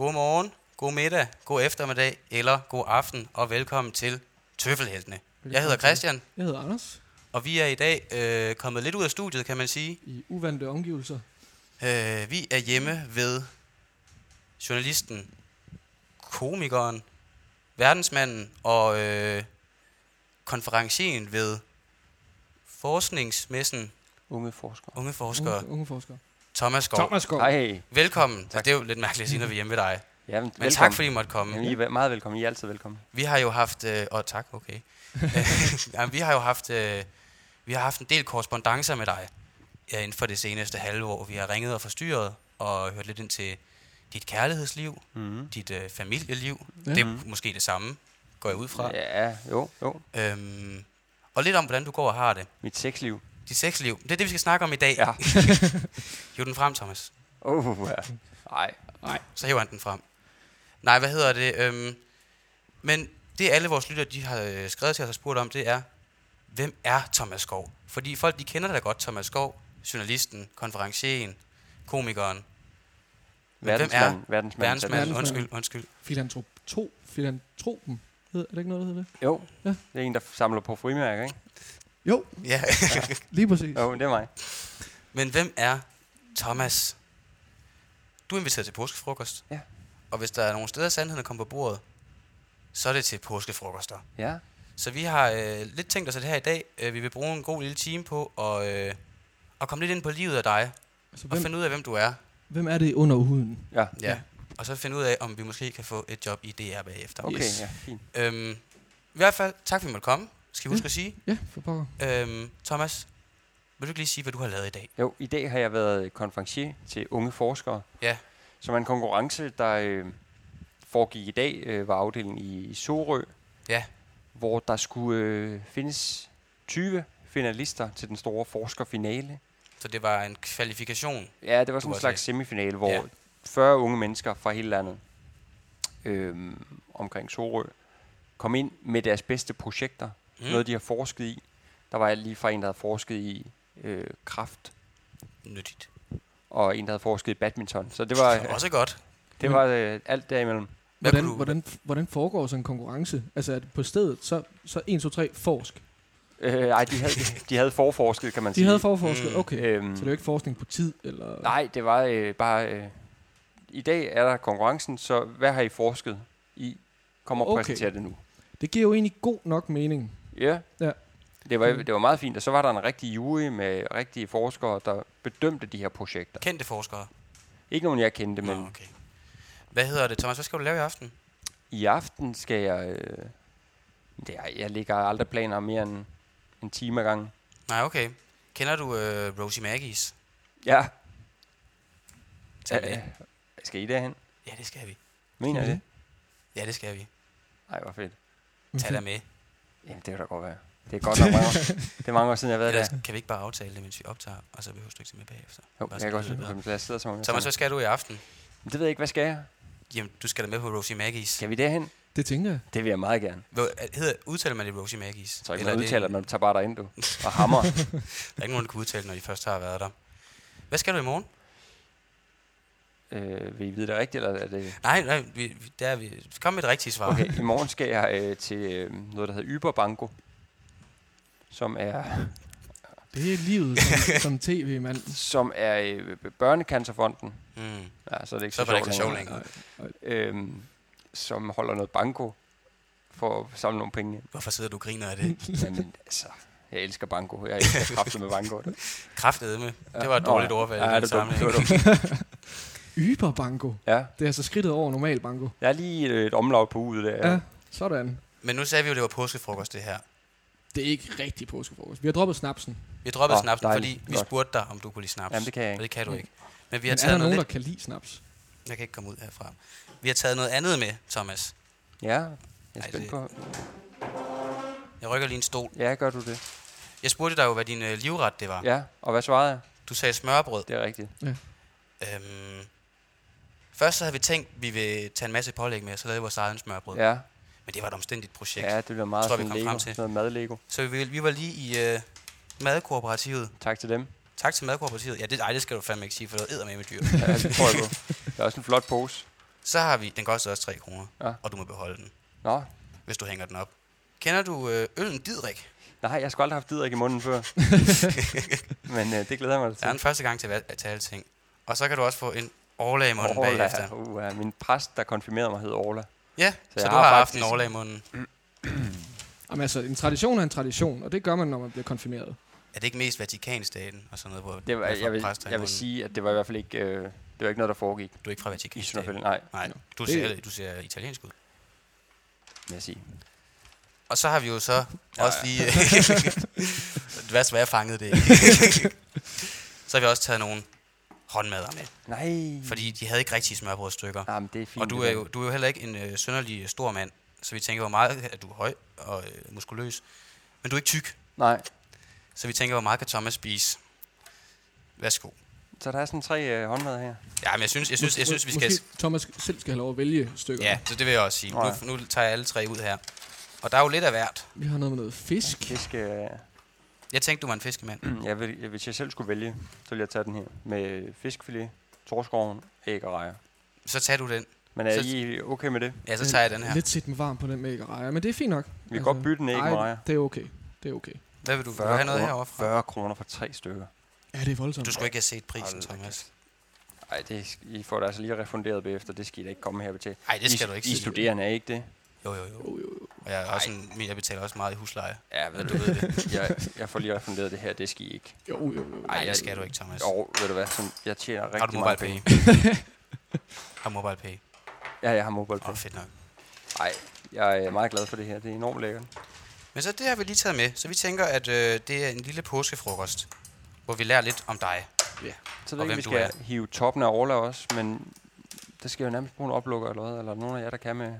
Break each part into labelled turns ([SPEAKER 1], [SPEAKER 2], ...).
[SPEAKER 1] God morgen, god middag, god eftermiddag eller god aften, og velkommen til Tøffelheltene. Jeg hedder Christian,
[SPEAKER 2] Jeg hedder Anders.
[SPEAKER 1] og vi er i dag øh, kommet lidt ud af studiet, kan man sige.
[SPEAKER 2] I uvante omgivelser.
[SPEAKER 1] Øh, vi er hjemme ved journalisten, komikeren, verdensmanden og øh, konferencien ved forskningsmessen
[SPEAKER 3] Unge forskere.
[SPEAKER 1] Unge Forskere,
[SPEAKER 2] Unge, unge forskere.
[SPEAKER 1] Thomas Skov.
[SPEAKER 2] Thomas Skov.
[SPEAKER 3] Hej.
[SPEAKER 1] Velkommen. Tak. Det er jo lidt mærkeligt at sige, når vi er hjemme ved dig.
[SPEAKER 3] Ja, men,
[SPEAKER 1] Men
[SPEAKER 3] velkommen.
[SPEAKER 1] tak fordi I måtte komme.
[SPEAKER 3] Jamen, I er meget velkommen. I er altid velkommen.
[SPEAKER 1] Vi har jo haft... Øh, åh, tak, okay. Jamen, vi har jo haft... Øh, vi har haft en del korrespondencer med dig ja, inden for det seneste halve år. Vi har ringet og forstyrret og hørt lidt ind til dit kærlighedsliv,
[SPEAKER 3] Mm.
[SPEAKER 1] dit øh, familieliv.
[SPEAKER 2] Ja.
[SPEAKER 1] Det er måske det samme, går jeg ud fra.
[SPEAKER 3] Ja, jo, jo.
[SPEAKER 1] Øhm, og lidt om, hvordan du går og har det.
[SPEAKER 3] Mit sexliv.
[SPEAKER 1] Dit sexliv. Det er det, vi skal snakke om i dag.
[SPEAKER 3] Ja.
[SPEAKER 1] Hiv den frem, Thomas.
[SPEAKER 3] Oh, ja. Nej.
[SPEAKER 1] Så hiver han den frem. Nej, hvad hedder det? Øhm, men det alle vores lytter, de har øh, skrevet til os og spurgt om, det er, hvem er Thomas Skov? Fordi folk, de kender da godt Thomas Skov, journalisten, konferencien, komikeren, Men hvem er
[SPEAKER 3] Verdensmand. Verdensmand.
[SPEAKER 1] verdensmanden.
[SPEAKER 2] Verdensmand.
[SPEAKER 1] Undskyld, undskyld.
[SPEAKER 2] Filantrop 2. Filantropen. Er det ikke noget, der hedder det?
[SPEAKER 3] Jo.
[SPEAKER 2] Ja.
[SPEAKER 3] Det er en, der samler på frimærker, ikke?
[SPEAKER 2] Jo,
[SPEAKER 1] Ja.
[SPEAKER 2] lige præcis.
[SPEAKER 3] Jo, det er mig.
[SPEAKER 1] Men hvem er Thomas? Du er inviteret til påskefrokost.
[SPEAKER 3] Ja.
[SPEAKER 1] Og hvis der er nogle steder, sandheden kommer på bordet, så er det til påskefrokoster.
[SPEAKER 3] Ja.
[SPEAKER 1] Så vi har øh, lidt tænkt os at her i dag. Øh, vi vil bruge en god lille time på at, øh, at komme lidt ind på livet af dig.
[SPEAKER 2] Altså,
[SPEAKER 1] Og
[SPEAKER 2] hvem,
[SPEAKER 1] finde ud af, hvem du er.
[SPEAKER 2] hvem er det under huden?
[SPEAKER 3] Ja.
[SPEAKER 1] Ja.
[SPEAKER 2] Ja.
[SPEAKER 1] Og så finde ud af, om vi måske kan få et job i DR bagefter.
[SPEAKER 3] Okay,
[SPEAKER 2] Yes.
[SPEAKER 3] ja, fint.
[SPEAKER 1] Øhm, I hvert fald, tak fordi I måtte komme. Skal vi huske at sige.
[SPEAKER 2] Ja, for pokker.
[SPEAKER 1] Øhm, Thomas, vil du ikke lige sige, hvad du har lavet i dag?
[SPEAKER 3] Jo, i dag har jeg været konferencier til unge forskere.
[SPEAKER 1] Ja.
[SPEAKER 3] Som er en konkurrence, der øh, foregik i dag, øh, var afdelingen i, i Sorø.
[SPEAKER 1] Ja.
[SPEAKER 3] Hvor der skulle øh, findes 20 finalister til den store forskerfinale.
[SPEAKER 1] Så det var en kvalifikation.
[SPEAKER 3] Ja, det var sådan en slags semifinale, hvor
[SPEAKER 1] Ja.
[SPEAKER 3] ja. 40 unge mennesker fra hele landet øhm, omkring Sorø kom ind med deres bedste projekter.
[SPEAKER 1] Mm.
[SPEAKER 3] Mm. Noget, de har forsket i. Der var lige fra en, der havde forsket i øh, kraft,
[SPEAKER 1] Nyttigt.
[SPEAKER 3] og en, der havde forsket i badminton. Så det var,
[SPEAKER 1] Også godt.
[SPEAKER 3] det var øh, alt derimellem.
[SPEAKER 1] Hvad
[SPEAKER 2] Hvordan,
[SPEAKER 1] du-
[SPEAKER 2] hvordan, hvordan foregår sådan en konkurrence? Altså, det på stedet, så, så 1, 2, 3, forsk.
[SPEAKER 3] Øh, ej, de havde, de havde forforsket, kan man
[SPEAKER 2] De
[SPEAKER 3] sige.
[SPEAKER 2] havde forforsket,
[SPEAKER 1] Mm.
[SPEAKER 2] okay.
[SPEAKER 3] Øhm,
[SPEAKER 2] Så det er jo ikke forskning på tid, eller...
[SPEAKER 3] Nej, det var øh, bare... Øh, I dag er der konkurrencen, så hvad har I forsket i? Kom og
[SPEAKER 2] Okay.
[SPEAKER 3] præsentere det nu.
[SPEAKER 2] Det giver jo egentlig god nok mening.
[SPEAKER 3] Ja.
[SPEAKER 2] Ja.
[SPEAKER 3] Det var, det var meget fint, og så var der en rigtig jury med rigtige forskere, der bedømte de her projekter.
[SPEAKER 1] Kendte forskere.
[SPEAKER 3] Ikke nogen, jeg kendte, men
[SPEAKER 1] Nå, okay. Hvad hedder det, Thomas? Hvad skal du lave i aften?
[SPEAKER 3] i aften skal jeg... Øh, det er, jeg ligger aldrig planer om mere end en time ad gangen.
[SPEAKER 1] Nej, okay. Kender du øh, Rosie Maggies?
[SPEAKER 3] Ja.
[SPEAKER 1] Tag
[SPEAKER 3] ja, ja. Skal I derhen?
[SPEAKER 1] Ja, det skal vi.
[SPEAKER 3] Mener I det?
[SPEAKER 1] Ja, det skal vi.
[SPEAKER 3] Nej, hvor fedt.
[SPEAKER 1] Tag dig med.
[SPEAKER 3] Jamen, det vil da godt være. Det er godt nok mange år. Det er mange år siden, jeg har været
[SPEAKER 1] Ellers
[SPEAKER 3] der.
[SPEAKER 1] kan vi ikke bare aftale det, mens vi optager, og så behøver du ikke se med bagefter.
[SPEAKER 3] Jo,
[SPEAKER 1] Bare
[SPEAKER 3] jeg
[SPEAKER 1] så
[SPEAKER 3] kan
[SPEAKER 1] det
[SPEAKER 3] også
[SPEAKER 1] lyder bedre.
[SPEAKER 3] okay, lad os sidde som
[SPEAKER 1] Thomas, hvad skal du i aften?
[SPEAKER 3] Det ved jeg ikke, hvad skal jeg?
[SPEAKER 1] Jamen, du skal da med på Rosie Maggies.
[SPEAKER 3] Skal vi derhen?
[SPEAKER 2] Det tænker jeg.
[SPEAKER 3] Det vil jeg meget gerne.
[SPEAKER 1] Hvad, hedder, udtaler man det Rosie Maggies?
[SPEAKER 3] Tror ikke, man
[SPEAKER 1] er det
[SPEAKER 3] udtaler,
[SPEAKER 1] en-
[SPEAKER 3] man tager bare derind, du. Og hammer.
[SPEAKER 1] Der er ikke nogen, der kan udtale, når de først har været der. Hvad skal du i morgen?
[SPEAKER 3] Øh, vil I vide det rigtigt, eller er det...
[SPEAKER 1] Nej, nej, vi, der er vi. Kom med et rigtigt svar.
[SPEAKER 3] Okay, i morgen skal jeg øh, til øh, noget, der hedder Yberbanko, som er,
[SPEAKER 2] Det er livet som, som tv-mand.
[SPEAKER 3] som er øh, Børnecancerfonden.
[SPEAKER 1] Mm.
[SPEAKER 3] Ja, så er det ikke
[SPEAKER 1] Så
[SPEAKER 3] så,
[SPEAKER 1] var det ikke så
[SPEAKER 3] sjovt længere. Øhm, som holder noget banko for at samle nogle penge.
[SPEAKER 1] Hvorfor sidder du og griner af det?
[SPEAKER 3] Jamen, altså, jeg elsker banko. Jeg elsker kraftet med banko.
[SPEAKER 1] Kraftedeme. Det var et dårligt ordvalg.
[SPEAKER 3] Ja,
[SPEAKER 1] i den
[SPEAKER 3] det er. Det var dumt.
[SPEAKER 2] Yberbanko.
[SPEAKER 3] Ja,
[SPEAKER 2] Det er altså skridtet over normal banko.
[SPEAKER 3] jeg er lige et omlag på ude der.
[SPEAKER 2] Ja, sådan.
[SPEAKER 1] Men nu sagde vi jo, at det var påskefrokost, det her.
[SPEAKER 2] Det er ikke rigtig påskefrokost. Vi har droppet snapsen.
[SPEAKER 1] Vi droppede
[SPEAKER 3] Nå,
[SPEAKER 1] snapsen,
[SPEAKER 3] dejligt.
[SPEAKER 1] fordi vi
[SPEAKER 3] Godt.
[SPEAKER 1] spurgte dig, om du kunne lide snaps.
[SPEAKER 3] Jamen, det kan jeg
[SPEAKER 1] Og
[SPEAKER 3] ikke.
[SPEAKER 1] det kan du ikke. Men vi
[SPEAKER 2] Men
[SPEAKER 1] har
[SPEAKER 2] er der
[SPEAKER 1] taget noget
[SPEAKER 2] nogen, der
[SPEAKER 1] lidt...
[SPEAKER 2] kan lide snaps?
[SPEAKER 1] Jeg kan ikke komme ud herfra. Vi har taget noget andet med, Thomas.
[SPEAKER 3] Ja, jeg er
[SPEAKER 1] Ej,
[SPEAKER 3] spændt
[SPEAKER 1] det-
[SPEAKER 3] på.
[SPEAKER 1] Jeg rykker lige en stol.
[SPEAKER 3] Ja, gør du det?
[SPEAKER 1] Jeg spurgte dig jo, hvad din øh, livret det var.
[SPEAKER 3] Ja, og hvad svarede jeg?
[SPEAKER 1] Du sagde smørbrød.
[SPEAKER 3] Det er rigtigt.
[SPEAKER 1] Øhm, først så havde vi tænkt, at vi vil tage en masse pålæg med, og så lavede vi vores egen smørbrød.
[SPEAKER 3] Ja,
[SPEAKER 1] Men det var et omstændigt projekt.
[SPEAKER 3] ja det bliver meget
[SPEAKER 1] Tror, vi kom
[SPEAKER 3] Lego,
[SPEAKER 1] frem til.
[SPEAKER 3] noget mad-Lego.
[SPEAKER 1] Så vi, vi var lige i øh, madkooperativet.
[SPEAKER 3] Tak til dem.
[SPEAKER 1] Tak til madkooperativet. Ja, det, ej, det skal du fandme ikke sige, for det er med med dyr.
[SPEAKER 3] Ja, det tror jeg på. Det er også en flot pose.
[SPEAKER 1] Så har vi, den koster også 3 kroner,
[SPEAKER 3] Ja.
[SPEAKER 1] og du må beholde den,
[SPEAKER 3] Nå,
[SPEAKER 1] hvis du hænger den op. Kender du øh, øllen Didrik?
[SPEAKER 3] nej, jeg skulle aldrig have haft didrik i munden før. Men øh, det glæder jeg mig
[SPEAKER 1] Det er den
[SPEAKER 3] til.
[SPEAKER 1] første gang til, til alle ting. Og så kan du også få en Orla i munden bagefter.
[SPEAKER 3] Orla. Uh, min præst, der konfirmerede mig, hed Orla.
[SPEAKER 1] Ja,
[SPEAKER 3] Så
[SPEAKER 1] så,
[SPEAKER 3] jeg
[SPEAKER 1] du
[SPEAKER 3] har
[SPEAKER 1] har haft en Orla i munden.
[SPEAKER 2] Jamen altså, en tradition er en tradition, og det gør man, når man bliver konfirmeret.
[SPEAKER 1] Er det ikke mest Vatikanstaten og sådan noget, hvor
[SPEAKER 3] Det var, jeg, vil, jeg vil sige, at det var i hvert fald ikke, øh, det var ikke noget, der foregik
[SPEAKER 1] Du er ikke fra
[SPEAKER 3] i
[SPEAKER 1] Vatikanstaten?
[SPEAKER 3] Nej,
[SPEAKER 1] Nej, du
[SPEAKER 2] Det-
[SPEAKER 1] ser, du ser italiensk ud.
[SPEAKER 3] vil jeg sige.
[SPEAKER 1] Og så har vi jo så
[SPEAKER 3] Ja,
[SPEAKER 1] også lige... det værste var, jeg fangede det så har vi også taget nogle håndmadder med.
[SPEAKER 3] Nej.
[SPEAKER 1] Fordi de havde ikke rigtig smørbrødstykker.
[SPEAKER 3] Nej, men det er fint.
[SPEAKER 1] Og du er, jo, du er jo heller ikke en øh, sønderlig stor mand. Så vi tænker, hvor meget at du er høj og øh, muskuløs. Men du er ikke tyk.
[SPEAKER 3] Nej.
[SPEAKER 1] Så vi tænker, hvor meget kan Thomas spise? Værsgo.
[SPEAKER 3] Så der er sådan tre øh, håndmad her.
[SPEAKER 1] Ja, men jeg synes, jeg synes, jeg synes vi skal...
[SPEAKER 2] Måske Thomas selv skal have lov at vælge stykker.
[SPEAKER 1] Ja, så det vil jeg også sige. Nu, nu tager jeg alle tre ud her. Og der er jo lidt af hvert.
[SPEAKER 2] Vi har noget med noget fisk.
[SPEAKER 3] Fisk, øh,
[SPEAKER 1] Jeg tænkte, du var en fiskemand.
[SPEAKER 3] jeg vil, hvis jeg selv skulle vælge, så ville jeg tage den her. Med fiskfilet, torskovn, æg og rejer.
[SPEAKER 1] Så tager du den.
[SPEAKER 3] Men er
[SPEAKER 1] Så-
[SPEAKER 3] I okay med det?
[SPEAKER 1] Ja, så tager jeg den her.
[SPEAKER 2] Lidt set med varm på den med æg og rejer, men det er fint nok.
[SPEAKER 3] Vi kan godt bytte en æg med
[SPEAKER 2] ej,
[SPEAKER 3] rejer.
[SPEAKER 2] det er okay. Det er okay.
[SPEAKER 1] Hvad vil du? Vil du have noget herovre fra?
[SPEAKER 3] 40 kroner for tre stykker.
[SPEAKER 2] Ja, det er voldsomt.
[SPEAKER 1] Du skulle ikke have set prisen,
[SPEAKER 3] da
[SPEAKER 1] Thomas.
[SPEAKER 3] kæft. Ej, det, I får det altså lige refunderet bagefter. Det skal I da ikke komme her til.
[SPEAKER 1] Nej, det skal
[SPEAKER 3] I,
[SPEAKER 1] du ikke
[SPEAKER 3] I studerende er ikke det?
[SPEAKER 1] Jo, jo, jo.
[SPEAKER 2] Jo, jo, jo.
[SPEAKER 1] Og jeg, er også en, jeg betaler også meget i husleje.
[SPEAKER 3] Ja, ved
[SPEAKER 1] du ved det.
[SPEAKER 3] jeg, jeg får lige refunderet det her. Det skal I ikke.
[SPEAKER 2] Jo, jo, jo.
[SPEAKER 1] Nej,
[SPEAKER 3] jeg-
[SPEAKER 1] det skal du ikke, Thomas.
[SPEAKER 3] Og ved du hvad? Sådan, jeg tjener rigtig
[SPEAKER 1] Har du
[SPEAKER 3] meget
[SPEAKER 1] mobile
[SPEAKER 3] penge.
[SPEAKER 1] Har mobile pay?
[SPEAKER 3] Ja, jeg har mobile
[SPEAKER 1] Åh,
[SPEAKER 3] pay.
[SPEAKER 1] oh, fedt nok.
[SPEAKER 3] Nej, jeg er meget glad for det her. Det er enormt lækkert.
[SPEAKER 1] Men så det har vi lige taget med. Så vi tænker, at øh, det er en lille påskefrokost, hvor vi lærer lidt om dig.
[SPEAKER 3] Så
[SPEAKER 1] Og
[SPEAKER 3] ved ikke,
[SPEAKER 1] du
[SPEAKER 3] vi skal hive toppen af Orla også, men der skal jo nærmest bruge en oplukker eller hvad, eller er nogen af jer, der kan med...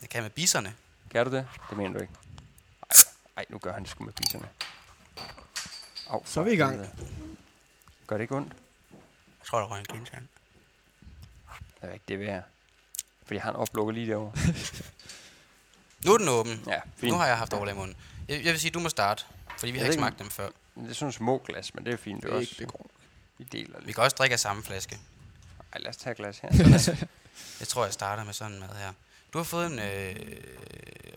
[SPEAKER 1] Jeg kan med biserne.
[SPEAKER 3] Kan du det? Det mener du ikke. Ej, ej nu gør han det sgu med biserne. Au,
[SPEAKER 2] Så er vi i gang.
[SPEAKER 3] Gør det ikke ondt?
[SPEAKER 1] Jeg tror, der røg en genstand.
[SPEAKER 3] Det er ikke det værd. Fordi en oplukker lige derovre.
[SPEAKER 1] Nu er den åben.
[SPEAKER 3] Ja, fint.
[SPEAKER 1] Nu har jeg haft overlag i munden. Jeg, jeg vil sige, du må starte. Fordi vi
[SPEAKER 3] Jeg
[SPEAKER 1] har ikke smagt dem før.
[SPEAKER 3] Det er sådan små glas, men det er fint. Det er
[SPEAKER 2] Det,
[SPEAKER 3] også,
[SPEAKER 2] ikke, det går.
[SPEAKER 3] vi deler
[SPEAKER 1] Vi
[SPEAKER 3] lidt.
[SPEAKER 1] kan også drikke af samme flaske.
[SPEAKER 3] Ej, lad os tage et glas her.
[SPEAKER 1] Jeg tror, jeg starter med sådan en mad her. Du har fået en øh,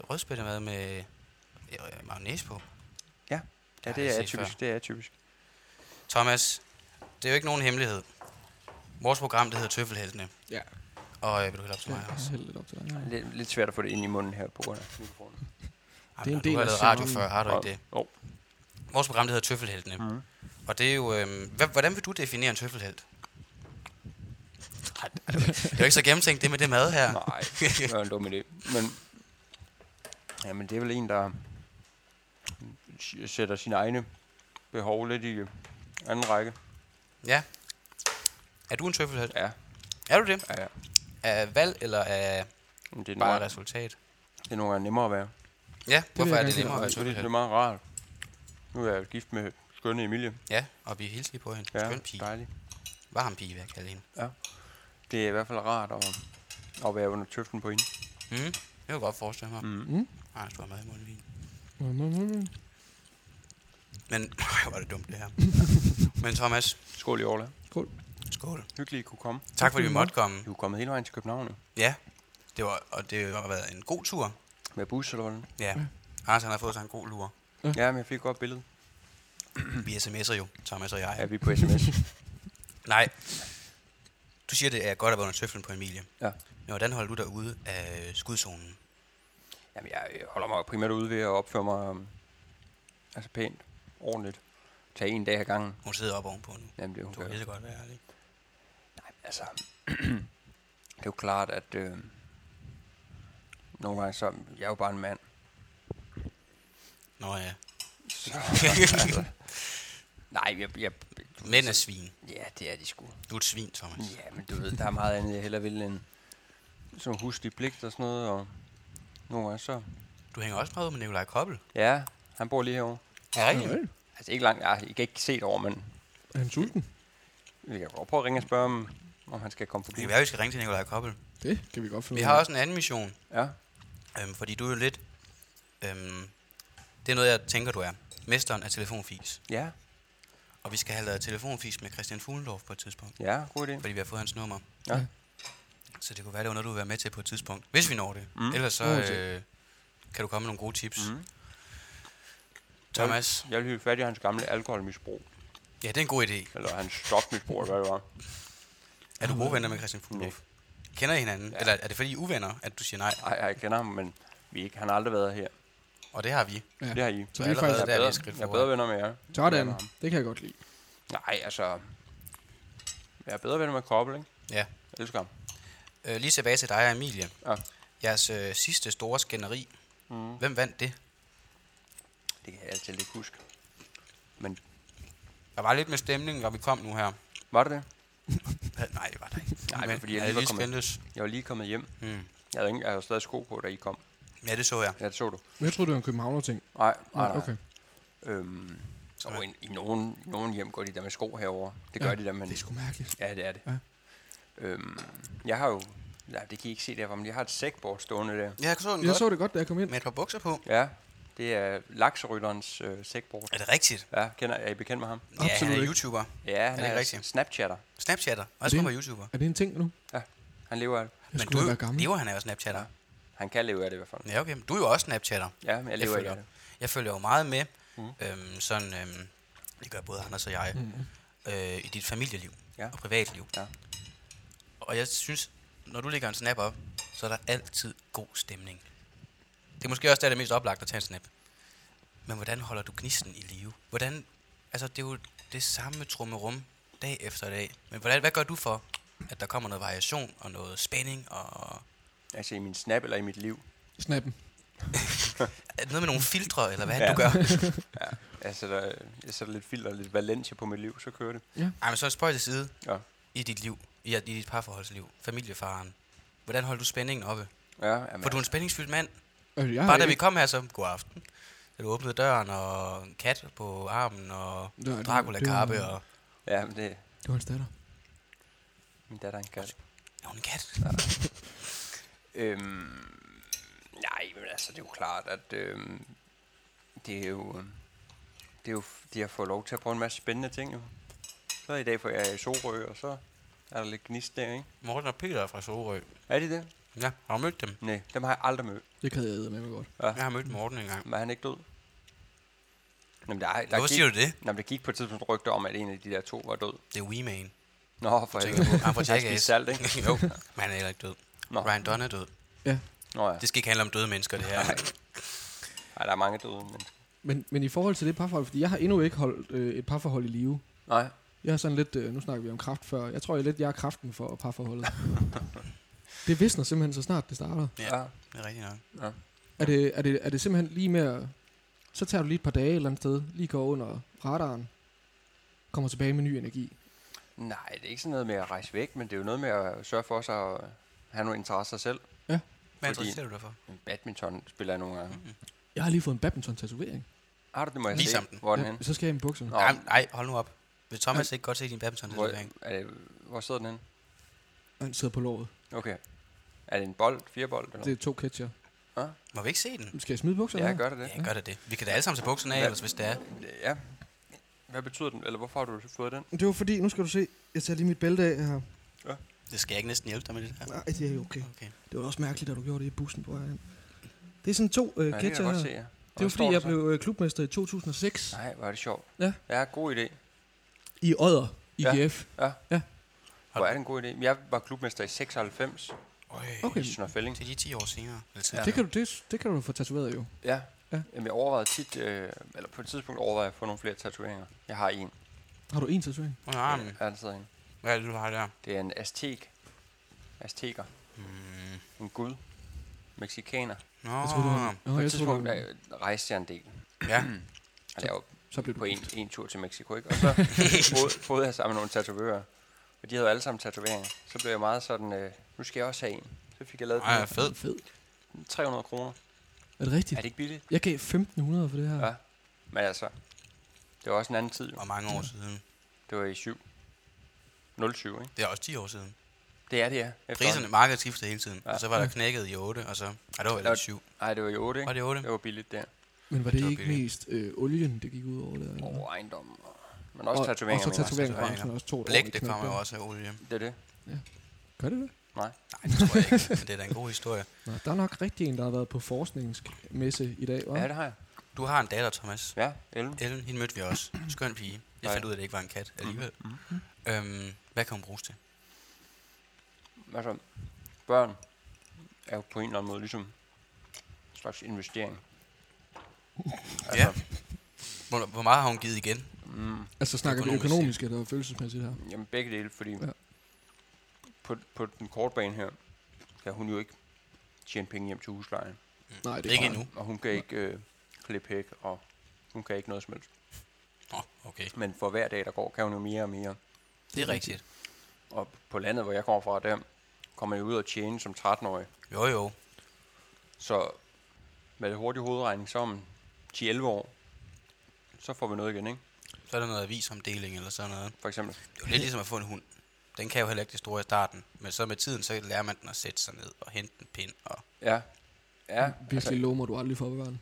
[SPEAKER 1] rødspættemad med øh, mayonnaise på.
[SPEAKER 3] ja,
[SPEAKER 1] jeg
[SPEAKER 3] det er
[SPEAKER 1] set
[SPEAKER 3] atypisk. Det er atypisk.
[SPEAKER 1] Thomas, det er jo ikke nogen hemmelighed. Vores program, det hedder Tøffelheltene.
[SPEAKER 2] Ja.
[SPEAKER 1] Og øh, vil du hælde op til
[SPEAKER 2] Ja,
[SPEAKER 1] mig også?
[SPEAKER 2] lidt op til dig.
[SPEAKER 3] Lidt, lidt svært at få det ind i munden her på grund af mikrofonen.
[SPEAKER 2] Det er en del
[SPEAKER 1] du har
[SPEAKER 2] af
[SPEAKER 1] lavet radio før, har du ikke det?
[SPEAKER 3] Jo.
[SPEAKER 1] Vores program, det hedder Tøffelheltene.
[SPEAKER 3] Mhm.
[SPEAKER 1] Og det er jo... Øh, hvordan vil du definere en tøffelhelt? Ej, Det er jo ikke så gennemtænkt, det med det mad her.
[SPEAKER 3] Nej, det var en dum idé. Men, jamen, det er vel en, der sætter sine egne behov lidt i anden række.
[SPEAKER 1] Ja. Er du en tøffelhelt?
[SPEAKER 3] Ja,
[SPEAKER 1] Er du det?
[SPEAKER 3] ja, ja.
[SPEAKER 1] Af valg eller af
[SPEAKER 3] Men det er,
[SPEAKER 1] bare
[SPEAKER 3] nogle,
[SPEAKER 1] resultat?
[SPEAKER 3] det er nogle gange nemmere at være.
[SPEAKER 1] Ja, hvorfor
[SPEAKER 2] jeg
[SPEAKER 1] er det nemmere at være
[SPEAKER 3] Så det, det er meget rart. Nu er jeg gift med skønne Emilie.
[SPEAKER 1] Ja, og vi hilser lige på hende.
[SPEAKER 3] Ja,
[SPEAKER 1] Skøn pige.
[SPEAKER 3] dejligt.
[SPEAKER 1] Varm pige, vil jeg kalde hende.
[SPEAKER 3] Det er i hvert fald rart at, at være under tøften på hende.
[SPEAKER 1] Mm. Det kan jeg godt forestille mig. Mm.
[SPEAKER 3] Mm.
[SPEAKER 1] Ej, jeg står mad i munden vin.
[SPEAKER 2] Mm.
[SPEAKER 1] Men, hvor er det dumt det her. Men Thomas,
[SPEAKER 3] Skål i Orla.
[SPEAKER 1] skål.
[SPEAKER 3] Hyggeligt, I kunne komme.
[SPEAKER 1] Tak fordi vi måtte komme.
[SPEAKER 3] I kunne komme hele vejen til København.
[SPEAKER 1] Ja, det var, og det har været en god tur.
[SPEAKER 3] Med bus eller hvordan?
[SPEAKER 1] Ja.
[SPEAKER 2] Ja.
[SPEAKER 1] Anders han har fået sig en god lur.
[SPEAKER 3] Ja, men jeg fik et godt billede.
[SPEAKER 1] Vi sms'er jo, Thomas og jeg.
[SPEAKER 3] Ja, vi er på sms.
[SPEAKER 1] Nej. Du siger, det er godt at være under tøflen på Emilie.
[SPEAKER 3] Ja.
[SPEAKER 1] Men hvordan holder du dig ude af skudzonen?
[SPEAKER 3] Jamen, jeg holder mig primært ude ved at opføre mig um, altså pænt, ordentligt. Tag en dag ad gangen.
[SPEAKER 1] Hun sidder op ovenpå nu.
[SPEAKER 3] Jamen, det hun
[SPEAKER 1] Du kan så godt være ærlig.
[SPEAKER 3] Nej, altså, det er jo klart, at øh, nogle gange så, jeg er jo bare en mand.
[SPEAKER 1] Nå ja.
[SPEAKER 3] Så, altså, nej, jeg, jeg,
[SPEAKER 1] Mænd er svin.
[SPEAKER 3] ja, det er de sgu.
[SPEAKER 1] Du er et svin, Thomas.
[SPEAKER 3] Ja, men du ved, der er meget andet, jeg hellere vil end sådan huslig pligt og sådan noget, og nogle gange så,
[SPEAKER 1] Du hænger også meget ud med Nikolaj Koppel.
[SPEAKER 3] ja, han bor lige herovre.
[SPEAKER 1] Ja, rigtigt.
[SPEAKER 2] Ja,
[SPEAKER 3] Altså ikke langt, jeg, kan ikke se det over, men
[SPEAKER 2] Er han sulten?
[SPEAKER 3] vi kan godt prøve at ringe og spørge om, om han skal komme
[SPEAKER 1] Det
[SPEAKER 3] forbi.
[SPEAKER 1] kan være, vi skal ringe til Nikolaj Koppel.
[SPEAKER 2] Det kan vi godt finde
[SPEAKER 1] Vi har også en anden mission.
[SPEAKER 3] Ja,
[SPEAKER 1] Øhm, fordi du er jo lidt... Øhm, det er noget, jeg tænker, du er. Mesteren af telefonfis.
[SPEAKER 3] ja,
[SPEAKER 1] Og vi skal have lavet telefonfis med Christian Fuglendorf på et tidspunkt.
[SPEAKER 3] ja, god idé.
[SPEAKER 1] Fordi vi har fået hans nummer.
[SPEAKER 3] Ja.
[SPEAKER 1] Så det kunne være, det var noget, du vil være med til på et tidspunkt. Hvis vi når det.
[SPEAKER 3] Mm.
[SPEAKER 1] Ellers så øh, kan du komme med nogle gode tips.
[SPEAKER 3] Mm.
[SPEAKER 1] Thomas,
[SPEAKER 3] Jeg vil hive fat i hans gamle alkoholmisbrug.
[SPEAKER 1] ja, det er en god idé.
[SPEAKER 3] Eller hans stofmisbrug, eller hvad det var.
[SPEAKER 1] Er du gode venner med Christian Fuglendorf? Kender I hinanden?
[SPEAKER 3] Ja.
[SPEAKER 1] Eller er det fordi I er uvenner, at du siger nej?
[SPEAKER 3] Ej, jeg kender ham, men vi ikke, han har aldrig været her.
[SPEAKER 1] Og det har vi.
[SPEAKER 2] Ja.
[SPEAKER 3] Det har I.
[SPEAKER 2] Så
[SPEAKER 1] Så
[SPEAKER 2] vi er
[SPEAKER 1] allerede
[SPEAKER 2] faktisk...
[SPEAKER 1] der er
[SPEAKER 3] bedre,
[SPEAKER 1] et skridt
[SPEAKER 3] jeg er bedre venner med jer.
[SPEAKER 2] Sådan, det kan jeg godt lide.
[SPEAKER 3] Nej, altså... Jeg er bedre venner med Kobbel, ikke?
[SPEAKER 1] Ja.
[SPEAKER 3] Jeg elsker ham.
[SPEAKER 1] Øh, lige tilbage til dig og Emilie.
[SPEAKER 3] Ja.
[SPEAKER 1] Jeres øh, sidste store skænderi.
[SPEAKER 3] Mm.
[SPEAKER 1] Hvem vandt det?
[SPEAKER 3] Det kan jeg altid ikke huske. Men
[SPEAKER 1] Der var lidt med stemning, når vi kom nu her.
[SPEAKER 3] var det det?
[SPEAKER 1] Nej, det var der ikke.
[SPEAKER 3] Nej,
[SPEAKER 1] Men
[SPEAKER 3] fordi jeg
[SPEAKER 1] er
[SPEAKER 3] lige
[SPEAKER 1] det
[SPEAKER 3] var
[SPEAKER 1] lige
[SPEAKER 3] kommet-? Jeg var lige kommet hjem.
[SPEAKER 1] Hmm.
[SPEAKER 3] Jeg havde, ikke, jeg havde stadig sko på, da I kom.
[SPEAKER 1] Ja, det så jeg.
[SPEAKER 3] Ja, det så du.
[SPEAKER 2] Men jeg troede, det var en københavner-ting.
[SPEAKER 3] Nej, nej,
[SPEAKER 2] Nej,
[SPEAKER 3] nej.
[SPEAKER 2] okay.
[SPEAKER 3] Øhm, og i, i, nogen, i nogen hjem går de der med sko herover. Det gør
[SPEAKER 2] Ja,
[SPEAKER 3] de der, men...
[SPEAKER 2] Det er sgu mærkeligt.
[SPEAKER 3] Ja, det er det.
[SPEAKER 2] Ja.
[SPEAKER 3] Øhm, jeg har jo... Nej, det kan I ikke se derfra, men jeg har et sækbord stående der.
[SPEAKER 1] Jeg så den
[SPEAKER 2] Jeg
[SPEAKER 1] godt.
[SPEAKER 2] så det godt, da jeg kom ind.
[SPEAKER 1] Med et par bukser på.
[SPEAKER 3] Ja, det er lakserytterens øh, sækbord.
[SPEAKER 1] Er det rigtigt?
[SPEAKER 3] Ja, kender, er I bekendt med ham?
[SPEAKER 1] Ja, han
[SPEAKER 2] Absolut
[SPEAKER 1] er
[SPEAKER 2] ikke.
[SPEAKER 1] YouTuber.
[SPEAKER 3] Ja, han
[SPEAKER 1] det
[SPEAKER 3] er,
[SPEAKER 1] rigtigt?
[SPEAKER 3] Snapchatter.
[SPEAKER 1] Snapchatter.
[SPEAKER 2] Er
[SPEAKER 1] på
[SPEAKER 2] en-
[SPEAKER 1] YouTuber.
[SPEAKER 2] Er det en ting nu?
[SPEAKER 3] Han lever af det.
[SPEAKER 2] Jeg
[SPEAKER 1] Men du lever han af Snapchatter?
[SPEAKER 3] Han kan leve af det i hvert fald.
[SPEAKER 1] Ja, okay. Du er jo også Snapchatter.
[SPEAKER 3] Ja, men jeg
[SPEAKER 1] Jeg
[SPEAKER 3] lever ikke
[SPEAKER 1] følger,
[SPEAKER 3] af det.
[SPEAKER 1] jeg følger jo meget med.
[SPEAKER 3] Mhm.
[SPEAKER 1] Øhm, sådan, øhm, det gør både Anders og jeg.
[SPEAKER 2] Mm.
[SPEAKER 1] Øh, I dit familieliv
[SPEAKER 3] Ja.
[SPEAKER 1] og privatliv.
[SPEAKER 3] Ja.
[SPEAKER 1] Og jeg synes, når du lægger en snap op, så er der altid god stemning. Det er måske også der, det er mest oplagt at tage en snap. Men hvordan holder du gnisten i live? Hvordan, altså det er jo det samme trummerum dag efter dag. Men hvordan, hvad gør du for, at der kommer noget variation og noget spænding? Og,
[SPEAKER 3] Altså i min snap eller i mit liv.
[SPEAKER 2] Snappen.
[SPEAKER 1] er det noget med nogle filtre, eller hvad
[SPEAKER 3] Ja.
[SPEAKER 1] du gør?
[SPEAKER 3] Jeg sætter, jeg sætter lidt filter, lidt Valencia på mit liv, så kører det.
[SPEAKER 1] Ej, men så spøj til side
[SPEAKER 3] Ja.
[SPEAKER 1] i dit liv, i, i dit parforholdsliv, familiefaren. Hvordan holder du spændingen oppe?
[SPEAKER 3] Ja, jamen,
[SPEAKER 1] For du er en spændingsfyldt mand.
[SPEAKER 2] Øh, jeg
[SPEAKER 1] Bare da vi
[SPEAKER 2] ikke-
[SPEAKER 1] kom her, så god aften. Da du åbnede døren, og en kat på armen, og
[SPEAKER 2] Det var-
[SPEAKER 1] Dracula
[SPEAKER 2] det var-
[SPEAKER 1] Karpe, og...
[SPEAKER 3] Ja, men det
[SPEAKER 2] Det var hans datter.
[SPEAKER 3] min datter er en kat.
[SPEAKER 1] Er hun en kat?
[SPEAKER 3] Øhm, nej, men altså, det er jo klart, at øhm, det er jo... øhm, Det er jo det at få lov til at prøve en masse spændende ting, jo. Så i dag får jeg i Sorø, og så er der lidt gnist der, ikke?
[SPEAKER 1] Morten og Peter er fra Sorø.
[SPEAKER 3] Er de det?
[SPEAKER 1] Ja, har du mødt dem?
[SPEAKER 3] Nej, dem har jeg aldrig mødt.
[SPEAKER 2] Det kan jeg æde med mig godt.
[SPEAKER 3] Ja.
[SPEAKER 1] Jeg har mødt Morten engang.
[SPEAKER 3] Men er han ikke død? Jamen, der, er- der
[SPEAKER 1] Hvorfor
[SPEAKER 3] gik,
[SPEAKER 1] siger du det?
[SPEAKER 3] Jamen, der gik på et tidspunkt rygter om, at en af de der to var død.
[SPEAKER 1] Det er Weeman.
[SPEAKER 3] Nå, for helvede.
[SPEAKER 1] Han får Jackass.
[SPEAKER 3] salt, ikke?
[SPEAKER 1] jo, men han er heller ikke død.
[SPEAKER 3] Nå.
[SPEAKER 1] Ryan Dunn er død.
[SPEAKER 3] Nå ja.
[SPEAKER 1] Det skal ikke handle om døde mennesker, det her.
[SPEAKER 3] Nej. Der er mange døde mennesker.
[SPEAKER 2] Men, men i forhold til det parforhold, fordi jeg har endnu ikke holdt øh, et parforhold i live.
[SPEAKER 3] Nej.
[SPEAKER 2] Jeg har sådan lidt, øh, nu snakker vi om kraft før, jeg tror jeg lidt, jeg er kraften for parforholdet. det visner simpelthen så snart det starter.
[SPEAKER 1] Ja,
[SPEAKER 3] Ja.
[SPEAKER 1] det er rigtigt nok.
[SPEAKER 2] Er det, er det, er det simpelthen lige med at, så tager du lige et par dage et eller andet sted, lige går under radaren, kommer tilbage med ny energi.
[SPEAKER 3] Nej, det er ikke sådan noget med at rejse væk, men det er jo noget med at sørge for sig at have nogle interesser selv.
[SPEAKER 1] Hvad
[SPEAKER 3] Fordi-
[SPEAKER 1] interesserer du dig for?
[SPEAKER 3] Badminton spiller jeg nogle gange.
[SPEAKER 1] Mm.
[SPEAKER 2] Jeg har lige fået en badminton-tatovering.
[SPEAKER 3] Har du det, må jeg
[SPEAKER 1] Vis
[SPEAKER 3] se?
[SPEAKER 1] den.
[SPEAKER 3] Hvor er den
[SPEAKER 2] Ja,
[SPEAKER 3] hen?
[SPEAKER 2] så skal jeg i bukserne.
[SPEAKER 3] Nå,
[SPEAKER 1] Nej, nej, hold nu op. Vil Thomas ikke godt se din badminton
[SPEAKER 3] hvor,
[SPEAKER 1] tatovering?
[SPEAKER 3] det, hvor sidder den hen?
[SPEAKER 2] Han sidder på låret.
[SPEAKER 3] Okay. Er det en bold? Fire bold? Eller?
[SPEAKER 2] Det er to catcher.
[SPEAKER 1] Må vi ikke se den?
[SPEAKER 2] Skal jeg smide bukserne?
[SPEAKER 3] Ja, gør det det?
[SPEAKER 1] Ja, gør det det. Vi kan da alle sammen tage bukserne af,
[SPEAKER 3] Hvad?
[SPEAKER 1] ellers hvis det er.
[SPEAKER 3] Ja. Hvad betyder den? Eller hvorfor har du fået den?
[SPEAKER 2] Det var fordi, nu skal du se, jeg tager lige mit bælte af her.
[SPEAKER 1] Det skal jeg ikke næsten hjælpe dig med det her.
[SPEAKER 2] Nej, det er okay.
[SPEAKER 1] Okay.
[SPEAKER 2] Det var også mærkeligt, at du gjorde det i bussen på vejen. Det er sådan to øh,
[SPEAKER 3] Ja, det kan jeg
[SPEAKER 2] catcher
[SPEAKER 3] godt
[SPEAKER 2] her.
[SPEAKER 3] se, ja.
[SPEAKER 2] Det var fordi, jeg blev øh, klubmester i 2006
[SPEAKER 3] Nej, hvor er det sjovt.
[SPEAKER 2] Ja.
[SPEAKER 3] Ja, god idé.
[SPEAKER 2] i Odder,
[SPEAKER 3] Ja.
[SPEAKER 2] IGF.
[SPEAKER 3] Hvor er det en god idé. Jeg var klubmester i 96
[SPEAKER 1] Øj,
[SPEAKER 2] Okay.
[SPEAKER 3] i Snørfælling.
[SPEAKER 1] til de 10 år senere.
[SPEAKER 3] Ja.
[SPEAKER 2] Det, kan du, det, det kan du få tatoveret jo.
[SPEAKER 3] Ja.
[SPEAKER 2] Ja.
[SPEAKER 3] ja. Jamen, jeg overvejede tit, øh, eller på et tidspunkt overvejede jeg at få nogle flere tatoveringer. Jeg har en.
[SPEAKER 2] Har du en tatovering?
[SPEAKER 1] Under armen.
[SPEAKER 3] Ja, der sidder en.
[SPEAKER 1] Hvad er det, du har der?
[SPEAKER 3] Det er en aztek. Azteker.
[SPEAKER 1] Hmm.
[SPEAKER 3] En gud. Mexikaner.
[SPEAKER 1] Nå,
[SPEAKER 2] Jeg tror, du har... Nå,
[SPEAKER 3] På et
[SPEAKER 2] jeg tror,
[SPEAKER 3] tidspunkt
[SPEAKER 2] du...
[SPEAKER 3] der rejste jeg en del.
[SPEAKER 1] ja.
[SPEAKER 3] Og jeg var
[SPEAKER 2] Så blev du
[SPEAKER 3] på en, en tur til Mexico, ikke? Og så boede, boede jeg sammen med nogle tatovører. Og de havde alle sammen tatoveringer. Så blev jeg meget sådan, øh, nu skal jeg også have en. Så fik jeg lavet
[SPEAKER 1] Ej,
[SPEAKER 3] den
[SPEAKER 1] fed.
[SPEAKER 2] Fed.
[SPEAKER 3] 300 kroner.
[SPEAKER 2] Er det rigtigt?
[SPEAKER 3] Er det ikke billigt?
[SPEAKER 2] Jeg gav 1500 for det her.
[SPEAKER 3] Ja. Men altså, det var også en anden tid.
[SPEAKER 1] Og mange år siden.
[SPEAKER 3] Det var i 7. 07, ikke?
[SPEAKER 1] Det er også 10 år siden.
[SPEAKER 3] Det er det, ja.
[SPEAKER 1] Priserne, markedet skiftede hele tiden.
[SPEAKER 3] Ja.
[SPEAKER 1] Og så var der knækket i 8, og så... Ej, det var vel
[SPEAKER 3] Ja.
[SPEAKER 1] i 7.
[SPEAKER 3] Nej, det var i 8,
[SPEAKER 1] Var
[SPEAKER 3] ikke?
[SPEAKER 1] det 8?
[SPEAKER 3] Det var billigt der.
[SPEAKER 2] Men var det
[SPEAKER 1] Det var
[SPEAKER 2] ikke
[SPEAKER 1] billigt.
[SPEAKER 2] mest øh, olien, det gik ud over? Der, eller?
[SPEAKER 3] Og ejendom. Og, men også
[SPEAKER 2] og,
[SPEAKER 3] tatoveringer.
[SPEAKER 2] Og så tatoveringer også to
[SPEAKER 1] Blæk, det kommer jo også af olie.
[SPEAKER 3] Det er det.
[SPEAKER 2] Gør det det?
[SPEAKER 3] Nej.
[SPEAKER 1] Nej, det tror jeg ikke, men det er da en god historie.
[SPEAKER 2] Nå, der er nok rigtig en, der har været på forskningsmesse i dag, hva'?
[SPEAKER 3] Ja, det har jeg.
[SPEAKER 1] Du har en datter, Thomas.
[SPEAKER 3] Ja, Ellen.
[SPEAKER 1] Ellen, hende mødte vi også. Skøn pige. Jeg fandt ud af, at det ikke var en kat alligevel.
[SPEAKER 3] Mhm.
[SPEAKER 1] Øhm, hvad kan hun bruges til?
[SPEAKER 3] Altså, børn er jo på en eller anden måde ligesom en slags investering.
[SPEAKER 1] Ja. Hvor, hvor meget har hun givet igen?
[SPEAKER 3] Mm,
[SPEAKER 2] Altså snakker vi
[SPEAKER 1] Økonomisk,
[SPEAKER 2] eller følelsesmæssigt her?
[SPEAKER 3] jamen begge dele, fordi
[SPEAKER 2] Ja.
[SPEAKER 3] på, på den korte bane her, kan hun jo ikke tjene penge hjem til huslejen.
[SPEAKER 2] Nej, det er
[SPEAKER 1] Ikke endnu.
[SPEAKER 3] Og hun kan ikke øh, klippe hæk, og hun kan ikke noget som helst.
[SPEAKER 1] Oh, okay.
[SPEAKER 3] Men for hver dag, der går, kan hun jo mere og mere.
[SPEAKER 1] Det er rigtigt.
[SPEAKER 3] Og på landet, hvor jeg kommer fra, der kommer jeg ud og tjene som 13-årig.
[SPEAKER 1] Jo, jo.
[SPEAKER 3] Så med hurtig hovedregning, så om 10-11 år, så får vi noget igen, ikke?
[SPEAKER 1] Så er der noget avisomdeling eller sådan noget.
[SPEAKER 3] For eksempel.
[SPEAKER 1] Det er jo lidt ligesom at få en hund. Den kan jo heller ikke det store i starten. Men så med tiden, så lærer man den at sætte sig ned og hente en pind. Og
[SPEAKER 3] Ja. Ja,
[SPEAKER 2] Virkelig
[SPEAKER 3] altså,
[SPEAKER 2] lover du aldrig for at den.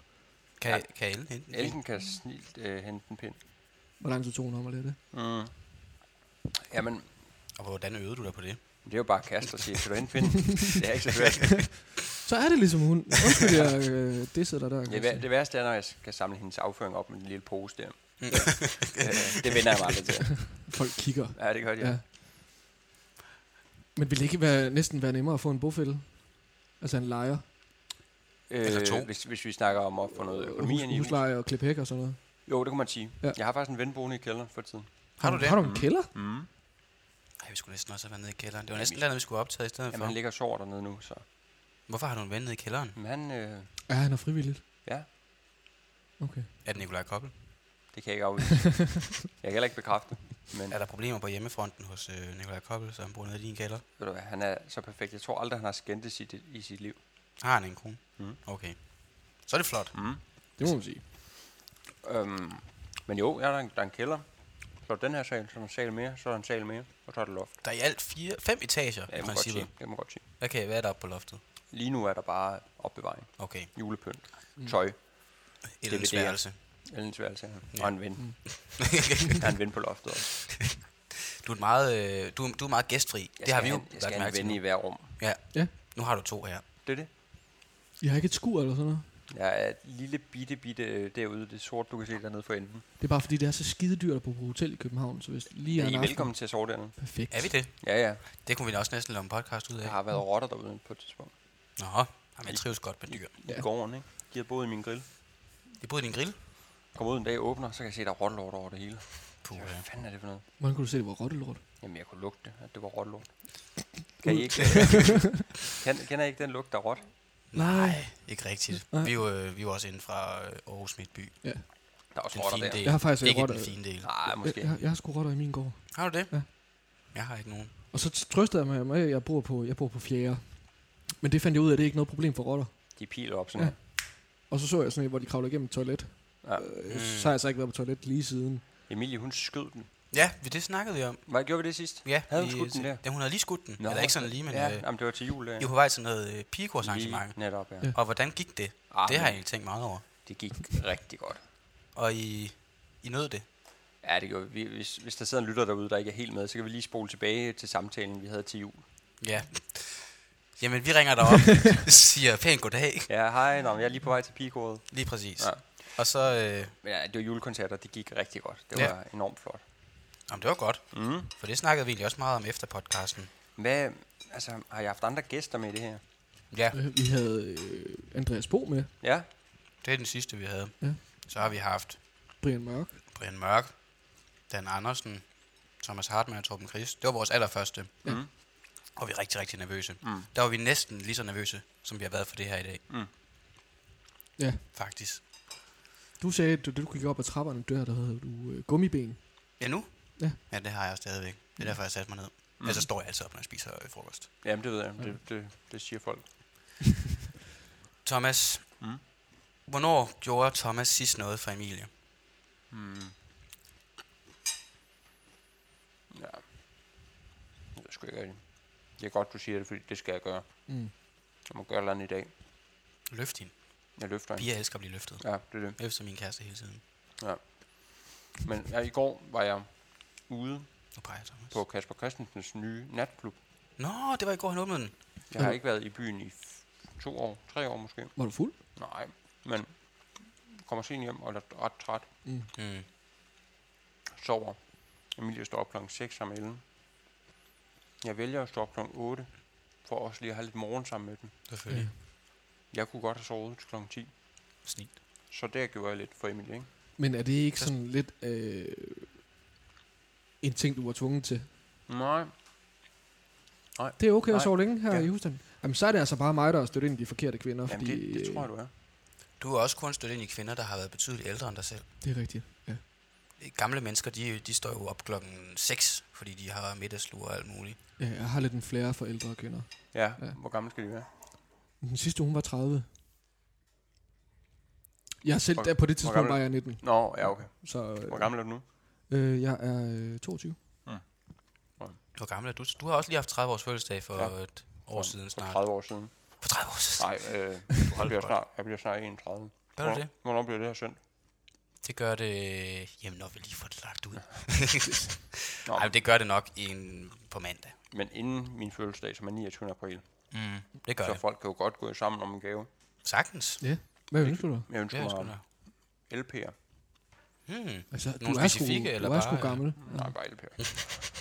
[SPEAKER 1] kan,
[SPEAKER 3] Ja.
[SPEAKER 1] kan Ellen hente en pind?
[SPEAKER 3] Elden kan snilt øh, hente en pind.
[SPEAKER 2] Hvor lang tid tog hun om at lære det?
[SPEAKER 3] Mm. Jamen,
[SPEAKER 1] Og hvordan øvede du dig på det?
[SPEAKER 3] det er jo bare kaste og sige, kan du hente pind? det er ikke så svært.
[SPEAKER 2] Så er det ligesom hun. Undskyld, jeg øh, dissede dig der.
[SPEAKER 3] Det, vær- det værste er, når jeg skal samle hendes afføring op med en lille pose der.
[SPEAKER 1] Mm.
[SPEAKER 3] øh, det vender jeg mig aldrig til.
[SPEAKER 2] Folk kigger.
[SPEAKER 3] Ja, det gør de.
[SPEAKER 2] Ja.
[SPEAKER 3] Ja.
[SPEAKER 2] Men vil det ikke være, næsten være nemmere at få en bofælde? Altså en lejer?
[SPEAKER 1] Eller to.
[SPEAKER 3] Øh, hvis, hvis vi snakker om at få noget økonomi
[SPEAKER 2] Hus,
[SPEAKER 3] ind i
[SPEAKER 2] husleje og klippe hæk og sådan noget.
[SPEAKER 3] Jo, det kan man sige.
[SPEAKER 2] Ja.
[SPEAKER 3] Jeg har faktisk en ven boende i kælderen for tiden.
[SPEAKER 1] Har du det?
[SPEAKER 2] Har du en
[SPEAKER 3] Mm.
[SPEAKER 2] kælder?
[SPEAKER 3] Mm.
[SPEAKER 1] Ej, vi skulle næsten også have været nede i kælderen. Det var næsten der, vi skulle optage i stedet
[SPEAKER 3] Jamen,
[SPEAKER 1] for.
[SPEAKER 3] han ligger og sover dernede nu, så...
[SPEAKER 1] Hvorfor har du en ven nede i kælderen?
[SPEAKER 3] Men han, øh,
[SPEAKER 2] Ja, han er frivilligt.
[SPEAKER 3] Ja.
[SPEAKER 2] Okay.
[SPEAKER 1] Er det Nikolaj Koppel?
[SPEAKER 3] det kan jeg ikke afvise. jeg kan heller ikke bekræfte. Men
[SPEAKER 1] Er der problemer på hjemmefronten hos øh, Nikolaj Koppel, som bor nede i din kælder?
[SPEAKER 3] ved du hvad, han er så perfekt. Jeg tror aldrig, han har skændtes i, det, i sit liv.
[SPEAKER 1] Har han en kone?
[SPEAKER 3] Mm.
[SPEAKER 1] Okay. Så er det flot.
[SPEAKER 3] Mm.
[SPEAKER 2] Det må man sige.
[SPEAKER 3] Øhm, men jo, ja, der, er en, der er en kælder. Så er den her sal, så er en sal mere, så er der en sal mere, og så er der loft.
[SPEAKER 1] Der er i alt fire, fem etager
[SPEAKER 3] Ja,
[SPEAKER 1] i
[SPEAKER 3] jeg må godt
[SPEAKER 1] princippet.
[SPEAKER 3] sige. Jeg må godt sige.
[SPEAKER 1] Hvad kan være der oppe på loftet?
[SPEAKER 3] Lige nu er der bare opbevaring,
[SPEAKER 1] Okay.
[SPEAKER 3] julepynt,
[SPEAKER 2] Mm.
[SPEAKER 3] tøj,
[SPEAKER 1] Ellens
[SPEAKER 3] DVD'er.
[SPEAKER 1] værelse.
[SPEAKER 3] Ellens værelse her,
[SPEAKER 1] Ja.
[SPEAKER 3] og en ven.
[SPEAKER 2] Mm.
[SPEAKER 3] Der er en ven på loftet også.
[SPEAKER 1] du, er meget, øh, du, er- du er meget gæstfri.
[SPEAKER 3] Jeg
[SPEAKER 1] det har
[SPEAKER 3] skal
[SPEAKER 1] vi jo
[SPEAKER 3] have- Jeg skal
[SPEAKER 1] lagt
[SPEAKER 3] have
[SPEAKER 1] mærke
[SPEAKER 3] en
[SPEAKER 1] til
[SPEAKER 3] ven i
[SPEAKER 1] nu.
[SPEAKER 3] hver rum.
[SPEAKER 1] Ja.
[SPEAKER 2] Ja.
[SPEAKER 1] Nu har du to her.
[SPEAKER 3] Det er det.
[SPEAKER 2] I har ikke et skur eller sådan noget?
[SPEAKER 3] Jeg er et lille bitte, bitte øh, derude, det er sort, du kan se dernede for enden.
[SPEAKER 2] Det er bare fordi, det er så skide dyrt at bo på hotel i København, så hvis lige er
[SPEAKER 3] I er velkommen til at sove dernede.
[SPEAKER 2] Perfekt.
[SPEAKER 1] Er vi det?
[SPEAKER 3] Ja, ja.
[SPEAKER 1] Det kunne vi da også næsten lave en podcast ud af.
[SPEAKER 3] Der har været rotter derude på et tidspunkt.
[SPEAKER 1] Nå, jamen, jeg trives godt med dyr.
[SPEAKER 3] I
[SPEAKER 2] Ja.
[SPEAKER 3] gården, ikke? De har boet i min grill.
[SPEAKER 1] Det boede i din grill?
[SPEAKER 3] Kommer ud en dag og åbner, så kan jeg se, at der er rottelort over det hele.
[SPEAKER 1] Puh,
[SPEAKER 3] Hvad fanden er det for noget?
[SPEAKER 2] Hvordan kunne du se, det var rottelort?
[SPEAKER 3] Jamen, jeg kunne lugte, at det var rottelort. Kan I ikke? kan, kender I ikke den lugt, der er rot?
[SPEAKER 1] Nej, ikke rigtigt.
[SPEAKER 2] Nej.
[SPEAKER 1] Vi er jo, øh, vi er jo også inde fra øh, Aarhus Midtby.
[SPEAKER 3] Der er også rotter der.
[SPEAKER 1] del.
[SPEAKER 2] Jeg har faktisk
[SPEAKER 1] Ikke
[SPEAKER 2] rotter.
[SPEAKER 1] den fine del.
[SPEAKER 3] Nej,
[SPEAKER 2] Jeg,
[SPEAKER 3] måske.
[SPEAKER 2] jeg, jeg har sgu rotter i min gård.
[SPEAKER 1] Har du det?
[SPEAKER 2] Ja.
[SPEAKER 1] Jeg har ikke nogen.
[SPEAKER 2] Og så trøstede jeg mig med, at jeg bor på, jeg bor på fjerde. Men det fandt jeg ud af, at det er ikke noget problem for rotter.
[SPEAKER 3] De piler op sådan
[SPEAKER 2] Ja. Og så så jeg sådan en, hvor de kravler igennem et toilet.
[SPEAKER 3] Ja.
[SPEAKER 2] Øh,
[SPEAKER 1] Mm.
[SPEAKER 2] Så har jeg så ikke været på toilet lige siden.
[SPEAKER 3] Emilie, hun skød den.
[SPEAKER 1] Ja, vi- det snakkede vi om.
[SPEAKER 3] Hvad gjorde vi det sidst?
[SPEAKER 1] Ja,
[SPEAKER 3] Havde hun
[SPEAKER 1] vi-
[SPEAKER 3] skudt den der?
[SPEAKER 1] Ja, hun havde lige skudt den.
[SPEAKER 3] Nå,
[SPEAKER 1] Eller ikke sådan lige, men
[SPEAKER 3] ja,
[SPEAKER 1] øh,
[SPEAKER 3] jamen, det var til jul der.
[SPEAKER 1] I var på vej til noget øh, pigekorsarrangement.
[SPEAKER 3] Lige netop, ja.
[SPEAKER 2] Ja.
[SPEAKER 1] Og hvordan gik det?
[SPEAKER 3] Ah,
[SPEAKER 1] det har jeg egentlig tænkt meget over.
[SPEAKER 3] Det gik rigtig godt.
[SPEAKER 1] Og I, I nød det?
[SPEAKER 3] Ja, det gjorde vi. Hvis, hvis der sidder en lytter derude, der ikke er helt med, så kan vi lige spole tilbage til samtalen, vi havde til jul.
[SPEAKER 1] Ja. Jamen, vi ringer dig op, siger pænt goddag.
[SPEAKER 3] Ja, hej, nå, jeg er lige på vej til pigekoret.
[SPEAKER 1] Lige præcis.
[SPEAKER 3] Ja.
[SPEAKER 1] Og så, øh,
[SPEAKER 3] ja, det var julekoncerter, det gik rigtig godt. Det
[SPEAKER 1] Ja.
[SPEAKER 3] var enormt flot.
[SPEAKER 1] Jamen, det var godt.
[SPEAKER 3] Mm.
[SPEAKER 1] For det snakkede vi egentlig også meget om efter podcasten.
[SPEAKER 3] Hvad, altså, har jeg haft andre gæster med i det her?
[SPEAKER 1] Ja,
[SPEAKER 2] Øh, Vi havde øh, Andreas Bo med,
[SPEAKER 3] Ja,
[SPEAKER 1] det er den sidste, vi havde.
[SPEAKER 2] Ja.
[SPEAKER 1] Så har vi haft
[SPEAKER 2] Brian Mørk.
[SPEAKER 1] Brian Mørk, Dan Andersen, Thomas Hartmann og Torben Chris. Det var vores allerførste.
[SPEAKER 2] Ja.
[SPEAKER 3] Mm.
[SPEAKER 1] Og vi er rigtig, rigtig nervøse.
[SPEAKER 3] Mm.
[SPEAKER 1] Der var vi næsten lige så nervøse, som vi har været for det her i dag.
[SPEAKER 3] Mm.
[SPEAKER 2] Ja.
[SPEAKER 1] Faktisk.
[SPEAKER 2] Du sagde, at du, du gik op ad trapperne dør, der havde du øh, gummiben.
[SPEAKER 1] Ja, nu?
[SPEAKER 2] Ja.
[SPEAKER 1] Ja, det har jeg stadigvæk. Det er derfor, jeg satte mig ned. Mm.
[SPEAKER 3] Mm.
[SPEAKER 1] Ellers så står jeg altid op, når jeg spiser øh, frokost.
[SPEAKER 3] Jamen, det ved jeg. Det, det, det siger folk.
[SPEAKER 1] Thomas,
[SPEAKER 3] Mm.
[SPEAKER 1] hvornår gjorde Thomas sidst noget for Emilie?
[SPEAKER 3] Hmm. Ja. Det er sgu ikke rigtigt. Det er godt, du siger det, fordi det skal jeg gøre.
[SPEAKER 2] Mm.
[SPEAKER 3] Jeg må gøre noget i dag.
[SPEAKER 1] Løft hende.
[SPEAKER 3] Jeg løfter hende.
[SPEAKER 1] Piger elsker at blive løftet.
[SPEAKER 3] Ja, det er det.
[SPEAKER 1] Jeg løfter min kæreste hele tiden.
[SPEAKER 3] Men ja, i går var jeg ude
[SPEAKER 1] peger Thomas.
[SPEAKER 3] på Kasper Christensens nye natklub.
[SPEAKER 1] Nå, det var i går, han åbnede den.
[SPEAKER 3] Jeg har ikke været i byen i to år, tre år måske.
[SPEAKER 2] Var du fuld?
[SPEAKER 3] Nej, men kommer sent hjem og er ret træt.
[SPEAKER 2] Mm.
[SPEAKER 1] Mm.
[SPEAKER 3] Sover. Emilie står op klokken 6 sammen med Ellen. Jeg vælger at stå op klokken 8, for også lige at have lidt morgen sammen med dem.
[SPEAKER 1] Selvfølgelig.
[SPEAKER 3] Jeg kunne godt have sovet til klokken 10,
[SPEAKER 1] Snit.
[SPEAKER 3] så der gjorde jeg lidt for Emilie, ikke?
[SPEAKER 2] Men er det ikke sådan lidt øh, en ting, du var tvunget til?
[SPEAKER 3] Nej,
[SPEAKER 2] Det er okay
[SPEAKER 3] Nej.
[SPEAKER 2] at sove længe her
[SPEAKER 3] Ja.
[SPEAKER 2] i husstanden. Jamen, så er det altså bare mig, der har stødt ind i de forkerte kvinder.
[SPEAKER 3] Jamen,
[SPEAKER 2] fordi,
[SPEAKER 3] det, det tror jeg, du er.
[SPEAKER 1] Du har også kun stødt ind i kvinder, der har været betydeligt ældre end dig selv.
[SPEAKER 2] Det er rigtigt, ja.
[SPEAKER 1] Gamle mennesker, de, de står jo op klokken 6, fordi de har middagslur og alt muligt.
[SPEAKER 2] ja. Jeg har lidt en flere for ældre kvinder.
[SPEAKER 3] Ja,
[SPEAKER 2] Ja.
[SPEAKER 3] hvor gammel skal de være?
[SPEAKER 2] Den sidste, hun var 30. Jeg er selv,
[SPEAKER 3] Hvor-
[SPEAKER 2] der på det tidspunkt var jeg 19.
[SPEAKER 3] Nå, ja, okay.
[SPEAKER 2] Så, øh,
[SPEAKER 3] Hvor gammel er du nu?
[SPEAKER 2] Øh, jeg er øh, 22.
[SPEAKER 1] Hvor gammel er du? Du har også lige haft 30 års fødselsdag for
[SPEAKER 3] Ja.
[SPEAKER 1] et år siden
[SPEAKER 3] For
[SPEAKER 1] snart.
[SPEAKER 3] 30 år siden.
[SPEAKER 1] For 30 år siden?
[SPEAKER 3] Nej, øh, jeg, bliver snart, jeg bliver snart 31.
[SPEAKER 1] Gør du det?
[SPEAKER 3] Hvornår bliver det her sendt?
[SPEAKER 1] Det gør det... Jamen, når vi lige får det lagt ud. Nej, det gør det nok en, på mandag.
[SPEAKER 3] men inden min fødselsdag, som er 29. april,
[SPEAKER 1] Mm, det gør
[SPEAKER 3] så
[SPEAKER 1] det.
[SPEAKER 3] folk kan jo godt gå sammen om en gave.
[SPEAKER 1] Sagtens.
[SPEAKER 2] Hvad ønsker du?
[SPEAKER 3] Jeg ønsker
[SPEAKER 1] er
[SPEAKER 3] mig. LP'er.
[SPEAKER 1] Hmm.
[SPEAKER 2] Altså, du
[SPEAKER 1] Nogle
[SPEAKER 2] er sgu,
[SPEAKER 1] specifikke, eller
[SPEAKER 2] du er
[SPEAKER 1] bare,
[SPEAKER 2] sgu gammel.
[SPEAKER 3] Nej, bare LP'er.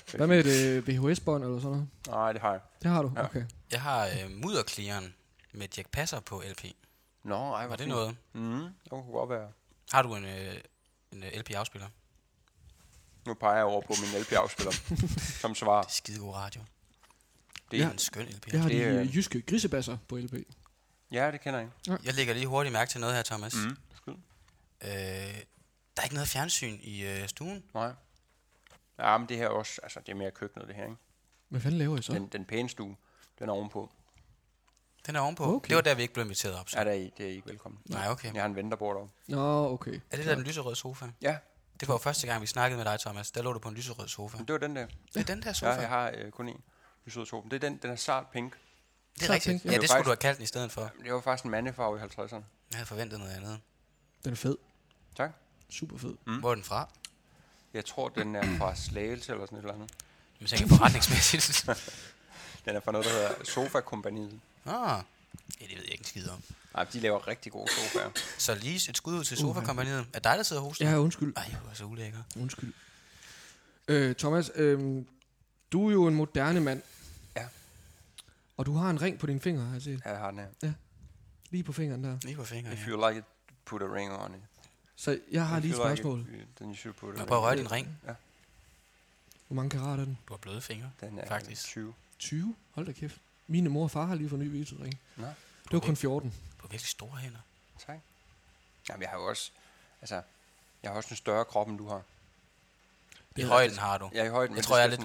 [SPEAKER 2] Hvad med et øh, VHS-bånd eller sådan noget?
[SPEAKER 3] Nej, det har jeg.
[SPEAKER 2] Det har du?
[SPEAKER 3] Ja.
[SPEAKER 2] Okay.
[SPEAKER 1] Jeg har øh, mudderklieren med Jack Passer på LP.
[SPEAKER 3] Nå, ej,
[SPEAKER 1] Var
[SPEAKER 3] hvor
[SPEAKER 1] det
[SPEAKER 3] fint.
[SPEAKER 1] noget?
[SPEAKER 3] Mm, det kunne godt være.
[SPEAKER 1] Har du en, øh, en øh, LP-afspiller?
[SPEAKER 3] Nu peger jeg over på min LP-afspiller som svar.
[SPEAKER 1] Det er skidegod radio.
[SPEAKER 3] Det er,
[SPEAKER 1] er en skøn LP.
[SPEAKER 2] Jeg har
[SPEAKER 3] Det
[SPEAKER 2] de
[SPEAKER 3] er-
[SPEAKER 2] øh, jyske grisebasser på LP.
[SPEAKER 3] Ja, det kender jeg.
[SPEAKER 1] Jeg lægger lige hurtigt mærke til noget her, Thomas. Mm.
[SPEAKER 3] Mm. Skyd.
[SPEAKER 1] Øh, der er ikke noget fjernsyn i øh, stuen.
[SPEAKER 3] Nej. Ja, men det her er også, altså det er mere køkkenet det her, ikke?
[SPEAKER 2] Hvad fanden laver I så?
[SPEAKER 3] Den, den pæne stue, den er ovenpå.
[SPEAKER 1] Den er ovenpå.
[SPEAKER 2] Okay.
[SPEAKER 1] Det var der, vi ikke blev inviteret op. Så.
[SPEAKER 3] Er der i, det er I ikke velkommen.
[SPEAKER 1] Nej, okay.
[SPEAKER 3] Jeg har en venterbord deroppe.
[SPEAKER 2] Nå, okay.
[SPEAKER 1] Er det der den lyserøde sofa?
[SPEAKER 3] Ja,
[SPEAKER 1] Det var jo første gang, vi snakkede med dig, Thomas. Der lå du på en lyserød sofa.
[SPEAKER 3] men det var den der.
[SPEAKER 1] Det er den der
[SPEAKER 3] Ja,
[SPEAKER 1] sofa.
[SPEAKER 3] jeg har øh, kun. Vi sidder sofa. Det er den, den er sart pink.
[SPEAKER 1] Det er rigtigt. Ja, det
[SPEAKER 3] Det er
[SPEAKER 1] skulle du have kaldt den i stedet for.
[SPEAKER 3] Det var faktisk en mandefarve i 50'erne.
[SPEAKER 1] Jeg havde forventet noget andet.
[SPEAKER 2] Den er fed.
[SPEAKER 3] Tak.
[SPEAKER 2] Super fed.
[SPEAKER 3] Mm.
[SPEAKER 1] Hvor er den fra?
[SPEAKER 3] Jeg tror, den er fra Slagelse eller sådan et eller andet.
[SPEAKER 1] Men tænker forretningsmæssigt.
[SPEAKER 3] Den er fra noget, der hedder Sofa-kompaniet.
[SPEAKER 1] ah, ja, det ved jeg ikke en skid om.
[SPEAKER 3] Nej, de laver rigtig gode sofaer.
[SPEAKER 1] Så lige et skud ud til
[SPEAKER 2] Uha.
[SPEAKER 1] sofa-kompaniet. Er dig, der sidder og hoster?
[SPEAKER 2] Ja, undskyld.
[SPEAKER 1] Ej, hvor er så ulækker.
[SPEAKER 2] Undskyld. Øh, Thomas, øh, du er jo en moderne mand.
[SPEAKER 3] Ja.
[SPEAKER 2] Og du har en ring på din finger, har jeg set.
[SPEAKER 3] Ja, jeg har den her.
[SPEAKER 2] Lige på fingeren der.
[SPEAKER 1] Lige på fingeren,
[SPEAKER 3] If
[SPEAKER 1] ja.
[SPEAKER 3] you like it, put a ring on it.
[SPEAKER 2] Så jeg har lige et
[SPEAKER 3] like
[SPEAKER 2] spørgsmål.
[SPEAKER 3] Then you should put
[SPEAKER 1] prøver at
[SPEAKER 3] ring.
[SPEAKER 1] røre din ring.
[SPEAKER 2] Hvor mange karat er den?
[SPEAKER 1] Du har bløde fingre.
[SPEAKER 3] Den er
[SPEAKER 1] Faktisk.
[SPEAKER 3] 20.
[SPEAKER 2] 20? Hold da kæft. Mine mor og far har lige fået ny viselring.
[SPEAKER 3] Nå,
[SPEAKER 2] Det var kun 14.
[SPEAKER 1] Du har virkelig store hænder.
[SPEAKER 3] tak. Jamen, jeg har jo også... Altså, jeg har også en større krop, end du har.
[SPEAKER 1] I højden har du.
[SPEAKER 3] Jeg er i højden,
[SPEAKER 1] Jeg tror, jeg er lidt...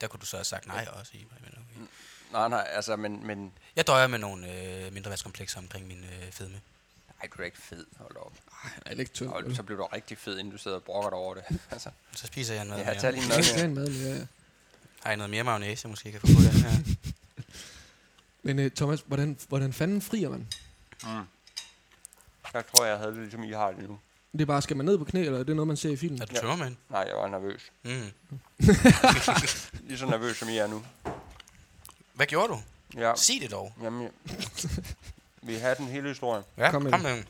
[SPEAKER 1] Der kunne du så have sagt nej også i. Men okay.
[SPEAKER 3] Nej, nej, altså, men... men
[SPEAKER 1] Jeg døjer med nogle øh, mindre værtskomplekser omkring min øh, fedme.
[SPEAKER 3] Ej, du er ikke fed. Hold op.
[SPEAKER 2] Han er ikke tynd.
[SPEAKER 3] Og
[SPEAKER 2] vel?
[SPEAKER 3] så bliver du rigtig fed, inden du sidder og brokker dig over det. altså,
[SPEAKER 1] Så spiser jeg noget
[SPEAKER 3] ja,
[SPEAKER 1] mere.
[SPEAKER 3] tag lige
[SPEAKER 2] Jeg
[SPEAKER 3] noget
[SPEAKER 2] have
[SPEAKER 3] mere.
[SPEAKER 2] en mad med, ja.
[SPEAKER 1] Har I noget mere mayonnaise, jeg måske kan få på den her?
[SPEAKER 2] Men uh, Thomas, hvordan, hvordan fanden frier man?
[SPEAKER 3] Mm. Jeg tror, jeg havde det ligesom I har det nu.
[SPEAKER 2] Det er bare, skal man ned på knæ, eller er det noget, man ser i filmen?
[SPEAKER 1] Er du
[SPEAKER 3] Ja.
[SPEAKER 1] tømmermand?
[SPEAKER 3] Nej, jeg var nervøs.
[SPEAKER 1] Mm.
[SPEAKER 3] Lige så nervøs, som I er nu.
[SPEAKER 1] Hvad gjorde du?
[SPEAKER 3] Ja,
[SPEAKER 1] Sig det dog.
[SPEAKER 3] jamen, jeg... vi havde den hele historie.
[SPEAKER 1] Ja,
[SPEAKER 2] Kom
[SPEAKER 1] kom,
[SPEAKER 2] med
[SPEAKER 1] den.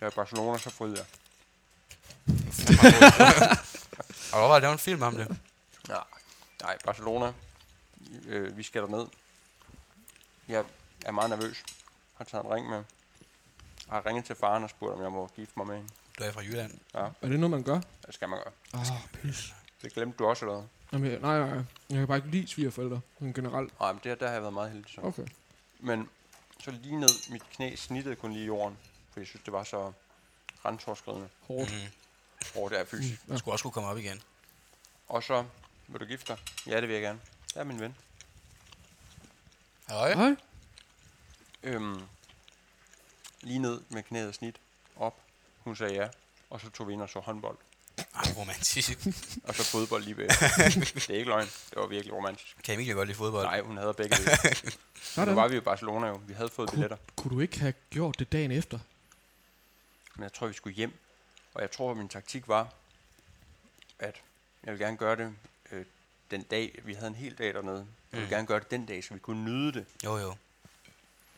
[SPEAKER 3] Jeg er i Barcelona, så fryd jeg.
[SPEAKER 1] Og hvor var det en film om det?
[SPEAKER 3] Nej, nej, Barcelona. Øh, vi skal derned. Jeg er meget nervøs. Har taget en ring med. Jeg har ringet til faren og spurgt, om jeg må gifte mig med hende.
[SPEAKER 1] Du er fra Jylland.
[SPEAKER 2] Er det noget, man gør?
[SPEAKER 3] Det skal man gøre.
[SPEAKER 2] Åh, oh, pis.
[SPEAKER 3] Det glemte du også, eller hvad?
[SPEAKER 2] Jamen, jeg- nej, nej, nej. Jeg kan bare ikke lide svigerforældre, sådan generelt.
[SPEAKER 3] Nej, men det, der har jeg været meget heldig. Så.
[SPEAKER 2] Okay.
[SPEAKER 3] Men så lige ned, mit knæ snittede kun lige i jorden. For jeg synes, det var så grænseoverskridende.
[SPEAKER 2] Hårdt.
[SPEAKER 1] Mm.
[SPEAKER 3] Hvor det er fysisk.
[SPEAKER 2] Ja.
[SPEAKER 1] Du skulle også kunne komme op igen.
[SPEAKER 3] Og så, vil du gifte dig? Ja, det vil jeg gerne. Det er min ven.
[SPEAKER 1] Hej.
[SPEAKER 2] Hej.
[SPEAKER 3] Øhm, lige ned med knæet snit. Op. Hun sagde ja. Og så tog vi ind og så håndbold.
[SPEAKER 1] Ej, romantisk.
[SPEAKER 3] Og så fodbold lige ved. det er ikke løgn. Det var virkelig romantisk.
[SPEAKER 1] Kan Emilie godt lide fodbold?
[SPEAKER 3] Nej, hun havde begge dele. Nu var vi i Barcelona jo. Vi havde fået billetter.
[SPEAKER 2] Kunne du ikke have gjort det dagen efter?
[SPEAKER 3] Men jeg tror, vi skulle hjem. Og jeg tror, at min taktik var, at jeg ville gerne gøre det øh, den dag. Vi havde en hel dag dernede. Jeg ville gerne gøre det den dag, så vi kunne nyde det.
[SPEAKER 1] Jo, jo.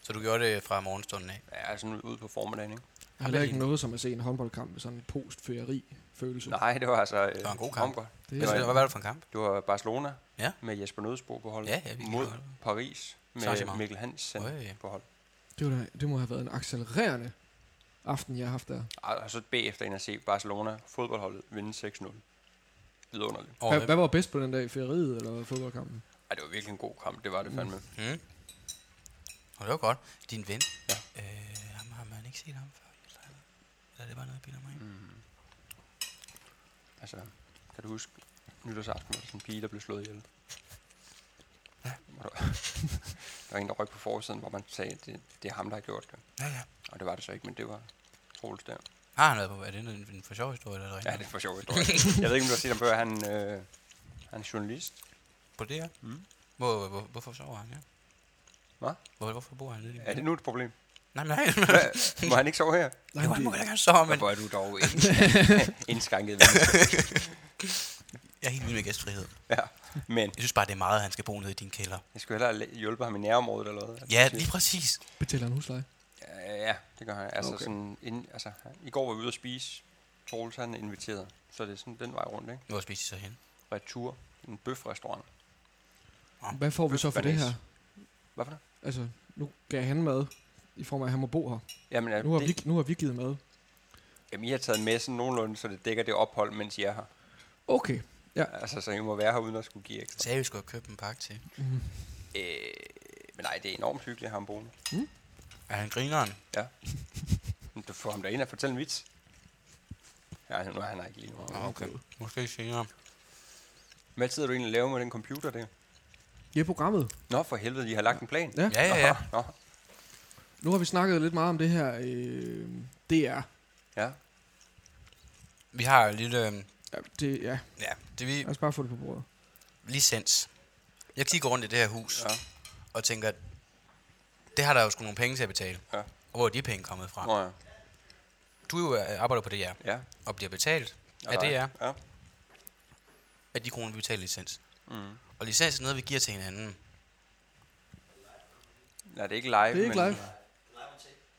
[SPEAKER 1] Så du gjorde det fra morgenstunden af?
[SPEAKER 3] Ja, sådan ud på formiddagen, ikke?
[SPEAKER 2] Jeg har heller ikke noget som at se en håndboldkamp med sådan en postferi følelse.
[SPEAKER 3] Nej, det var altså... Det
[SPEAKER 1] var en god kamp.
[SPEAKER 2] Det
[SPEAKER 1] Hvad,
[SPEAKER 2] er,
[SPEAKER 3] var-
[SPEAKER 1] hvad var det for en kamp?
[SPEAKER 3] Det var Barcelona
[SPEAKER 1] Ja.
[SPEAKER 3] med Jesper Nødsbo på hold.
[SPEAKER 1] Ja, ja,
[SPEAKER 3] mod. Paris med. Mikkel Hansen
[SPEAKER 1] Øj.
[SPEAKER 3] på hold.
[SPEAKER 2] det, var da, det må have været en accelererende aften, jeg har haft der.
[SPEAKER 3] Og og så bagefter ind at se Barcelona fodboldholdet vinde 6-0. Vidunderligt.
[SPEAKER 2] Hvad, hvad var bedst på den dag? Feriet eller fodboldkampen?
[SPEAKER 3] Ej, det var virkelig en god kamp, det var det fandme.
[SPEAKER 1] Mm. Og det var godt. Din ven,
[SPEAKER 3] Ja.
[SPEAKER 1] øh, ham har man ikke set ham før. Eller er det bare noget, jeg bilder mig ind?
[SPEAKER 3] Mm. Altså, kan du huske nytårsaften, var der sådan en pige, der blev slået ihjel?
[SPEAKER 1] Ja.
[SPEAKER 3] Hvor Der, der var en, der røg på forsiden, hvor man sagde, at det, det er ham, der har gjort det.
[SPEAKER 1] Ja, ja.
[SPEAKER 3] Og det var det så ikke, men det var Troels der.
[SPEAKER 1] Har han været på? Er det en, en for sjov historie? Eller
[SPEAKER 3] Ja, det er for sjov historie. Jeg ved ikke, om du har set ham før. Han, øh, han er journalist.
[SPEAKER 1] På det her?
[SPEAKER 3] Mm.
[SPEAKER 1] Hvor, hvor, hvorfor sover han, ja?
[SPEAKER 3] Hvad?
[SPEAKER 1] Hvor, hvorfor bor han nede i
[SPEAKER 3] Er det nu et problem?
[SPEAKER 1] Nej, nej.
[SPEAKER 3] Hvad? Må han ikke sove her?
[SPEAKER 2] Nej,
[SPEAKER 1] Jo, han må gerne sove, men
[SPEAKER 3] Hvorfor er du dog en indskrænket
[SPEAKER 1] jeg er helt vild med gæstfrihed.
[SPEAKER 3] Ja, men
[SPEAKER 1] Jeg synes bare, det er meget, at han skal bo nede i din kælder.
[SPEAKER 3] jeg skulle hellere hjælpe ham i nærområdet eller noget.
[SPEAKER 1] Ja, lige præcis.
[SPEAKER 2] betaler en husleje.
[SPEAKER 3] Ja, ja, det gør han. Altså,
[SPEAKER 2] Okay.
[SPEAKER 3] sådan, ind, altså, i går var vi ude at spise. Troels han er inviteret. Så det er sådan den vej rundt, ikke?
[SPEAKER 1] Hvor spiser I så hen?
[SPEAKER 3] Retur. En bøfrestaurant.
[SPEAKER 2] Hvad får vi så for det her?
[SPEAKER 3] Hvad for det?
[SPEAKER 2] Altså, nu gav han mad i form af, at han må bo her.
[SPEAKER 3] Jamen, er
[SPEAKER 2] Nu har,
[SPEAKER 3] det,
[SPEAKER 2] vi, nu har vi givet mad.
[SPEAKER 3] jamen, I har taget med sådan nogenlunde, så det dækker det ophold, mens I er her.
[SPEAKER 2] Okay.
[SPEAKER 3] Altså, så I må være her uden at skulle give ekstra.
[SPEAKER 1] Sagde, vi skulle have købt en pakke til.
[SPEAKER 2] Mm.
[SPEAKER 3] Øh, men nej, det er enormt hyggeligt at have ham boende.
[SPEAKER 1] Er han grineren?
[SPEAKER 3] Men Du får ham da ind og fortælle en vits. Ja, nu er han ikke lige nu.
[SPEAKER 1] Nå, okay. Måske senere.
[SPEAKER 3] Hvad sidder du egentlig og laver med den computer der?
[SPEAKER 2] Ja, programmet.
[SPEAKER 3] Nå, for helvede, I har lagt en plan.
[SPEAKER 2] Ja.
[SPEAKER 1] Ja, ja, ja.
[SPEAKER 3] Nå,
[SPEAKER 2] Nu har vi snakket lidt meget om det her øh, DR.
[SPEAKER 3] ja.
[SPEAKER 1] Vi har lille... øhm,
[SPEAKER 2] Ja, det, ja,
[SPEAKER 1] Ja, det vi...
[SPEAKER 2] lad os bare få det på bordet.
[SPEAKER 1] Licens. Jeg kigger rundt i det her hus
[SPEAKER 3] Ja.
[SPEAKER 1] og tænker, at det har der jo sgu nogle penge til at betale.
[SPEAKER 3] Ja.
[SPEAKER 1] Og hvor er de penge kommet fra?
[SPEAKER 3] Nå ja.
[SPEAKER 1] Du er jo øh, arbejder på det her
[SPEAKER 3] Ja.
[SPEAKER 1] og bliver betalt af det er,
[SPEAKER 3] Ja.
[SPEAKER 1] at de kroner, vi betaler licens.
[SPEAKER 3] Mm.
[SPEAKER 1] Og licens er noget, vi giver til hinanden.
[SPEAKER 3] Ja, det er ikke live.
[SPEAKER 2] Det er ikke
[SPEAKER 3] men,
[SPEAKER 2] live.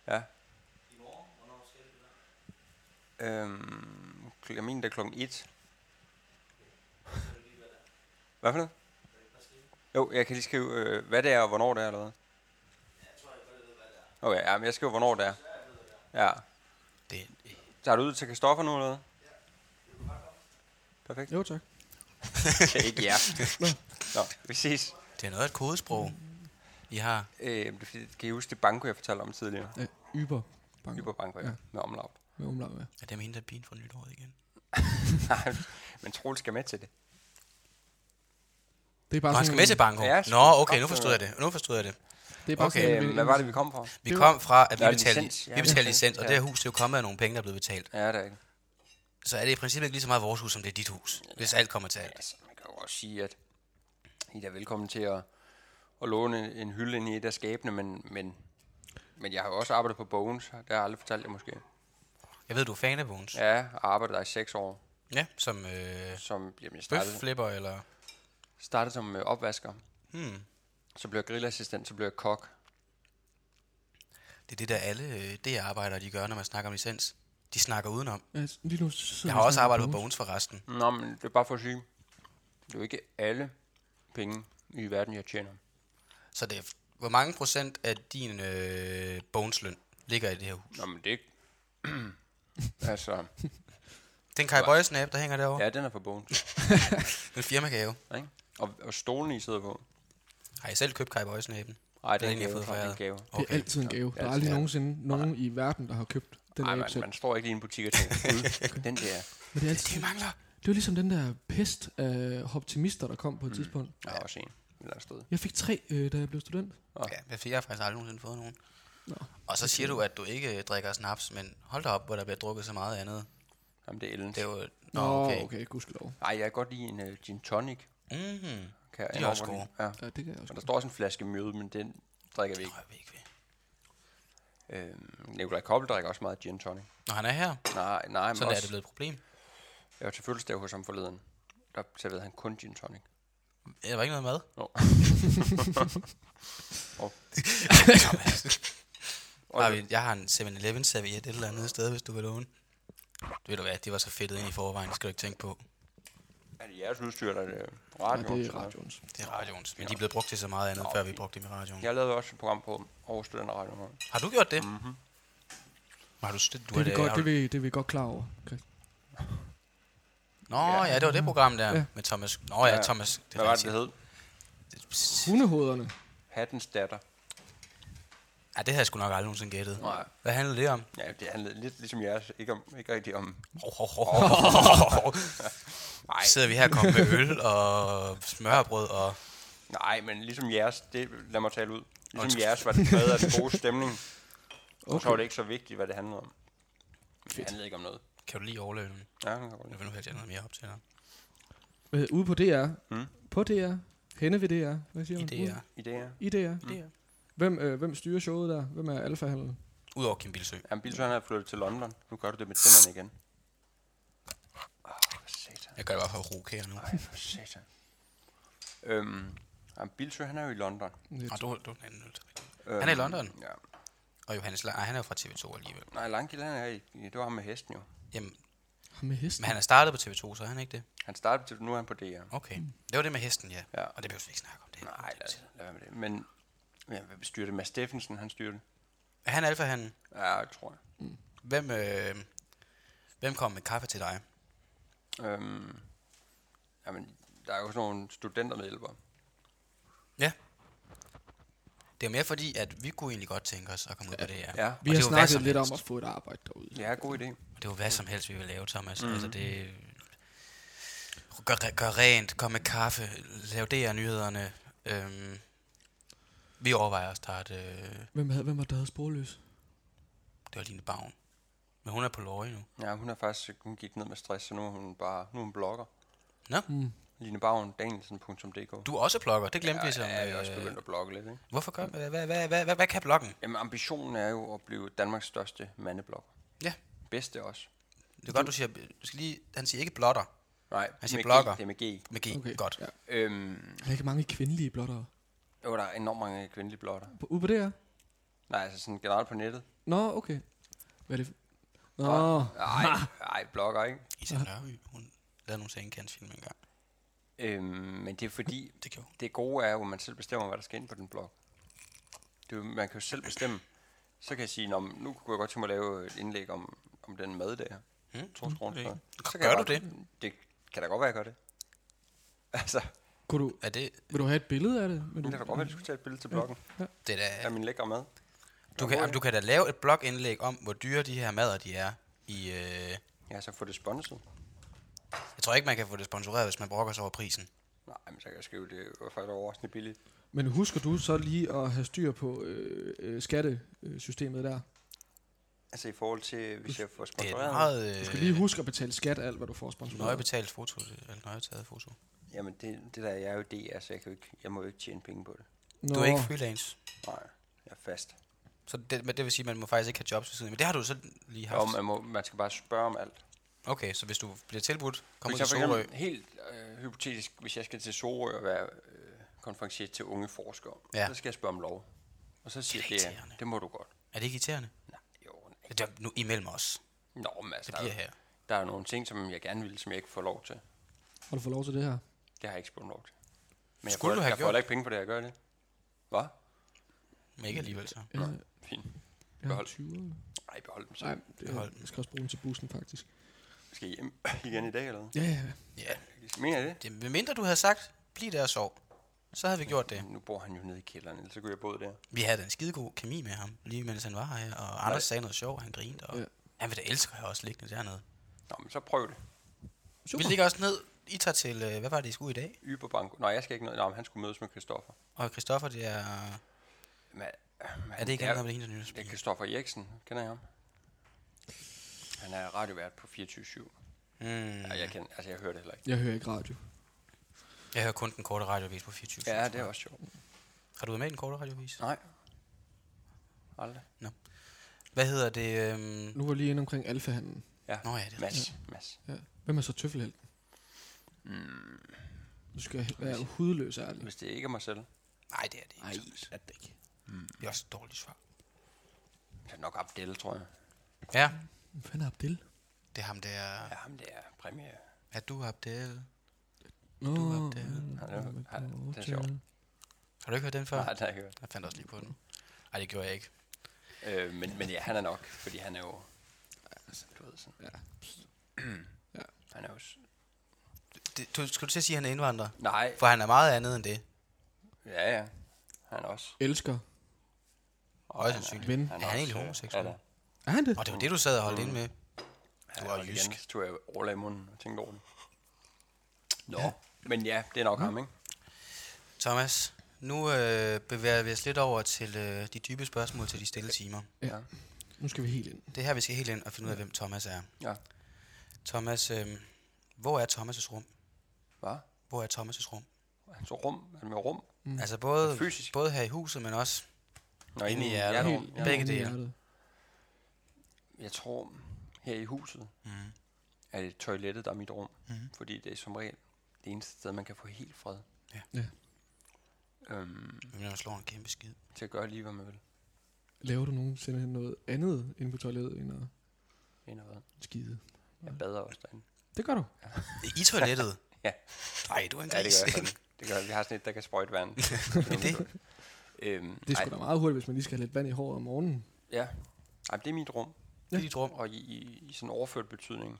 [SPEAKER 3] Ja. Øhm, kl- jeg mener, det er klokken 1. Hvad for noget? Jo, jeg kan lige skrive, øh, hvad det er og hvornår det er, eller hvad? Okay, ja, men jeg skriver, hvornår det er. Ja.
[SPEAKER 1] Det,
[SPEAKER 3] Så er du ud til Kristoffer nu, eller hvad? Perfekt.
[SPEAKER 2] Jo, tak.
[SPEAKER 3] Ikke ja. Nå, vi ses.
[SPEAKER 1] det er noget af et kodesprog, I har.
[SPEAKER 3] Øh, det er fordi- kan I huske det banko, jeg fortalte om tidligere?
[SPEAKER 2] Ja, Uber. Bank.
[SPEAKER 3] Uber banko, ja.
[SPEAKER 2] Ja.
[SPEAKER 3] Med omlaut.
[SPEAKER 2] Med omlag, ja.
[SPEAKER 1] Er det med hende, der er pigen fra nytåret igen?
[SPEAKER 3] Nej, men Troels skal med til det.
[SPEAKER 2] Det er bare
[SPEAKER 1] Nå, han skal med til banko?
[SPEAKER 3] Ja,
[SPEAKER 1] Nå, okay, nu forstod jeg det. Nu forstod jeg det.
[SPEAKER 2] Det er bare
[SPEAKER 1] Okay,
[SPEAKER 2] sådan,
[SPEAKER 3] Øh, hvad var det, vi kom fra?
[SPEAKER 1] Vi kom fra, at vi betalte,
[SPEAKER 3] licens. Ja,
[SPEAKER 1] vi betalte licens, og det her hus det er jo kommet af nogle penge, der er blevet betalt.
[SPEAKER 3] Ja, det er ikke.
[SPEAKER 1] Så er det i princippet ikke lige så meget vores hus, som det er dit hus, hvis alt kommer til alt.
[SPEAKER 3] Altså, man kan jo også sige, at I er velkommen til at, at låne en hylde ind i et af skabene, men, men, men jeg har jo også arbejdet på Bones. Det har jeg aldrig fortalt jer måske.
[SPEAKER 1] Jeg ved, du er fan af Bones.
[SPEAKER 3] Ja, jeg har arbejdet der i seks år.
[SPEAKER 1] Ja, som øh,
[SPEAKER 3] Som, jamen, jeg startede,
[SPEAKER 1] bøfflipper, eller...
[SPEAKER 3] startede som øh, opvasker.
[SPEAKER 1] Hmm.
[SPEAKER 3] Så blev jeg grillassistent, så blev jeg kok.
[SPEAKER 1] Det er det, der alle øh, det arbejdere de gør, når man snakker om licens. De snakker udenom.
[SPEAKER 2] Ja, lige nu sidder
[SPEAKER 1] Jeg har også arbejdet på
[SPEAKER 2] Bones.
[SPEAKER 1] Bones forresten.
[SPEAKER 3] Nå, men det er bare for at sige, det er jo ikke alle penge i verden, jeg tjener.
[SPEAKER 1] Så det er, hvor mange procent af din øh, Bones-løn ligger i det her hus?
[SPEAKER 3] Nå, men det er ikke... altså,
[SPEAKER 1] Den Kai Bøjsen app, der hænger derovre, ja.
[SPEAKER 3] ja, den er for Bones.
[SPEAKER 1] en firmagave.
[SPEAKER 3] Ikke? Og, og stolen, I sidder på.
[SPEAKER 1] Har I selv købt Kai Bøjsen appen?
[SPEAKER 3] Ej, det
[SPEAKER 1] Den
[SPEAKER 3] er en gave.
[SPEAKER 1] fået
[SPEAKER 3] Det er
[SPEAKER 2] er altid en gave. Der er
[SPEAKER 3] Ja,
[SPEAKER 2] aldrig
[SPEAKER 3] ja.
[SPEAKER 2] nogensinde nogen i verden, der har købt den
[SPEAKER 3] Nej,
[SPEAKER 2] app
[SPEAKER 3] man, man står ikke lige i en butik og tænker, "Gud, den der.
[SPEAKER 2] Men det er
[SPEAKER 1] Det
[SPEAKER 2] altid,
[SPEAKER 1] mangler.
[SPEAKER 2] det var ligesom den der pest af optimister, der kom på et tidspunkt.
[SPEAKER 3] Jeg har også en. Eller sted.
[SPEAKER 2] Jeg fik tre, øh, da jeg blev student.
[SPEAKER 1] Ja, jeg fik jeg har faktisk aldrig nogensinde fået nogen.
[SPEAKER 2] Nå,
[SPEAKER 1] Og så siger du, at du ikke drikker snaps, men hold da op, hvor der bliver drukket så meget andet.
[SPEAKER 3] Jamen, det er Ellens.
[SPEAKER 1] Det er jo...
[SPEAKER 2] Nå, okay,
[SPEAKER 1] okay.
[SPEAKER 2] okay gudskelov.
[SPEAKER 3] Ej, jeg kan godt lide en uh, gin tonic.
[SPEAKER 1] Mhm.
[SPEAKER 3] Kan jeg
[SPEAKER 1] De er også gode.
[SPEAKER 3] Ja.
[SPEAKER 2] Ja, det kan jeg også.
[SPEAKER 3] Og der står også en flaske mjød, men den drikker vi
[SPEAKER 1] Det
[SPEAKER 3] ikke.
[SPEAKER 1] tror jeg ikke ved.
[SPEAKER 3] Øhm, Nikolaj Koppel drikker også meget gin tonic.
[SPEAKER 1] Når han er her,
[SPEAKER 3] Nej, nej, men
[SPEAKER 1] så er
[SPEAKER 3] også,
[SPEAKER 1] det blevet et problem.
[SPEAKER 3] jeg var til fødselsdag hos ham forleden. Der serverede han kun gin tonic.
[SPEAKER 1] Der var ikke noget mad.
[SPEAKER 3] Nå.
[SPEAKER 1] Har vi, jeg har en 7-Eleven serviet et eller andet sted, hvis du vil låne. Du ved du hvad, de var så fedtet ind i forvejen, det skal du ikke tænke på.
[SPEAKER 3] Er det jeres udstyr, eller er det
[SPEAKER 2] Ja,
[SPEAKER 3] radioen?
[SPEAKER 2] det er radioens.
[SPEAKER 1] Det er radioens. Men de er blevet brugt til så meget andet,
[SPEAKER 3] Nå,
[SPEAKER 1] før vi brugte dem i radioen.
[SPEAKER 3] Jeg lavede også et program på Aarhus Studenter Radio.
[SPEAKER 1] Har du gjort det?
[SPEAKER 3] Mm-hmm.
[SPEAKER 1] Har du, du
[SPEAKER 2] Det er, vi godt, det,
[SPEAKER 1] du-
[SPEAKER 2] er vi, det er vi godt klar over. Okay.
[SPEAKER 1] Nå, ja, det var det program der
[SPEAKER 2] Ja.
[SPEAKER 1] med Thomas. Nå ja,
[SPEAKER 3] Ja.
[SPEAKER 1] Thomas.
[SPEAKER 3] Hvad var det, det hed?
[SPEAKER 1] det?
[SPEAKER 2] Hundehoderne.
[SPEAKER 3] Hattens datter.
[SPEAKER 1] Ja, det havde jeg sgu nok aldrig nogensinde gættet.
[SPEAKER 3] Nej.
[SPEAKER 1] Hvad handlede det om?
[SPEAKER 3] Ja, det handlede lidt ligesom jeres. Ikke, om, ikke rigtig om... Nej,
[SPEAKER 1] Sidder vi her og kommer med øl og smørbrød og...
[SPEAKER 3] nej, men ligesom jeres, det, lad mig tale ud. Ligesom jeres var det præget af den gode stemning. Og så
[SPEAKER 2] Okay.
[SPEAKER 3] var det ikke så vigtigt, hvad det handlede om. Det handlede ikke om noget.
[SPEAKER 1] Kan du lige overleve den?
[SPEAKER 3] Ja, det kan godt
[SPEAKER 1] Jeg vil nu have noget mere op til dig.
[SPEAKER 2] Øh, ude på DR.
[SPEAKER 3] Mm.
[SPEAKER 2] På DR. Henne ved DR. Hvad siger man?
[SPEAKER 1] Idéer.
[SPEAKER 3] Idéer.
[SPEAKER 2] I DR.
[SPEAKER 1] Idéer.
[SPEAKER 2] Hvem, øh, hvem styrer showet der? Hvem er alfahandlen?
[SPEAKER 1] Udover Kim Bilsø.
[SPEAKER 3] Jamen, Bilsø han er flyttet til London. Nu gør du det med tænderne igen. Åh, for satan.
[SPEAKER 1] Jeg gør det bare for at rokere nu.
[SPEAKER 3] Ej, for satan. Øhm, jamen, Bilsø, han er jo i London.
[SPEAKER 2] Net.
[SPEAKER 1] Og du, du den anden øl til mig.
[SPEAKER 3] Øhm,
[SPEAKER 1] Han er i London?
[SPEAKER 3] Ja.
[SPEAKER 1] Og Johannes Lang, han er jo fra TV2 alligevel.
[SPEAKER 3] Nej, Langkild, han er i, det var ham med hesten jo.
[SPEAKER 1] Jamen,
[SPEAKER 2] Ham med hesten.
[SPEAKER 1] men han er startet på TV2, så er han ikke det?
[SPEAKER 3] Han startede til, nu er han på DR.
[SPEAKER 1] Okay. Det var det med hesten, ja.
[SPEAKER 3] Ja.
[SPEAKER 1] Og det behøver vi ikke snakke om. Det.
[SPEAKER 3] Nej, lad, lad være med det. Men, ja, hvem styrer det? Mads Steffensen, han styrer det.
[SPEAKER 1] Er han alfa han?
[SPEAKER 3] Ja, det tror jeg.
[SPEAKER 1] Hvem, øh, hvem kom med kaffe til dig?
[SPEAKER 3] Øhm, jamen, der er jo sådan nogle studentermedhjælpere.
[SPEAKER 1] Ja. Det er mere fordi, at vi kunne egentlig godt tænke os at komme ud på det her.
[SPEAKER 3] Ja.
[SPEAKER 2] Vi har snakket lidt om at få et arbejde derude.
[SPEAKER 3] Ja, god idé.
[SPEAKER 1] Og det er jo hvad som helst, vi vil lave, Thomas. Mm. Altså det... Gør, gør rent, kom med kaffe, lav det af nyhederne. Øhm, vi overvejer at starte... Øh,
[SPEAKER 2] Hvem, havde, hvem var der havde sporløs?
[SPEAKER 1] det var Line Bavn. Men hun er på Lorge nu.
[SPEAKER 3] Ja, hun er faktisk, hun gik ned med stress, så nu er hun bare, nu er hun blogger.
[SPEAKER 1] Nå,
[SPEAKER 2] Mm.
[SPEAKER 3] Line Bavn, Danielsen.dk.
[SPEAKER 1] du er også blogger. Det glemte
[SPEAKER 3] ja,
[SPEAKER 1] vi som...
[SPEAKER 3] Ja, jeg er også
[SPEAKER 1] øh,
[SPEAKER 3] begyndt at blogge lidt, ikke?
[SPEAKER 1] Hvorfor gør hvad, hvad, hvad, hvad, hvad, hvad kan bloggen?
[SPEAKER 3] Jamen, ambitionen er jo at blive Danmarks største mandeblogger.
[SPEAKER 1] Ja.
[SPEAKER 3] Bedste også.
[SPEAKER 1] Det er godt, du siger... Du skal lige, han siger ikke blotter
[SPEAKER 3] Nej,
[SPEAKER 1] Han siger
[SPEAKER 3] med
[SPEAKER 1] blogger.
[SPEAKER 3] G, det er med G.
[SPEAKER 1] med G.
[SPEAKER 2] Okay.
[SPEAKER 1] Godt.
[SPEAKER 2] Ja.
[SPEAKER 3] Øhm,
[SPEAKER 2] Der er ikke mange kvindelige blottere.
[SPEAKER 3] Jo, der er enormt mange kvindelige blotter.
[SPEAKER 2] På, ude på DR?
[SPEAKER 3] Nej, altså sådan generelt på nettet.
[SPEAKER 2] Nå, okay. Hvad er det? Nå,
[SPEAKER 3] Nej, nej, blogger, ikke?
[SPEAKER 1] Isa Nørby, hun lavede nogle sengekantfilm engang.
[SPEAKER 3] Øhm, men det er fordi,
[SPEAKER 1] Det gjorde
[SPEAKER 3] det gode er jo, at man selv bestemmer, hvad der skal ind på den blog. Det er jo, man kan jo selv bestemme. Så kan jeg sige, "Nå, men nu kunne jeg godt tænke mig at lave et indlæg om, om den mad der.
[SPEAKER 1] Hmm?
[SPEAKER 3] Troels Grundsø.
[SPEAKER 1] Okay.
[SPEAKER 3] Så kan
[SPEAKER 1] Gør
[SPEAKER 3] jeg
[SPEAKER 1] du
[SPEAKER 3] bare- Det kan da godt være, at jeg gør det. Altså,
[SPEAKER 2] kunne du,
[SPEAKER 1] Er det...
[SPEAKER 2] vil du have et billede af det? Vil
[SPEAKER 3] det
[SPEAKER 2] du,
[SPEAKER 3] kan da godt være, at du skulle tage et billede til bloggen
[SPEAKER 1] Det er da...
[SPEAKER 3] af min lækre mad.
[SPEAKER 1] Du kan, du kan da lave et blogindlæg om, hvor dyre de her mader de er. I, øh,
[SPEAKER 3] Ja, så få det sponset.
[SPEAKER 1] jeg tror ikke, man kan få det sponsoreret, hvis man brokker sig over prisen.
[SPEAKER 3] Nej, men så kan jeg skrive, det var faktisk overraskende billigt.
[SPEAKER 2] Men husker du så lige at have styr på øh, øh, skattesystemet der?
[SPEAKER 3] Altså i forhold til, hvis jeg får
[SPEAKER 1] Det er et
[SPEAKER 3] sponsoreret.
[SPEAKER 1] meget
[SPEAKER 2] Du skal
[SPEAKER 1] øh,
[SPEAKER 2] lige huske at betale skat alt, hvad du får sponsoreret.
[SPEAKER 1] nøje betalt foto, eller nøje taget foto.
[SPEAKER 3] Jamen, det, det der, jeg er jo DR, så jeg, kan jo ikke, jeg må jo ikke tjene penge på det.
[SPEAKER 2] Nå,
[SPEAKER 1] Du er ikke freelance.
[SPEAKER 3] Nej, jeg er fast.
[SPEAKER 1] Så det, men det vil sige, at man må faktisk ikke have jobs ved siden. af. Men det har du så lige haft.
[SPEAKER 3] Og man, må, man skal bare spørge om alt.
[SPEAKER 1] Okay, så hvis du bliver tilbudt, kommer til Sorø.
[SPEAKER 3] helt øh, hypotetisk, hvis jeg skal til Sorø og være øh, konferencier til unge forskere,
[SPEAKER 1] Ja.
[SPEAKER 3] så skal jeg spørge om lov. Og så siger
[SPEAKER 1] Det er
[SPEAKER 3] det, det må du godt.
[SPEAKER 1] Er det ikke irriterende?
[SPEAKER 3] Nej, jo, nej.
[SPEAKER 1] Det er nu imellem os.
[SPEAKER 3] Nå, men altså,
[SPEAKER 1] Det
[SPEAKER 3] der,
[SPEAKER 1] bliver
[SPEAKER 3] er,
[SPEAKER 1] her.
[SPEAKER 3] der er nogle ting, som jeg gerne vil, som jeg ikke får lov til.
[SPEAKER 2] Har du fået lov til det her?
[SPEAKER 3] Det har jeg ikke spurgt om lov til. Men jeg
[SPEAKER 1] Skulle
[SPEAKER 3] får,
[SPEAKER 1] du have
[SPEAKER 3] jeg får
[SPEAKER 1] gjort?
[SPEAKER 3] heller ikke penge for det, jeg gør det. Hvad?
[SPEAKER 1] Men ikke alligevel så.
[SPEAKER 2] Ja,
[SPEAKER 3] Nå. Fint.
[SPEAKER 2] jeg har
[SPEAKER 3] Behold.
[SPEAKER 2] 20.
[SPEAKER 3] Nej, behold dem så.
[SPEAKER 2] Nej, det,
[SPEAKER 1] Behold
[SPEAKER 2] jeg skal også bruge den til bussen, faktisk.
[SPEAKER 3] Skal I hjem igen i dag, eller hvad?
[SPEAKER 2] Ja, ja, ja.
[SPEAKER 1] Ja,
[SPEAKER 3] Mener jeg det?
[SPEAKER 1] det, med mindre du havde sagt, bliv der og sov, så havde vi gjort det.
[SPEAKER 3] Nu bor han jo nede i kælderen, ellers så kunne jeg bo der.
[SPEAKER 1] Vi havde en skidegod kemi med ham, lige mens han var her, og Anders sagde noget sjovt, og han grinede, og
[SPEAKER 2] Ja.
[SPEAKER 1] ja. han vil da elske at have os liggende dernede.
[SPEAKER 3] Nå, men så prøv det.
[SPEAKER 2] Super.
[SPEAKER 1] Vi ligger også ned, I tager til, øh, hvad var det, I skulle i dag?
[SPEAKER 3] Yberbanko. Nej, jeg skal ikke noget. Nej, han skulle mødes med Christoffer.
[SPEAKER 1] Og Christoffer, det er,
[SPEAKER 3] Men,
[SPEAKER 1] er det ikke
[SPEAKER 3] ja,
[SPEAKER 1] andet, med det hendes
[SPEAKER 3] Det er? Christoffer Eriksen. Kender jeg ham? Han er radiovært på 24-7.
[SPEAKER 1] Mm,
[SPEAKER 3] Ja, jeg, kan, altså, jeg hører det heller ikke.
[SPEAKER 2] Jeg hører ikke radio.
[SPEAKER 1] jeg hører kun den korte radiovis på 24
[SPEAKER 3] Ja, det er også sjovt.
[SPEAKER 1] Har du været med i den korte radiovis?
[SPEAKER 3] Nej. Aldrig.
[SPEAKER 1] Hvad hedder det? Øhm...
[SPEAKER 2] Nu var lige inde omkring alfahandlen.
[SPEAKER 3] Ja.
[SPEAKER 1] Nå ja, det er
[SPEAKER 3] Mads. Mads.
[SPEAKER 2] Ja. Hvem er så tøffelhelten?
[SPEAKER 3] Mm.
[SPEAKER 2] Du skal være hudløs ærlig.
[SPEAKER 3] Hvis det ikke er mig selv,
[SPEAKER 1] Nej, det er det ikke.
[SPEAKER 2] Nej,
[SPEAKER 1] Thomas.
[SPEAKER 2] er det ikke.
[SPEAKER 1] Det er også et dårligt svar.
[SPEAKER 3] så er det nok Abdel, tror jeg.
[SPEAKER 1] Ja,
[SPEAKER 2] fanden er Abdel?
[SPEAKER 1] det er ham der.
[SPEAKER 3] Ja, ham det er præmie.
[SPEAKER 1] Er du Abdel?
[SPEAKER 2] Nå,
[SPEAKER 1] Du Abdel.
[SPEAKER 2] mm,
[SPEAKER 3] Han er-
[SPEAKER 2] mm,
[SPEAKER 3] han- det er sjovt.
[SPEAKER 1] Har du ikke hørt den før?
[SPEAKER 3] Nej, det har jeg ikke hørt.
[SPEAKER 1] Jeg fandt også lige på den. Nej, det gjorde jeg ikke.
[SPEAKER 3] Øh, men, men ja, han er nok, fordi han er jo... Altså, du ved sådan...
[SPEAKER 2] Ja. Ja.
[SPEAKER 3] Han er jo...
[SPEAKER 1] Det, du, skulle du til at sige, at han er indvandrer?
[SPEAKER 3] Nej,
[SPEAKER 1] For han er meget andet end det.
[SPEAKER 3] ja, ja. Han er også...
[SPEAKER 2] Elsker.
[SPEAKER 3] Og
[SPEAKER 1] Højst
[SPEAKER 3] han er-
[SPEAKER 1] sandsynligt.
[SPEAKER 2] Ven.
[SPEAKER 1] Er han egentlig homoseksuel?
[SPEAKER 3] Ja.
[SPEAKER 2] Er han det?
[SPEAKER 1] Og det var det, du sad og holdt mm. inde med.
[SPEAKER 3] Han
[SPEAKER 1] Du er
[SPEAKER 3] holdt
[SPEAKER 1] jysk.
[SPEAKER 3] Igen, så tog jeg Orla i munden og tænkte over det. Nå, ja. men ja, det er nok ham, ikke?
[SPEAKER 1] Thomas, nu øh, bevæger vi os lidt over til øh, de dybe spørgsmål til de stille timer.
[SPEAKER 2] Ja. Nu skal vi helt ind.
[SPEAKER 1] Det er her, vi skal helt ind og finde ud af, hvem Thomas er.
[SPEAKER 3] Ja.
[SPEAKER 1] Thomas, øh, hvor er Thomas' rum?
[SPEAKER 3] Hvad?
[SPEAKER 1] Hvor er Thomas' rum?
[SPEAKER 3] Så rum, er det med rum?
[SPEAKER 2] Mm.
[SPEAKER 1] Altså både,
[SPEAKER 3] Fysisk?
[SPEAKER 1] både her i huset, men også...
[SPEAKER 3] Nå,
[SPEAKER 1] Inde i hjertet.
[SPEAKER 3] hjerterum.
[SPEAKER 2] Helt,
[SPEAKER 3] Ja.
[SPEAKER 1] Begge dele.
[SPEAKER 2] hjertet.
[SPEAKER 3] Jeg tror, her i huset
[SPEAKER 1] Mm.
[SPEAKER 3] er det toilettet, der er mit rum.
[SPEAKER 1] Mhm.
[SPEAKER 3] Fordi det er som regel det eneste sted, man kan få helt fred.
[SPEAKER 1] Ja.
[SPEAKER 2] Ja.
[SPEAKER 3] Øhm,
[SPEAKER 1] Hvem der slår en kæmpe skid?
[SPEAKER 3] til at gøre lige, hvad man vil.
[SPEAKER 2] Laver du nogensinde noget andet inde på toilettet end at
[SPEAKER 3] Ind og hvad.
[SPEAKER 2] skide?
[SPEAKER 3] Jeg bader også derinde.
[SPEAKER 2] Det gør du.
[SPEAKER 1] I toilettet?
[SPEAKER 3] Ja.
[SPEAKER 1] Nej, du er en
[SPEAKER 3] Ja, det
[SPEAKER 1] gris.
[SPEAKER 3] gør jeg. Det gør jeg. Vi har sådan et, der kan sprøjte vand.
[SPEAKER 1] det?
[SPEAKER 3] Øhm,
[SPEAKER 2] Det er sgu da meget hurtigt, hvis man lige skal have lidt vand i håret om morgenen.
[SPEAKER 3] Ja. Ej, det er mit rum.
[SPEAKER 1] Det er dit rum.
[SPEAKER 3] Og i, i, i sådan overført betydning.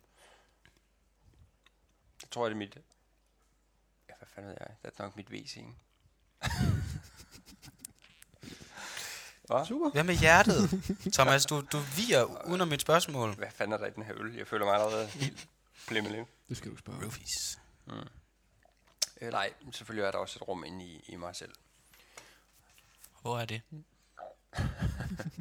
[SPEAKER 3] Jeg tror, det er mit... Ja, hvad fanden ved jeg? Det er nok mit WC, ikke? Hvad?
[SPEAKER 2] Super.
[SPEAKER 1] Hvad med hjertet? Thomas, du, du viger uden om mit spørgsmål.
[SPEAKER 3] Hvad fanden er der i den her øl? Jeg føler mig allerede helt plimmelig.
[SPEAKER 2] Det skal du spørge. om.
[SPEAKER 1] Roofies.
[SPEAKER 3] Øh, nej, selvfølgelig er der også et rum inde i, i mig selv.
[SPEAKER 1] Hvor er det?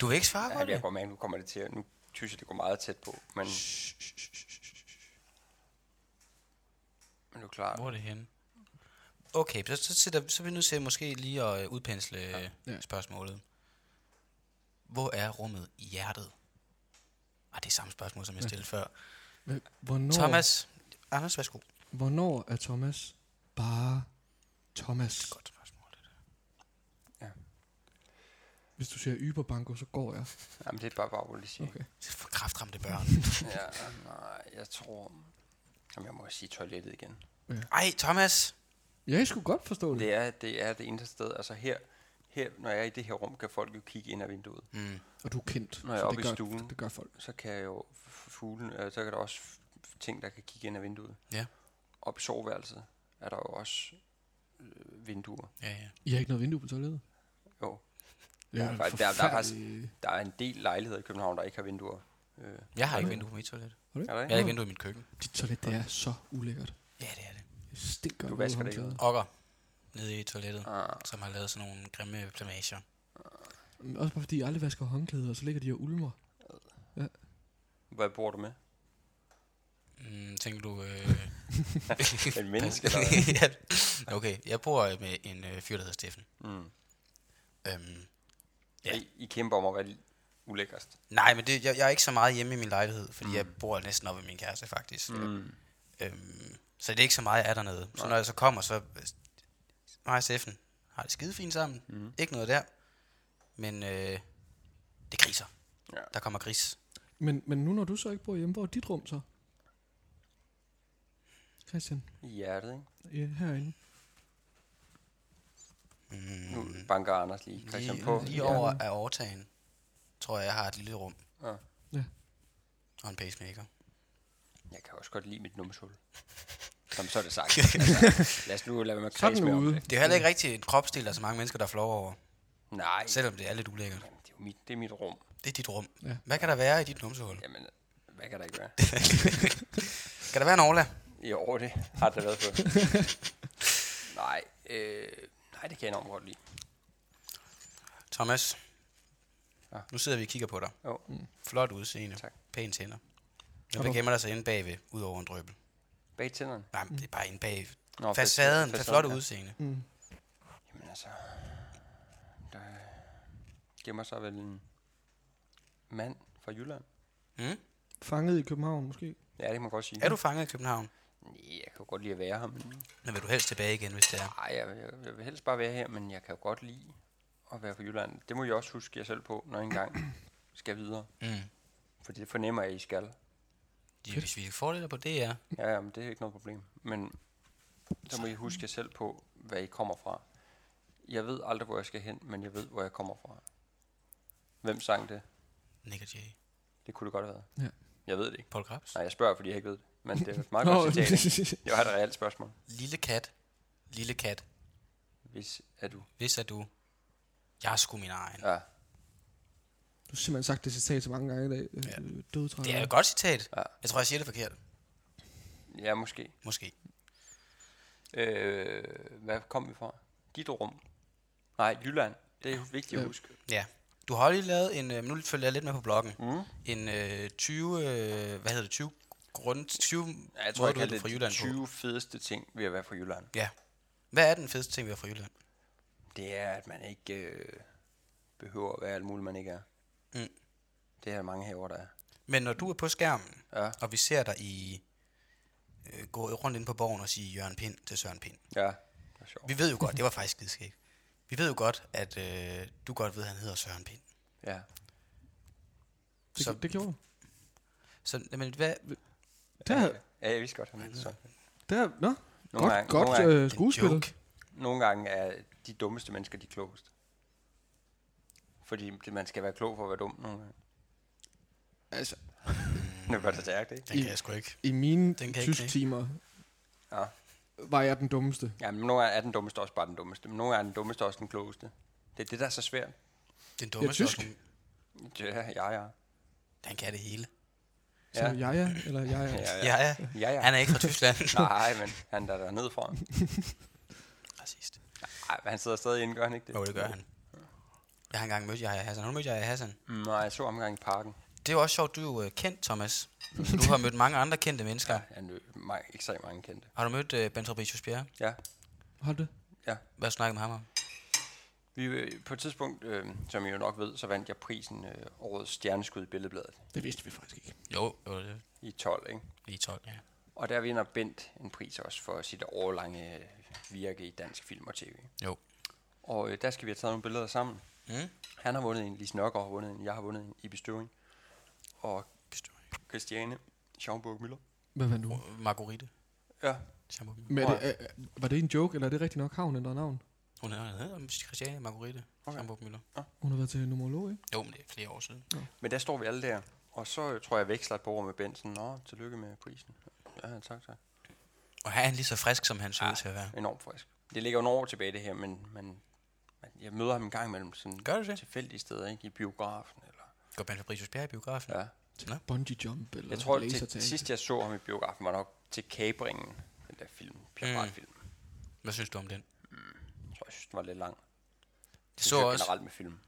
[SPEAKER 1] Du vil ikke svare på
[SPEAKER 3] Ja, jeg
[SPEAKER 1] det?
[SPEAKER 3] går med, nu kommer det til. Nu synes jeg, det går meget tæt på, men... Men du er klar.
[SPEAKER 1] Hvor er det henne? Okay, så, så, så, så er vi nødt til måske lige at øh, udpensle ja.
[SPEAKER 2] Ja.
[SPEAKER 1] spørgsmålet. Hvor er rummet i hjertet? Ah, det er samme spørgsmål, som jeg stillede før.
[SPEAKER 2] Men Hvornår,
[SPEAKER 1] Thomas, Anders, værsgo.
[SPEAKER 2] hvornår er Thomas bare Thomas?
[SPEAKER 1] Godt spørgsmål. det der.
[SPEAKER 2] Hvis du siger Yberbanko, så går jeg.
[SPEAKER 3] Jamen, det er bare bare, at sige.
[SPEAKER 2] Okay.
[SPEAKER 1] Det er for kraftramte børn.
[SPEAKER 3] Ja, nej, jeg tror... Jamen, jeg må sige toilettet igen.
[SPEAKER 1] Ej, Thomas.
[SPEAKER 2] Ja, jeg skulle godt forstå det.
[SPEAKER 3] Det er det, er det eneste sted. Altså her, her, når jeg er i det her rum, kan folk jo kigge ind ad vinduet.
[SPEAKER 1] Mm.
[SPEAKER 2] Og du er kendt.
[SPEAKER 3] Når jeg er oppe
[SPEAKER 2] det
[SPEAKER 3] i
[SPEAKER 2] gør,
[SPEAKER 3] stuen.
[SPEAKER 2] Det gør folk.
[SPEAKER 3] Så kan jeg jo fuglen, øh, så kan der også ting, der kan kigge ind ad vinduet.
[SPEAKER 1] Ja.
[SPEAKER 3] Op i soveværelset er der jo også øh, vinduer.
[SPEAKER 1] Ja, ja.
[SPEAKER 2] I har ikke noget vindue på toilettet?
[SPEAKER 3] Jo, Ja,
[SPEAKER 2] er en
[SPEAKER 3] faktisk- der- der er der er en del lejligheder i København, der ikke har vinduer. Øh,
[SPEAKER 1] Jeg har ikke vindue på mit toilet.
[SPEAKER 2] Har du
[SPEAKER 3] er der
[SPEAKER 1] Jeg
[SPEAKER 3] ikke?
[SPEAKER 1] har ikke vindue i mit køkken.
[SPEAKER 2] Dit toilet, det er så ulækkert.
[SPEAKER 1] Ja, det er det.
[SPEAKER 2] Det stinker.
[SPEAKER 3] Du vasker det
[SPEAKER 2] håndklæder.
[SPEAKER 1] Okker nede i toilettet,
[SPEAKER 3] Ah,
[SPEAKER 1] som har lavet sådan nogle grimme plamager.
[SPEAKER 2] Også bare fordi jeg aldrig vasker håndklæder, og så ligger de og ulmer.
[SPEAKER 3] hvad bor du med?
[SPEAKER 1] Mm, tænker du... Øh...
[SPEAKER 3] Et menneske, eller
[SPEAKER 1] ja. Okay, jeg bor øh, med en øh, fyr, der hedder Steffen.
[SPEAKER 3] Mm.
[SPEAKER 1] Øhm,
[SPEAKER 3] Ja. I, I kæmper om at være ulækkerst.
[SPEAKER 1] nej, men det, jeg, jeg er ikke så meget hjemme i min lejlighed, fordi mm. jeg bor næsten oppe med min kæreste, faktisk.
[SPEAKER 3] Mm.
[SPEAKER 1] Øhm, så det er ikke så meget, jeg er dernede. Så
[SPEAKER 3] Nej.
[SPEAKER 1] når jeg så kommer, så... Mig og Steffen har det skide fint sammen.
[SPEAKER 3] Mm.
[SPEAKER 1] Ikke noget der. Men øh, det kriser.
[SPEAKER 3] Ja.
[SPEAKER 1] Der kommer gris.
[SPEAKER 2] Men, men nu når du så ikke bor hjemme, hvor er dit rum så? Christian,
[SPEAKER 3] I hjertet, ikke?
[SPEAKER 2] ja, herinde.
[SPEAKER 1] Mm,
[SPEAKER 3] Nu banker Anders lige Christian
[SPEAKER 1] lige,
[SPEAKER 3] på.
[SPEAKER 1] lige over af overtagen, tror jeg, jeg har et lille rum.
[SPEAKER 3] Ja.
[SPEAKER 2] Ja.
[SPEAKER 1] Og en pacemaker.
[SPEAKER 3] Jeg kan også godt lide mit numsehul. Som så er det sagt. altså, lad os nu lade være med at kredse mere om
[SPEAKER 2] ude.
[SPEAKER 3] det.
[SPEAKER 1] Det er heller ikke rigtig en kropstil, der er så mange mennesker, der flår over.
[SPEAKER 3] Nej,
[SPEAKER 1] Selvom det er lidt ulækkert.
[SPEAKER 3] Jamen, det er jo mit, det er mit rum.
[SPEAKER 1] Det er dit rum.
[SPEAKER 2] Ja.
[SPEAKER 1] Hvad kan der være i dit numsehul?
[SPEAKER 3] Jamen, hvad kan der ikke være?
[SPEAKER 1] Kan der være en Orla?
[SPEAKER 3] I år, det har det været før. nej, øh, nej, det kan jeg enormt godt lide.
[SPEAKER 1] Thomas,
[SPEAKER 3] Ja.
[SPEAKER 1] nu sidder vi og kigger på dig.
[SPEAKER 3] Jo.
[SPEAKER 1] Flot udseende.
[SPEAKER 3] Tak.
[SPEAKER 1] Pæne tænder. Men hvad gemmer der sig inde bagved, ud over en drøbel?
[SPEAKER 3] Bag tænderne.
[SPEAKER 1] Nej, det er bare inde bag
[SPEAKER 3] Nå,
[SPEAKER 1] facaden.
[SPEAKER 3] facade-
[SPEAKER 1] Det flotte
[SPEAKER 3] ja.
[SPEAKER 1] udseende.
[SPEAKER 2] Mm.
[SPEAKER 3] Jamen altså, der gemmer sig vel en mand fra Jylland.
[SPEAKER 1] Mm?
[SPEAKER 2] Fanget i København måske.
[SPEAKER 3] Ja, det kan man godt sige.
[SPEAKER 1] Er du fanget i København?
[SPEAKER 3] Nej, jeg kan jo godt lide at være her, men
[SPEAKER 1] Men vil du helst tilbage igen, hvis det er?
[SPEAKER 3] ej, jeg, jeg, jeg vil helst bare være her, men jeg kan jo godt lide at være på Jylland. Det må jeg også huske jer selv på, når jeg engang skal videre.
[SPEAKER 1] Mm.
[SPEAKER 3] For det fornemmer jeg, at I skal.
[SPEAKER 1] Ja, hvis vi får det der på DR.
[SPEAKER 3] Ja, ja, men det er ikke noget problem. Men så må I huske jer selv på, hvad I kommer fra. Jeg ved aldrig, hvor jeg skal hen, men jeg ved, hvor jeg kommer fra. Hvem sang det?
[SPEAKER 1] Nick og Jay.
[SPEAKER 3] Det kunne det godt have været.
[SPEAKER 2] Ja.
[SPEAKER 3] Jeg ved det ikke.
[SPEAKER 1] Paul Krabs.
[SPEAKER 3] Nej, jeg spørger, fordi jeg ikke ved det. Men det er et meget godt citat. Det var et reelt spørgsmål.
[SPEAKER 1] Lille kat. Lille kat.
[SPEAKER 3] Hvis er du...
[SPEAKER 1] Hvis er du... Jeg er sgu min egen.
[SPEAKER 3] Ja,
[SPEAKER 2] Du har simpelthen sagt det citat så mange gange i dag.
[SPEAKER 1] Ja.
[SPEAKER 2] Dødtræt.
[SPEAKER 1] Det er et godt citat.
[SPEAKER 3] Ja.
[SPEAKER 1] Jeg tror, jeg siger det forkert.
[SPEAKER 3] ja måske.
[SPEAKER 1] Måske.
[SPEAKER 3] Øh, hvad kom vi fra? Diderum. Nej, Jylland. Det er jo vigtigt at
[SPEAKER 2] Ja.
[SPEAKER 3] huske.
[SPEAKER 1] Ja. Du har lige lavet en... Øh, nu følger jeg lidt med på bloggen.
[SPEAKER 3] Mm.
[SPEAKER 1] En øh, 20... Øh, hvad hedder det? 20 grund... 20
[SPEAKER 3] Ja, jeg tror, jeg
[SPEAKER 1] du
[SPEAKER 3] kalder
[SPEAKER 1] er fra
[SPEAKER 3] det
[SPEAKER 1] Jylland
[SPEAKER 3] de
[SPEAKER 1] på.
[SPEAKER 3] 20 fedeste ting ved at være fra Jylland.
[SPEAKER 1] Ja. Hvad er den fedeste ting ved at fra Jylland?
[SPEAKER 3] Det er, at man ikke øh, behøver at være alt muligt, man ikke er.
[SPEAKER 1] Mm.
[SPEAKER 3] Det er der mange herover, der er.
[SPEAKER 1] Men når du er på skærmen,
[SPEAKER 3] Ja,
[SPEAKER 1] og vi ser dig i... Øh, gå rundt ind på borgen og sige Jørgen Pind til Søren Pind.
[SPEAKER 3] ja. Det er sjovt.
[SPEAKER 1] Vi ved jo godt, det var faktisk skideskægt. Vi ved jo godt, at øh, du godt ved, at han hedder Søren Pind.
[SPEAKER 3] Ja.
[SPEAKER 2] Det,
[SPEAKER 1] Så-
[SPEAKER 2] det gjorde.
[SPEAKER 1] Så, men hvad,
[SPEAKER 2] Der,
[SPEAKER 3] Ja, jeg vidste godt, han hed så.
[SPEAKER 2] der, nå,
[SPEAKER 3] Nogle
[SPEAKER 2] godt,
[SPEAKER 3] gange,
[SPEAKER 2] godt
[SPEAKER 3] nogle, gange,
[SPEAKER 2] øh, skuespil.
[SPEAKER 3] nogle gange er de dummeste mennesker de klogeste. Fordi man skal være klog for at være dum nogle gange.
[SPEAKER 2] Altså,
[SPEAKER 3] Det var det stærkt, ikke?
[SPEAKER 1] Den kan jeg sgu ikke.
[SPEAKER 2] i mine
[SPEAKER 1] Den kan jeg ikke
[SPEAKER 2] tysk timer
[SPEAKER 3] Ja.
[SPEAKER 2] var jeg den dummeste.
[SPEAKER 3] ja, men nogle gange er den dummeste også bare den dummeste. Men nogle gange er den dummeste også den klogeste. Det er det, der er så svært.
[SPEAKER 1] Den dumme
[SPEAKER 2] tysk.
[SPEAKER 1] ja,
[SPEAKER 3] Ja, ja, ja.
[SPEAKER 1] Han kan det hele.
[SPEAKER 2] Så
[SPEAKER 3] Ja.
[SPEAKER 2] ja. jeg, ja, eller jeg, ja.
[SPEAKER 3] Ja,
[SPEAKER 1] Ja, ja.
[SPEAKER 3] ja. ja.
[SPEAKER 1] Han er ikke fra Tyskland.
[SPEAKER 3] Nej, men han er der nede fra.
[SPEAKER 1] Racist.
[SPEAKER 3] Nej, men han sidder stadig inde, gør han ikke det?
[SPEAKER 1] Jo, det gør han. Jeg har engang mødt Yahya Hassan. Har du mødt Yahya Hassan?
[SPEAKER 3] Mm, Nej, jeg så ham engang i parken.
[SPEAKER 1] Det er jo også sjovt, du er jo øh, kendt, Thomas. Du har mødt mange andre kendte mennesker.
[SPEAKER 3] Ja, han er mange, ekstremt mange kendte.
[SPEAKER 1] Har du mødt uh, Bent Fabricius Bjerre?
[SPEAKER 3] Ja,
[SPEAKER 2] Hold det.
[SPEAKER 3] ja.
[SPEAKER 1] Hvad snakker med ham om?
[SPEAKER 3] Vi, øh, på et tidspunkt, øh, som I jo nok ved, så vandt jeg prisen øh, årets stjerneskud i Billedbladet
[SPEAKER 2] Det vidste vi faktisk ikke.
[SPEAKER 1] Jo, jo det
[SPEAKER 3] i 12, ikke?
[SPEAKER 1] lige 12, ja.
[SPEAKER 3] Og der vinder Bent en pris også for sit årlange øh, virke i dansk film og tv.
[SPEAKER 1] Jo.
[SPEAKER 3] Og øh, der skal vi have taget nogle billeder sammen.
[SPEAKER 1] Mm.
[SPEAKER 3] Han har vundet en, Lise Nørgaard har vundet en, jeg har vundet en, Ibi Støvring. Og Christiane Schaumburg Møller.
[SPEAKER 2] Hvad vandt du?
[SPEAKER 1] Marguerite.
[SPEAKER 3] Ja,
[SPEAKER 1] Schamburg.
[SPEAKER 2] Men er det, er, var det en joke, eller er det rigtigt nok havn ændret navn?
[SPEAKER 1] Hun hedder, Christiane Marguerite.
[SPEAKER 3] Okay.
[SPEAKER 1] Okay. Schamburg Møller.
[SPEAKER 2] Hun har været til numerolog, ikke?
[SPEAKER 1] Jo, men det er flere år siden.
[SPEAKER 3] men der står vi alle der. Og så tror jeg, jeg veksler et par ord med Bent. Sådan, Nå, tillykke med prisen. Ja, tak, tak.
[SPEAKER 1] Og han er lige så frisk, som han så ud
[SPEAKER 3] Ja.
[SPEAKER 1] til at være.
[SPEAKER 3] Enormt frisk. Det ligger jo nogle år tilbage, det her, men, men, men jeg møder ham en gang imellem sådan
[SPEAKER 1] Gør du det?
[SPEAKER 3] tilfældige steder, ikke? I biografen, eller...
[SPEAKER 1] Går Bent Fabricius Bjerre i biografen?
[SPEAKER 3] Ja.
[SPEAKER 2] Bungee jump, eller
[SPEAKER 3] Jeg tror, til, sidst jeg så ham i biografen, var nok til Kabringen, den der film, piratfilm. Mm.
[SPEAKER 1] Hvad synes du om den?
[SPEAKER 3] Tror, jeg synes, den var lidt lang.
[SPEAKER 1] Jeg så også,
[SPEAKER 3] generelt med film.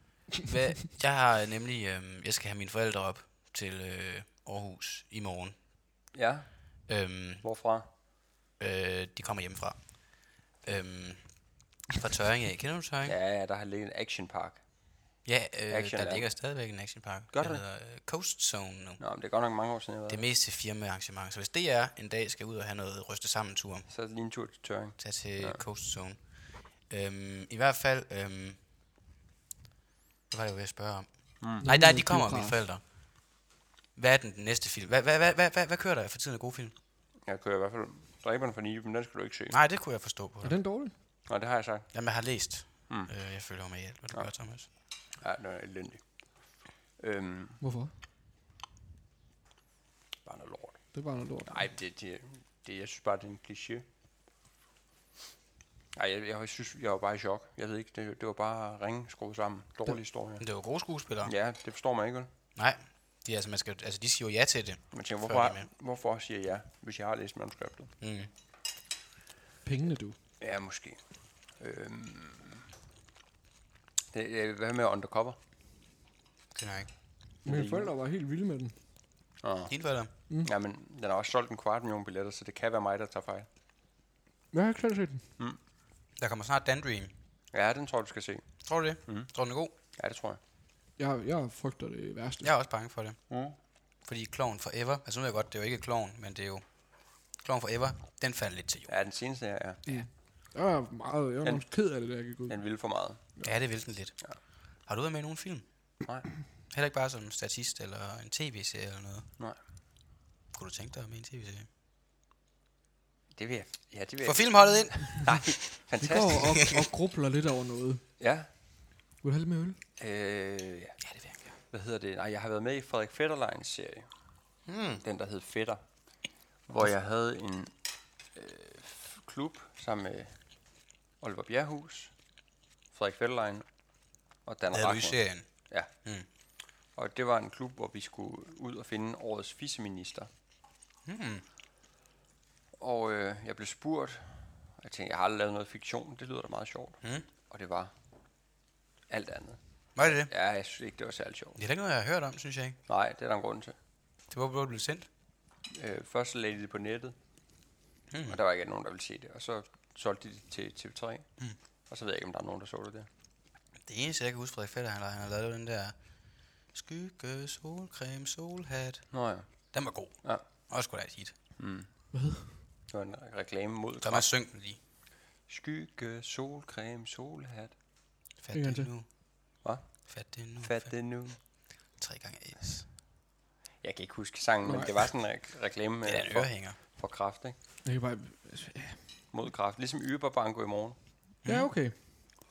[SPEAKER 1] hvad, jeg har nemlig, øhm, jeg skal have mine forældre op til øh, Aarhus i morgen.
[SPEAKER 3] Ja,
[SPEAKER 1] Øhm,
[SPEAKER 3] hvorfra?
[SPEAKER 1] øh, de kommer hjemmefra. Øhm, fra Tøring af. Kender du Tøring?
[SPEAKER 3] Ja, ja, der har ligget en action park.
[SPEAKER 1] Ja, øh,
[SPEAKER 3] Action
[SPEAKER 1] der ligger stadigvæk en actionpark.
[SPEAKER 3] Gør det?
[SPEAKER 1] hedder øh, Coast Zone nu.
[SPEAKER 3] Nå, men det er godt nok mange år siden, jeg har
[SPEAKER 1] Det er
[SPEAKER 3] været.
[SPEAKER 1] mest til firmaarrangement. Så hvis det er en dag skal ud og have noget ryste sammen tur,
[SPEAKER 3] Så er det lige en tur til Tøring.
[SPEAKER 1] tag til
[SPEAKER 3] ja.
[SPEAKER 1] Coast Zone. Øhm, I hvert fald, øhm, hvad var det, jeg ville spørge om?
[SPEAKER 3] Mm.
[SPEAKER 1] Nej, nej, de kommer, mine forældre. Hvad er den næste film? Hvad, hvad, hvad, hvad, hvad, hvad kører der for tiden af gode film?
[SPEAKER 3] Jeg kører i hvert fald Dræberne for Nibe, men den skal du ikke se.
[SPEAKER 1] Nej, det kunne jeg forstå på
[SPEAKER 2] Er den dårlig?
[SPEAKER 3] Nå, det har jeg sagt.
[SPEAKER 1] Jamen, jeg har læst.
[SPEAKER 3] Mm.
[SPEAKER 1] Øh, jeg følger med i alt, hvad du
[SPEAKER 3] Ja.
[SPEAKER 1] gør, Thomas.
[SPEAKER 3] Ja, den er elendig. Øhm,
[SPEAKER 2] Hvorfor?
[SPEAKER 3] bare noget lort.
[SPEAKER 2] Det er bare noget lort.
[SPEAKER 3] Nej, det, det, det, jeg synes bare, det er en kliché. Nej, jeg, jeg, synes, jeg var bare i chok. Jeg ved ikke, det, det var bare ringe skruet sammen. Dårlig historie.
[SPEAKER 1] Men det var gode skuespillere.
[SPEAKER 3] Ja, det forstår man ikke, vel?
[SPEAKER 1] Nej, de, altså, man skal, altså, de siger jo ja til det.
[SPEAKER 3] Man tænker, hvorfor,
[SPEAKER 1] de
[SPEAKER 3] hvorfor siger jeg ja, hvis jeg har læst manuskriptet?
[SPEAKER 1] Mm.
[SPEAKER 2] Pengene, du.
[SPEAKER 3] Ja, måske. Øhm, det, øh, hvad med undercover?
[SPEAKER 1] Det er jeg ikke.
[SPEAKER 2] Mine forældre var helt vilde med den.
[SPEAKER 3] Oh.
[SPEAKER 1] Dine forældre?
[SPEAKER 3] Ja, men den har også solgt en kvart million billetter, så det kan være mig, der tager fejl.
[SPEAKER 2] Jeg har ikke selv set den.
[SPEAKER 1] Der kommer snart Dan Dream.
[SPEAKER 3] Ja, den tror jeg, du skal se.
[SPEAKER 1] Tror du det?
[SPEAKER 3] Mm.
[SPEAKER 1] Tror du, den er god?
[SPEAKER 3] Ja, det tror jeg.
[SPEAKER 2] Jeg, jeg frygter det værste.
[SPEAKER 1] Jeg er også bange for det.
[SPEAKER 3] Mm.
[SPEAKER 1] Fordi Clown Forever, altså nu ved jeg godt, det er jo ikke Clown, men det er jo Clown Forever, den faldt lidt til jorden.
[SPEAKER 3] Ja, den seneste her, ja.
[SPEAKER 2] Jeg var meget, jeg var
[SPEAKER 3] Den-
[SPEAKER 2] ked af det, der gik ud.
[SPEAKER 3] Den ville for meget.
[SPEAKER 1] Ja, det vil den lidt.
[SPEAKER 3] Ja.
[SPEAKER 1] Har du været med i nogen film?
[SPEAKER 3] Nej.
[SPEAKER 1] Heller ikke bare som statist eller en tv-serie eller noget?
[SPEAKER 3] Nej.
[SPEAKER 1] Kunne du tænke dig med en tv-serie?
[SPEAKER 3] Det vil jeg. Ja, det vil
[SPEAKER 1] Få
[SPEAKER 3] jeg.
[SPEAKER 1] filmholdet ind!
[SPEAKER 3] Nej,
[SPEAKER 2] Vi
[SPEAKER 3] fantastisk.
[SPEAKER 2] går og, og grubler lidt over noget.
[SPEAKER 3] Ja.
[SPEAKER 2] Vil du have lidt mere øl?
[SPEAKER 3] Øh, ja.
[SPEAKER 1] Ja, det vil jeg.
[SPEAKER 3] Hvad hedder det? Nej, jeg har været med i Frederik Fetterleins serie.
[SPEAKER 1] Hmm.
[SPEAKER 3] Den, der hed Fætter. Hvor jeg havde en øh, klub sammen med Oliver Bjerghus, Frederik Fetterlein og Dan
[SPEAKER 1] Havde du i serien?
[SPEAKER 3] Ja.
[SPEAKER 1] Mm.
[SPEAKER 3] Og det var en klub, hvor vi skulle ud og finde årets fisseminister.
[SPEAKER 1] Hmm.
[SPEAKER 3] Og øh, jeg blev spurgt, og jeg tænkte, jeg har aldrig lavet noget fiktion, det lyder da meget sjovt.
[SPEAKER 1] Hmm.
[SPEAKER 3] Og det var alt andet.
[SPEAKER 1] Var det det?
[SPEAKER 3] Ja, jeg synes ikke, det var særlig sjovt.
[SPEAKER 1] Det er ikke noget, jeg har hørt om, synes jeg ikke.
[SPEAKER 3] Nej, det er der en grund til.
[SPEAKER 1] Det var, hvor det blev sendt.
[SPEAKER 3] Øh, først så lagde de det på nettet,
[SPEAKER 1] Hmm.
[SPEAKER 3] og der var ikke nogen, der ville se det. Og så solgte de det til TV3.
[SPEAKER 1] Mm.
[SPEAKER 3] Og så ved jeg ikke, om der er nogen, der så det der.
[SPEAKER 1] Det eneste, jeg kan huske Frederik Fætter, han, han har lavet, den der skygge, solcreme, solhat.
[SPEAKER 3] Nå ja.
[SPEAKER 1] Den var god.
[SPEAKER 3] Ja.
[SPEAKER 1] Og sgu da et hit.
[SPEAKER 3] Mm.
[SPEAKER 2] Hvad?
[SPEAKER 3] Det var en reklame mod
[SPEAKER 1] Der var syng den lige.
[SPEAKER 3] Skygge, solcreme, solhat.
[SPEAKER 1] Fat det nu.
[SPEAKER 3] Hvad?
[SPEAKER 1] Fat det nu.
[SPEAKER 3] Fat det nu.
[SPEAKER 1] Tre gange S.
[SPEAKER 3] Jeg kan ikke huske sangen, men
[SPEAKER 2] Nej.
[SPEAKER 3] det var sådan en re- reklame
[SPEAKER 1] Det er
[SPEAKER 3] øh,
[SPEAKER 1] en
[SPEAKER 3] for,
[SPEAKER 1] ørehænger.
[SPEAKER 3] for kraft, ikke?
[SPEAKER 2] Jeg kan bare...
[SPEAKER 3] Mod kraft. Ligesom Yberbanko i morgen.
[SPEAKER 2] Ja, okay.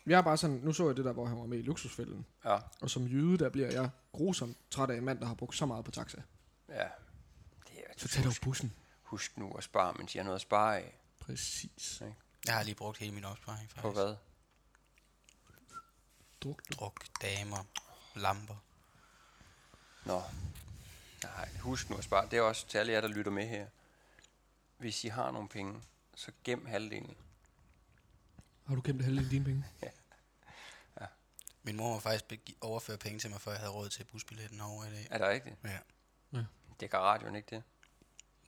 [SPEAKER 2] Jeg er bare sådan, nu så jeg det der, hvor han var med i luksusfælden.
[SPEAKER 3] Ja.
[SPEAKER 2] Og som jyde, der bliver jeg grusomt træt af en mand, der har brugt så meget på taxa.
[SPEAKER 3] Ja. Det er,
[SPEAKER 2] Så tag dog bussen.
[SPEAKER 3] Husk nu at spare, mens I har noget at spare af.
[SPEAKER 2] Præcis.
[SPEAKER 1] Jeg har lige brugt hele min opsparing, faktisk.
[SPEAKER 3] På hvad?
[SPEAKER 2] Druk du.
[SPEAKER 1] Druk, damer, lamper.
[SPEAKER 3] Nå. Nej, husk nu at spare. Det er også til alle jer, der lytter med her. Hvis I har nogle penge, så gem halvdelen.
[SPEAKER 2] Har du gemt halvdelen af dine penge?
[SPEAKER 1] Min mor må faktisk be- overføre penge til mig, før jeg havde råd til busbilletten over i dag.
[SPEAKER 3] Er det rigtigt?
[SPEAKER 1] Ja.
[SPEAKER 3] Det gør radioen ikke det?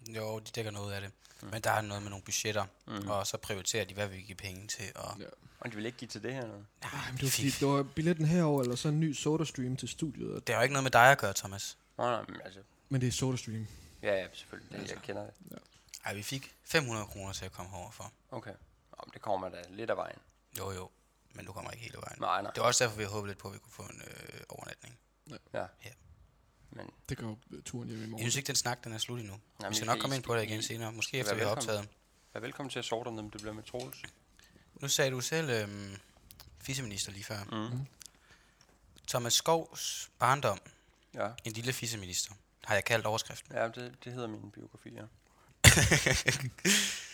[SPEAKER 1] Jo, de dækker noget af det. Men der er noget med nogle budgetter,
[SPEAKER 3] Mm.
[SPEAKER 1] og så prioriterer de, hvad vi vil give penge til. Og...
[SPEAKER 2] Ja.
[SPEAKER 3] Og de vil ikke give til det her noget?
[SPEAKER 1] Nej,
[SPEAKER 2] Ej, men det var, fordi, det var billetten herover eller så en ny SodaStream til studiet.
[SPEAKER 1] Det har jo ikke noget med dig at gøre, Thomas.
[SPEAKER 3] Nå, nej, men altså...
[SPEAKER 2] men det er SodaStream.
[SPEAKER 3] Ja, ja, selvfølgelig. Det, jeg kender det.
[SPEAKER 1] Ej, vi fik 500 kroner til at komme herover for.
[SPEAKER 3] Okay. Men det kommer da lidt af vejen.
[SPEAKER 1] Jo, jo. Men du kommer ikke hele vejen.
[SPEAKER 3] Nej, nej.
[SPEAKER 1] Det var også derfor, vi håbede lidt på, at vi kunne få en øh, overnatning.
[SPEAKER 3] Ja.
[SPEAKER 1] Ja.
[SPEAKER 3] Men
[SPEAKER 2] Det jo turen hjem i
[SPEAKER 1] Jeg
[SPEAKER 2] morgen.
[SPEAKER 1] synes ikke, den snak den er slut endnu.
[SPEAKER 3] Jamen,
[SPEAKER 1] vi skal nok komme ind på det igen senere. Måske efter vi har optaget.
[SPEAKER 3] vær velkommen til at sorte dem, det bliver med Troels.
[SPEAKER 1] Nu sagde du selv øhm, fisseminister lige før.
[SPEAKER 3] Mm.
[SPEAKER 1] Thomas Skovs barndom,
[SPEAKER 3] Ja,
[SPEAKER 1] en lille fisseminister, har jeg kaldt overskriften.
[SPEAKER 3] ja det, det hedder min biografi, ja.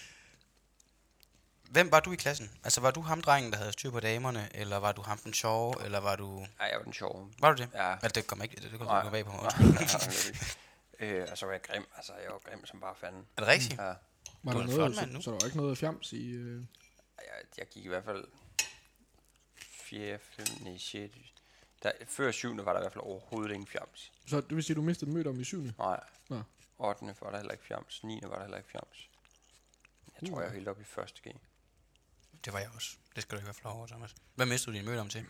[SPEAKER 1] Hvem var du i klassen? Altså, var du ham drengen, der havde styr på damerne, eller var du ham den sjove, eller var du...
[SPEAKER 3] Ej, jeg var den sjove.
[SPEAKER 1] Var du det?
[SPEAKER 3] Ja.
[SPEAKER 1] Altså, det kom ikke, det, det kom
[SPEAKER 3] Nej.
[SPEAKER 1] ikke bag på mig.
[SPEAKER 3] Nej, nej, nej, øh, altså, var jeg grim. Altså, jeg var grim som bare fanden.
[SPEAKER 1] Er det rigtigt?
[SPEAKER 3] Ja.
[SPEAKER 2] Var
[SPEAKER 1] Du er
[SPEAKER 2] der
[SPEAKER 1] en
[SPEAKER 2] noget,
[SPEAKER 1] flot
[SPEAKER 2] så,
[SPEAKER 1] mand nu.
[SPEAKER 2] så der var ikke noget fjams i... Øh,
[SPEAKER 3] Jeg, jeg gik i hvert fald 4, 5, nej, 6. Der, før 7. var der i hvert fald overhovedet ingen fjams.
[SPEAKER 2] så det vil sige, at du mistede mødt om i syvende?
[SPEAKER 3] Nej.
[SPEAKER 2] Nå.
[SPEAKER 3] 8. var der heller ikke fjams. 9. var der heller ikke fjams. Jeg tror,
[SPEAKER 2] Uh.
[SPEAKER 3] jeg er helt oppe i første G.
[SPEAKER 1] Det var jeg også. Det skal du ikke være flov over, Thomas. Hvad mistede du din møde om til?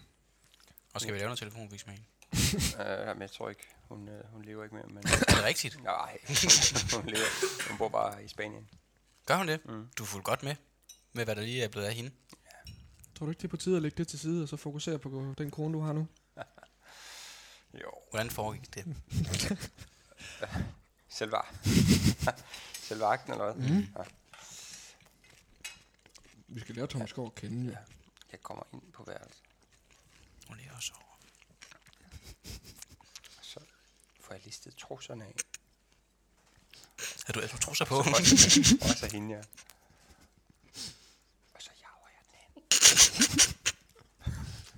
[SPEAKER 1] Og skal vi lave noget telefonvis med hende?
[SPEAKER 3] uh, men jeg tror ikke, hun, uh, hun lever ikke mere. Men,
[SPEAKER 1] Er det rigtigt?
[SPEAKER 3] nej, hun, lever, hun bor bare i Spanien.
[SPEAKER 1] Gør hun det?
[SPEAKER 3] Mm.
[SPEAKER 1] Du er fuldt godt med, med hvad der lige er blevet af hende.
[SPEAKER 2] Tror du ikke, det er på tide at lægge det til side, og så fokusere på den kone, du har nu?
[SPEAKER 3] Jo,
[SPEAKER 1] Hvordan foregik det?
[SPEAKER 3] selve, selve akten eller hvad?
[SPEAKER 2] Mm.
[SPEAKER 3] Ja,
[SPEAKER 2] Vi skal lære Thomas Skov at kende.
[SPEAKER 3] Ja. jeg kommer ind på værelset,
[SPEAKER 1] Hun ligger også over.
[SPEAKER 3] og så får jeg listet trusserne af.
[SPEAKER 1] Er du, er du trusser på?
[SPEAKER 3] Også, også hende, ja. Og så jager jeg den hen.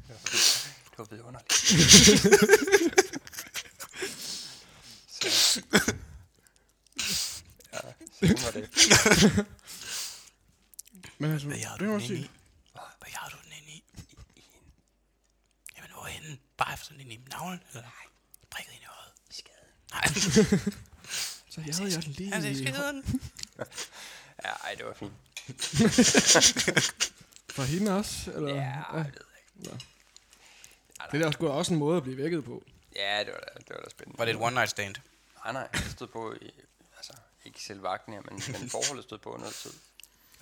[SPEAKER 3] Det var, det var vidunderligt. så, ja, sådan var det.
[SPEAKER 2] Men altså,
[SPEAKER 1] Hvad har
[SPEAKER 2] det
[SPEAKER 1] du den inde i? Hvad har du den inde i? Jamen, hvorhenne? Bare sådan ind i navlen? Eller prikket ind i øjet?
[SPEAKER 3] I skaden.
[SPEAKER 1] Nej,
[SPEAKER 2] Så jeg havde jeg den lige...
[SPEAKER 1] er
[SPEAKER 2] i-
[SPEAKER 1] skeden.
[SPEAKER 3] Ja, ej, det var fint.
[SPEAKER 2] For hende også? Eller?
[SPEAKER 3] Ja, jeg ved ikke.
[SPEAKER 2] Det er da sgu da også en måde at blive vækket på.
[SPEAKER 3] Ja, det var da, det var da spændende.
[SPEAKER 1] Var det et one night stand?
[SPEAKER 3] Nej, nej, jeg stod på i, altså, ikke selv vagten her, men, men forholdet stod på noget tid.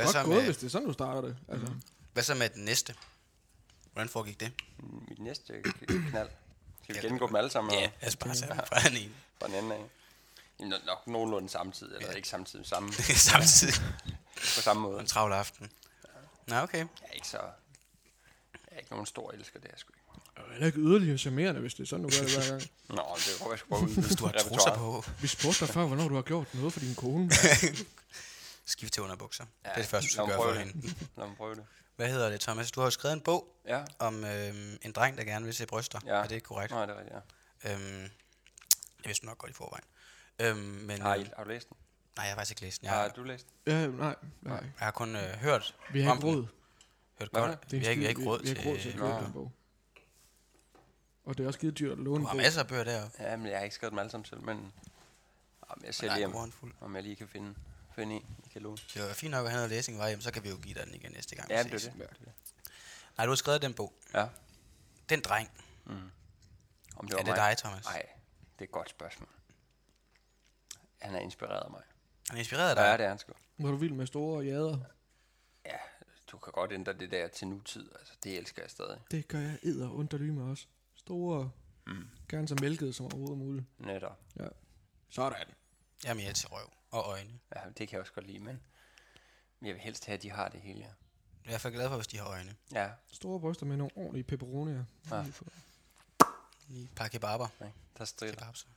[SPEAKER 1] Hvad
[SPEAKER 2] Godt
[SPEAKER 1] så,
[SPEAKER 2] gået,
[SPEAKER 1] med,
[SPEAKER 2] hvis det er sådan, du starter det. Altså,
[SPEAKER 1] hvad så med den næste? Hvordan foregik det?
[SPEAKER 3] Mit næste knald. Skal vi gennemgå dem alle sammen?
[SPEAKER 1] Ja, lad os bare tage den fra den ene.
[SPEAKER 3] Fra den anden af. Nok, nok nogenlunde samtidig, eller
[SPEAKER 1] Ja.
[SPEAKER 3] ikke samtidig, samme,
[SPEAKER 1] Samtidig.
[SPEAKER 3] på samme måde.
[SPEAKER 1] en travl aften. Nå, okay.
[SPEAKER 3] Jeg er ikke så... Jeg er ikke nogen stor elsker, det er sgu ikke.
[SPEAKER 2] det er heller ikke yderligere charmerende, hvis det er sådan, du gør det hver gang.
[SPEAKER 3] Nå, det var jeg sgu bare ude.
[SPEAKER 1] Hvis du har trusser på,
[SPEAKER 2] Vi spurgte dig før, hvornår du har gjort noget for din kone.
[SPEAKER 1] Skift til underbukser.
[SPEAKER 3] Ja,
[SPEAKER 1] det er det første, du skal gøre for
[SPEAKER 3] prøve
[SPEAKER 1] hende.
[SPEAKER 3] Lad mig prøve det.
[SPEAKER 1] Hvad hedder det, Thomas? Du har jo skrevet en bog
[SPEAKER 3] Ja,
[SPEAKER 1] om øh, en dreng, der gerne vil se bryster.
[SPEAKER 3] Ja.
[SPEAKER 1] Er det ikke korrekt?
[SPEAKER 3] nej, det er rigtigt, ja.
[SPEAKER 1] Øhm, jeg vidste nok godt i forvejen. Øhm, men,
[SPEAKER 3] Har,
[SPEAKER 1] øh,
[SPEAKER 3] I, har du læst den?
[SPEAKER 1] nej, jeg har faktisk ikke læst den.
[SPEAKER 3] Har
[SPEAKER 1] Jeg,
[SPEAKER 3] du læst den?
[SPEAKER 2] ja, nej, nej.
[SPEAKER 1] jeg har kun øh, hørt
[SPEAKER 2] Vi har
[SPEAKER 1] om
[SPEAKER 2] ikke råd.
[SPEAKER 1] Hørt
[SPEAKER 3] Hvad
[SPEAKER 1] godt.
[SPEAKER 2] Det er
[SPEAKER 1] Vi har ikke, vi har ikke råd
[SPEAKER 2] vi har ikke råd til at
[SPEAKER 1] til...
[SPEAKER 2] købe den bog. Og det er også skide dyrt at låne
[SPEAKER 1] Du har masser af bøger deroppe.
[SPEAKER 3] Ja, men jeg har ikke skrevet dem alle sammen selv, men... Om jeg ser lige, om, om jeg lige kan finde, finde en i katalogen.
[SPEAKER 1] Det var fint nok at have noget læsning var hjem, så kan vi jo give dig den igen næste gang.
[SPEAKER 3] Ja, det er det. det, er det.
[SPEAKER 1] Nej, du har skrevet den bog.
[SPEAKER 3] Ja.
[SPEAKER 1] Den dreng.
[SPEAKER 3] Mm. Om det
[SPEAKER 1] er
[SPEAKER 3] var
[SPEAKER 1] det
[SPEAKER 3] mig?
[SPEAKER 1] dig, Thomas?
[SPEAKER 3] Nej, det er et godt spørgsmål. Han har inspireret mig.
[SPEAKER 1] Han inspirerede dig?
[SPEAKER 3] Ja, det er han sgu.
[SPEAKER 2] Var du vild med store jader?
[SPEAKER 3] Ja, du kan godt ændre det der til nutid. Altså, det elsker jeg stadig.
[SPEAKER 2] Det gør jeg edder under lyme også. Store,
[SPEAKER 3] Mm.
[SPEAKER 2] gerne så mælkede som overhovedet muligt.
[SPEAKER 3] Netop.
[SPEAKER 2] Sådan.
[SPEAKER 1] Jeg er mere til røv og øjne.
[SPEAKER 3] Ja, det kan jeg også godt lide, men jeg vil helst have, at de har det hele. Ja.
[SPEAKER 1] Jeg er i hvert fald glad for, hvis de har øjne.
[SPEAKER 3] Ja,
[SPEAKER 2] Store bryster med nogle ordentlige pepperonier.
[SPEAKER 3] Ja.
[SPEAKER 1] Lige et par kebaber.
[SPEAKER 3] ikke? der strider.
[SPEAKER 1] Kebabs.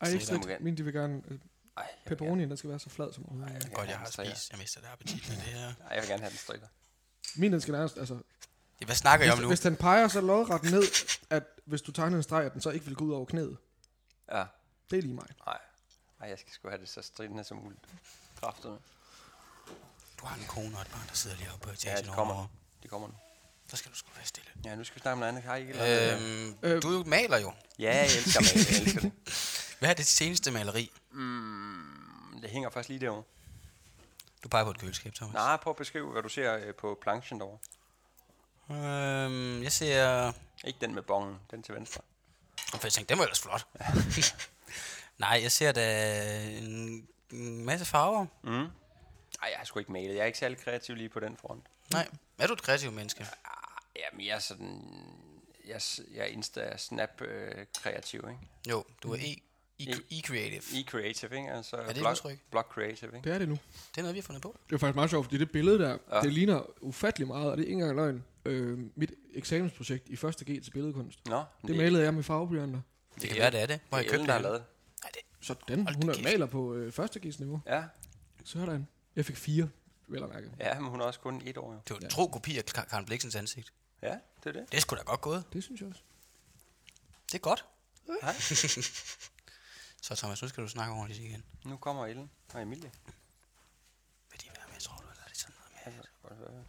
[SPEAKER 2] Ej, ikke
[SPEAKER 3] igen.
[SPEAKER 2] Min, de vil gerne... øh,
[SPEAKER 3] Ej,
[SPEAKER 2] Pepperonien, den skal være så flad som.
[SPEAKER 3] Ej,
[SPEAKER 2] muligt.
[SPEAKER 3] Ja,
[SPEAKER 1] Godt, jeg har spist. Jeg mister det appetit med det her.
[SPEAKER 3] Ej, jeg vil gerne have den strider.
[SPEAKER 2] Min, den skal nærmest... Altså,
[SPEAKER 1] Ja, hvad snakker jeg om
[SPEAKER 2] hvis,
[SPEAKER 1] nu?
[SPEAKER 2] hvis den peger så lodret ned, at hvis du tegner en streg, at den så ikke vil gå ud over knæet.
[SPEAKER 3] Ja,
[SPEAKER 2] Det er lige mig.
[SPEAKER 3] nej. Ej, jeg skal sgu have det så stridende som muligt. Kræfterne.
[SPEAKER 1] Du har en kone og et barn, der sidder lige oppe på
[SPEAKER 3] Ja,
[SPEAKER 1] etagen
[SPEAKER 3] de kommer.
[SPEAKER 1] over.
[SPEAKER 3] De kommer nu.
[SPEAKER 1] Så skal du sgu være stille.
[SPEAKER 3] Ja, nu skal vi snakke om noget andet. Har I ikke?
[SPEAKER 1] Øhm,
[SPEAKER 2] Øh.
[SPEAKER 1] du maler jo.
[SPEAKER 3] Ja, jeg elsker male. Jeg elsker det.
[SPEAKER 1] Hvad er det seneste maleri?
[SPEAKER 3] Mm, det hænger faktisk lige derovre.
[SPEAKER 1] Du peger på et køleskab, Thomas.
[SPEAKER 3] Nej, prøv at beskrive, hvad du ser øh, på planchen derovre.
[SPEAKER 1] Øhm, jeg ser...
[SPEAKER 3] Ikke den med bongen, den til venstre.
[SPEAKER 1] For jeg tænkte, den var ellers flot. Nej, jeg ser da en, en masse farver.
[SPEAKER 3] Mm. Ej, jeg har sgu ikke malet. Jeg er ikke særlig kreativ lige på den front.
[SPEAKER 1] Nej, er du et kreativt menneske?
[SPEAKER 3] Ah, Jamen, jeg er sådan... Jeg, jeg er Insta-Snap-kreativ, ikke?
[SPEAKER 1] Jo, du er e, e,
[SPEAKER 3] E-
[SPEAKER 1] e-creative.
[SPEAKER 3] E-creative, ikke? Altså,
[SPEAKER 1] det et
[SPEAKER 3] blog,
[SPEAKER 1] udtryk?
[SPEAKER 3] blog creative, ikke?
[SPEAKER 2] Det er det nu.
[SPEAKER 1] Det er noget, vi har fundet på.
[SPEAKER 2] Det er faktisk meget sjovt, fordi det billede der,
[SPEAKER 3] Ja.
[SPEAKER 2] ja. det ligner ufattelig meget, og det er ikke engang løgn. Øh, mit eksamensprojekt i første G til billedkunst.
[SPEAKER 3] Nå,
[SPEAKER 2] Det malede jeg med farveblyanter.
[SPEAKER 1] Det kan være, det er det. Hvor
[SPEAKER 3] det
[SPEAKER 1] jeg
[SPEAKER 3] er
[SPEAKER 1] købte
[SPEAKER 3] Ellen, der har
[SPEAKER 1] det.
[SPEAKER 3] lavet
[SPEAKER 1] det,
[SPEAKER 2] Sådan.
[SPEAKER 1] Hold
[SPEAKER 2] Hun er maler på øh, første niveau.
[SPEAKER 3] Ja,
[SPEAKER 2] Sådan. Jeg fik fire, vel at mærke.
[SPEAKER 3] ja, men hun er også kun et år, jo.
[SPEAKER 1] det var en
[SPEAKER 2] Ja.
[SPEAKER 1] tro kopi af Kar- Karen Bliksens ansigt.
[SPEAKER 3] Ja, det er det.
[SPEAKER 1] Det sgu da godt gået.
[SPEAKER 2] Det synes jeg også.
[SPEAKER 1] Det er godt.
[SPEAKER 3] Hej.
[SPEAKER 1] Så Thomas, nu skal du snakke ordentligt igen.
[SPEAKER 3] Nu kommer Ellen og Emilie.
[SPEAKER 1] Vil de være med, tror du, eller er det sådan noget med?
[SPEAKER 3] godt være.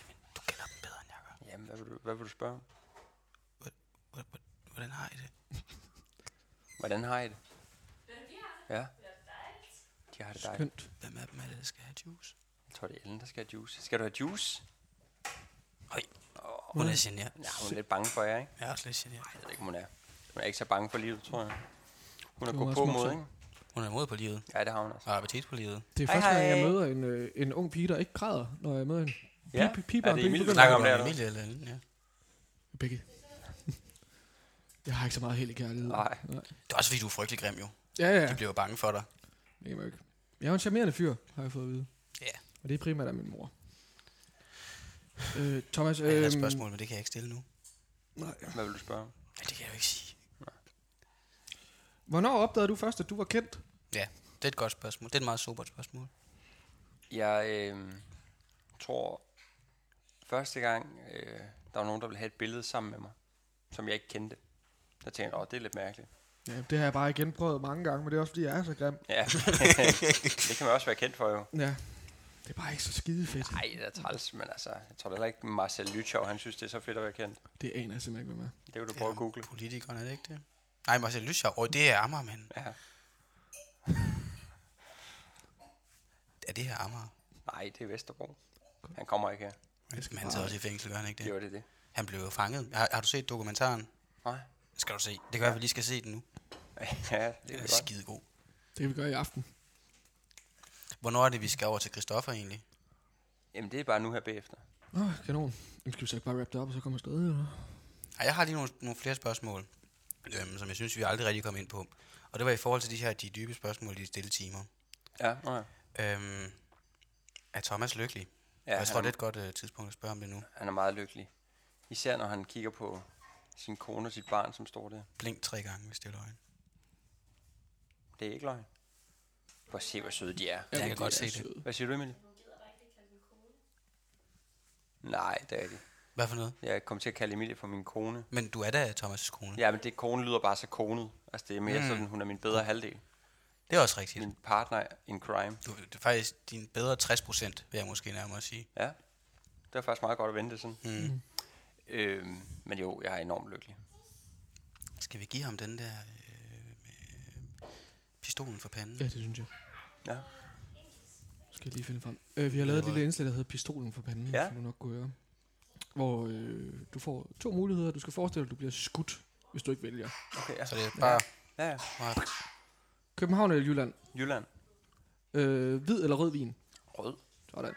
[SPEAKER 1] Jamen, du kender dem bedre, end jeg gør.
[SPEAKER 3] Jamen, hvad vil du, hvad vil du spørge om?
[SPEAKER 1] Hvor- hvor- Hvordan har I det?
[SPEAKER 3] Hvordan har I det? Ja. De har det dejligt.
[SPEAKER 2] Skønt.
[SPEAKER 1] Hvem af dem er det, der skal have juice?
[SPEAKER 3] Jeg tror, det er Ellen, der skal have juice. Skal du have juice?
[SPEAKER 1] Høj. Hun er generet.
[SPEAKER 3] Ja, hun er lidt bange for jer, ikke?
[SPEAKER 1] Jeg er også lidt generet.
[SPEAKER 3] Jeg ved ikke, om hun er. Hun er ikke så bange for livet, tror jeg. Hun er god på mod, ikke?
[SPEAKER 1] Hun er imod på livet.
[SPEAKER 3] Ja, det har hun også.
[SPEAKER 1] Og appetit på livet.
[SPEAKER 2] Det er
[SPEAKER 3] Hej,
[SPEAKER 2] første gang, jeg møder en, øh, en ung pige, der ikke græder, når jeg møder hende.
[SPEAKER 3] Ja, er det Emilie, du
[SPEAKER 2] pige-
[SPEAKER 3] snakker om det?
[SPEAKER 1] Emilie eller Ellen, ja.
[SPEAKER 2] Begge. Jeg har ikke så meget held i kærlighed.
[SPEAKER 3] Nej.
[SPEAKER 2] Nej.
[SPEAKER 1] Det er også fordi, du er frygtelig grim, jo.
[SPEAKER 2] Ja, ja.
[SPEAKER 1] De bliver jo bange for dig.
[SPEAKER 2] Jo ikke. Jeg er jo en charmerende fyr, har jeg fået at vide.
[SPEAKER 1] Ja.
[SPEAKER 2] Og det er primært af min mor. Øh, Thomas,
[SPEAKER 1] Jeg har et
[SPEAKER 2] øhm,
[SPEAKER 1] spørgsmål, men det kan jeg ikke stille nu.
[SPEAKER 2] nej.
[SPEAKER 3] Hvad vil du spørge om?
[SPEAKER 1] Ja, det kan jeg jo ikke sige.
[SPEAKER 2] Hvornår opdagede du først, at du var kendt?
[SPEAKER 1] Ja, det er et godt spørgsmål. Det er et meget sobert spørgsmål.
[SPEAKER 3] Jeg øh, tror, første gang, øh, der var nogen, der ville have et billede sammen med mig, som jeg ikke kendte. Der tænkte jeg, åh, det er lidt mærkeligt.
[SPEAKER 2] Ja, det har jeg bare igen prøvet mange gange, men det er også fordi, jeg er så grim.
[SPEAKER 3] Ja, det kan man også være kendt for jo.
[SPEAKER 2] Ja. Det er bare ikke så skide fedt.
[SPEAKER 3] Nej, det er træls, men altså, jeg tror da heller ikke, Marcel Lytschov, han synes, det er så fedt at være kendt.
[SPEAKER 2] Det aner jeg simpelthen ikke, hvad med.
[SPEAKER 3] Det vil du prøve at google.
[SPEAKER 1] Politikerne, er det ikke det? Nej, Marcel Lyschau. Åh, det er Amager, mand.
[SPEAKER 3] Ja.
[SPEAKER 1] Er det her Amager?
[SPEAKER 3] Nej, det er Vesterbro. Han kommer ikke her.
[SPEAKER 1] Men han sidder også i fængsel, gør han ikke
[SPEAKER 3] Det
[SPEAKER 1] det?
[SPEAKER 3] var det, det.
[SPEAKER 1] Han blev jo fanget. Har, har du set dokumentaren?
[SPEAKER 3] Nej.
[SPEAKER 1] Skal du se. Det kan være, at vi lige skal se den nu.
[SPEAKER 3] ja, det
[SPEAKER 1] Det
[SPEAKER 3] er
[SPEAKER 1] skide god.
[SPEAKER 2] Det kan vi gøre i aften.
[SPEAKER 1] Hvornår er det, vi skal over til Christoffer egentlig?
[SPEAKER 3] Jamen, det er bare nu her bagefter.
[SPEAKER 2] Åh, kanon. Jamen, skal vi så ikke bare wrap det op, og så kommer afsted, eller?
[SPEAKER 1] Ej, jeg har lige nogle, nogle flere spørgsmål, øhm, som jeg synes, vi aldrig rigtig kom ind på. Og det var i forhold til de her de dybe spørgsmål i de stille timer.
[SPEAKER 3] Ja, ja.
[SPEAKER 1] Øhm, er Thomas lykkelig?
[SPEAKER 3] ja
[SPEAKER 1] Ja, jeg tror, det er et godt uh, tidspunkt at spørge om det nu.
[SPEAKER 3] han er meget lykkelig. Især når han kigger på sin kone og sit barn, som står der.
[SPEAKER 1] Blink tre gange, hvis det er løgn.
[SPEAKER 3] Det er ikke løgn. Prøv at se, hvor søde de er.
[SPEAKER 1] jeg kan godt se det.
[SPEAKER 3] Hvad siger du, Emilie? Nej, det er det.
[SPEAKER 1] Hvad for noget?
[SPEAKER 3] Jeg kom til at kalde Emilie for min kone.
[SPEAKER 1] Men du er da Thomas' kone.
[SPEAKER 3] Ja, men det kone lyder bare så konet. Altså, det er mere
[SPEAKER 1] Mm.
[SPEAKER 3] mm. sådan, hun er min bedre halvdel.
[SPEAKER 1] Det er også rigtigt.
[SPEAKER 3] Min partner in crime.
[SPEAKER 1] Du, det er faktisk din bedre 60 procent, vil jeg måske nærmere sige.
[SPEAKER 3] Ja, det er faktisk meget godt at vente sådan.
[SPEAKER 1] Mm.
[SPEAKER 3] Øhm, men jo, jeg er enormt lykkelig.
[SPEAKER 1] Skal vi give ham den der øh, pistolen for panden?
[SPEAKER 2] Ja, det synes jeg.
[SPEAKER 3] Ja.
[SPEAKER 2] Skal jeg lige finde frem. Øh, vi har lavet et lille indslag, der hedder Pistolen for panden,
[SPEAKER 3] Ja.
[SPEAKER 2] som du nok kunne høre. Hvor øh, du får to muligheder. Du skal forestille dig, at du bliver skudt, hvis du ikke vælger.
[SPEAKER 3] Okay, ja.
[SPEAKER 1] Så det er bare...
[SPEAKER 3] Ja, ja.
[SPEAKER 1] bare
[SPEAKER 2] København eller Jylland?
[SPEAKER 3] Jylland.
[SPEAKER 2] Øh, hvid eller rød vin?
[SPEAKER 3] Rød.
[SPEAKER 2] Sådan.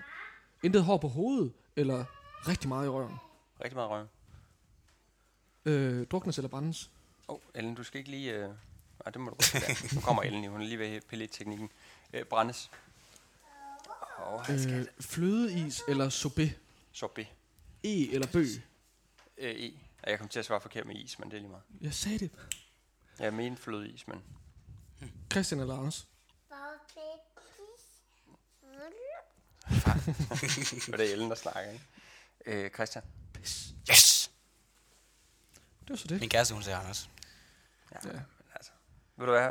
[SPEAKER 2] Intet hår på hovedet, eller rigtig meget i røven?
[SPEAKER 3] Rigtig meget røv.
[SPEAKER 2] Øh, druknes eller brændes?
[SPEAKER 3] Åh, oh, Ellen, du skal ikke lige... Øh... Nej, det må du godt. Ja. Nu kommer Ellen, hun er lige ved at pille teknikken. Øh, brændes. Oh.
[SPEAKER 2] Øh, flødeis eller sorbet?
[SPEAKER 3] Sorbet.
[SPEAKER 2] E eller bøg?
[SPEAKER 3] Øh, E. Ja, Jeg kom til at svare forkert med is, men det er lige meget.
[SPEAKER 2] Jeg sagde det.
[SPEAKER 3] Jeg mente flødeis, men...
[SPEAKER 2] Christian eller Anders?
[SPEAKER 3] Og det er Ellen, der snakker, ikke? Øh, Christian.
[SPEAKER 1] Yes!
[SPEAKER 2] Det var så det.
[SPEAKER 1] Min kæreste, hun siger Anders.
[SPEAKER 3] Ja,
[SPEAKER 2] Ja.
[SPEAKER 3] men altså. Ved du hvad?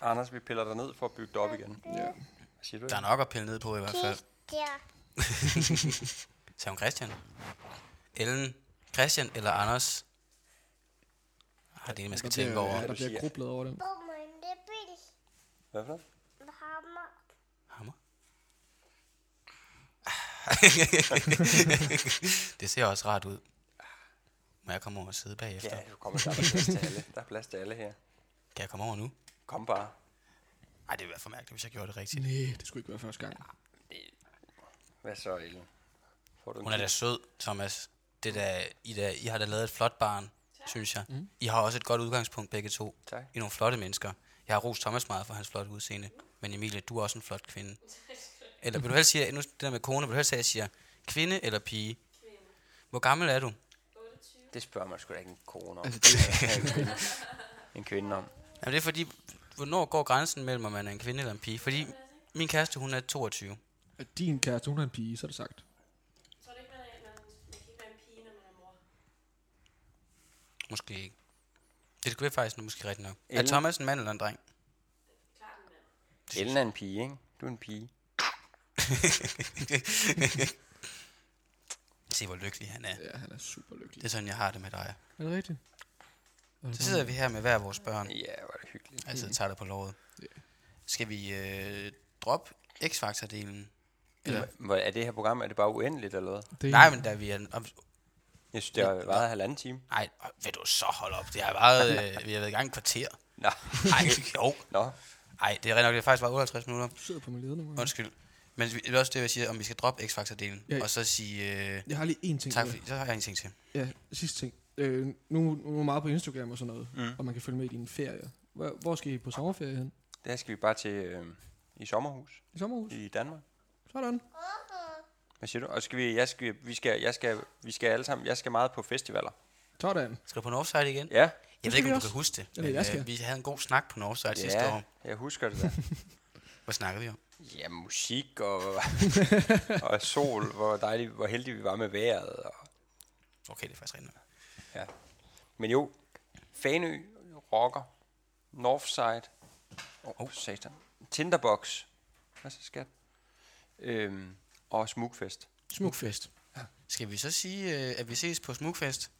[SPEAKER 3] Anders, vi piller dig ned for at bygge det op igen.
[SPEAKER 2] Ja.
[SPEAKER 3] Hvad siger du?
[SPEAKER 1] Der er nok at pille ned på i hvert fald. Sagde hun Christian? Ellen, Christian eller Anders? Har det, man skal tænke over.
[SPEAKER 2] Ja, der bliver grublet over den.
[SPEAKER 3] Hvad for noget?
[SPEAKER 1] Hammer. det ser også rart ud. Må jeg komme over og sidde bagefter?
[SPEAKER 3] Ja, du kommer der er plads til alle. Der er plads til alle her.
[SPEAKER 1] Kan jeg komme over nu?
[SPEAKER 3] Kom bare.
[SPEAKER 1] Nej, det ville være for mærkeligt, hvis jeg gjorde det rigtigt.
[SPEAKER 2] Nej, det skulle ikke være første gang.
[SPEAKER 3] Hvad så, Ellen? Får du
[SPEAKER 1] Hun er da sød, Thomas. Det der, I, der, I har da lavet et flot barn, synes jeg. Mm. I har også et godt udgangspunkt, begge to.
[SPEAKER 3] Tak.
[SPEAKER 1] I er nogle flotte mennesker. Jeg har rost Thomas meget for hans flotte udseende. Men Emilie, du er også en flot kvinde. Eller vil du helst sige, nu det der med kone, vil du helst sige, at jeg siger kvinde eller pige? Hvor gammel er du?
[SPEAKER 3] Det spørger man sgu da ikke en kone om.
[SPEAKER 2] Det,
[SPEAKER 3] en, kvinde. en kvinde om.
[SPEAKER 1] Jamen det er fordi, hvornår går grænsen mellem, om man er en kvinde eller en pige? Fordi min kæreste, hun er 22.
[SPEAKER 2] at din kæreste, hun er en pige, så er det sagt.
[SPEAKER 4] tror du ikke, man, er, man, man kan ikke være en pige, når man er mor?
[SPEAKER 1] Måske ikke. Det skulle faktisk måske rigtigt nok. Er
[SPEAKER 3] Ellen?
[SPEAKER 1] Thomas en mand eller en dreng?
[SPEAKER 4] Klart en mand.
[SPEAKER 3] Ellen er en pige, ikke? Du er en pige.
[SPEAKER 1] Se, hvor lykkelig han er.
[SPEAKER 2] Ja, han er super lykkelig.
[SPEAKER 1] Det er sådan, jeg har det med dig.
[SPEAKER 2] Er det rigtigt? Er det
[SPEAKER 1] Så sidder vi her med hver vores børn.
[SPEAKER 3] Ja, hvor er det hyggeligt.
[SPEAKER 1] Altså, jeg tager det på låret.
[SPEAKER 2] Ja.
[SPEAKER 1] Skal vi øh, droppe X-Factor-delen? Eller,
[SPEAKER 3] Hvor er det her program, er det bare uendeligt eller hvad?
[SPEAKER 2] Det,
[SPEAKER 1] nej, men da vi er... Om,
[SPEAKER 3] Jeg synes, det har været halvanden time.
[SPEAKER 1] nej, vil du så holde op? Det har været... Øh, vi har været i gang et kvarter.
[SPEAKER 3] Nå,
[SPEAKER 1] Nej, jo.
[SPEAKER 3] Nå.
[SPEAKER 1] Nej, det er rent nok, det er faktisk bare 58 minutter.
[SPEAKER 2] Du sidder på min ledende
[SPEAKER 1] Undskyld. Men vi- det er også det, jeg siger, om vi skal droppe X-Factor-delen.
[SPEAKER 2] Ja.
[SPEAKER 1] Og så sige... Øh,
[SPEAKER 2] Jeg har lige en ting.
[SPEAKER 1] tak, for, så har jeg en ting til.
[SPEAKER 2] Ja, sidste ting. Øh, nu, nu er du meget på Instagram og sådan noget,
[SPEAKER 3] Mm.
[SPEAKER 2] og man kan følge med i dine ferier. Hvor, hvor skal I på sommerferie hen?
[SPEAKER 3] Der skal vi bare til øh, i sommerhus
[SPEAKER 2] I sommerhus?
[SPEAKER 3] i Danmark.
[SPEAKER 2] Sådan.
[SPEAKER 3] Hvad siger du? Og skal vi, jeg skal, vi skal, jeg skal, vi skal alle sammen, jeg skal meget på festivaler.
[SPEAKER 2] Sådan.
[SPEAKER 1] Skal du på Northside igen?
[SPEAKER 3] Ja,
[SPEAKER 1] Jeg ved ikke, om du
[SPEAKER 2] også.
[SPEAKER 1] kan huske det. Men,
[SPEAKER 2] jeg skal.
[SPEAKER 1] øh, vi havde en god snak på Northside sidste
[SPEAKER 3] ja,
[SPEAKER 1] år.
[SPEAKER 3] jeg husker det da.
[SPEAKER 1] Hvad snakkede vi om?
[SPEAKER 3] Ja, musik og, og sol, hvor dejligt, hvor heldige vi var med vejret. Og,
[SPEAKER 1] Okay, det er faktisk rigtigt.
[SPEAKER 3] ja. Men jo, Fanø, Rocker, Northside, åh, oh, satan, Tinderbox, hvad så skat? Øhm, og Smukfest.
[SPEAKER 1] Smukfest. Skal vi så sige, øh, at vi ses på Smukfest?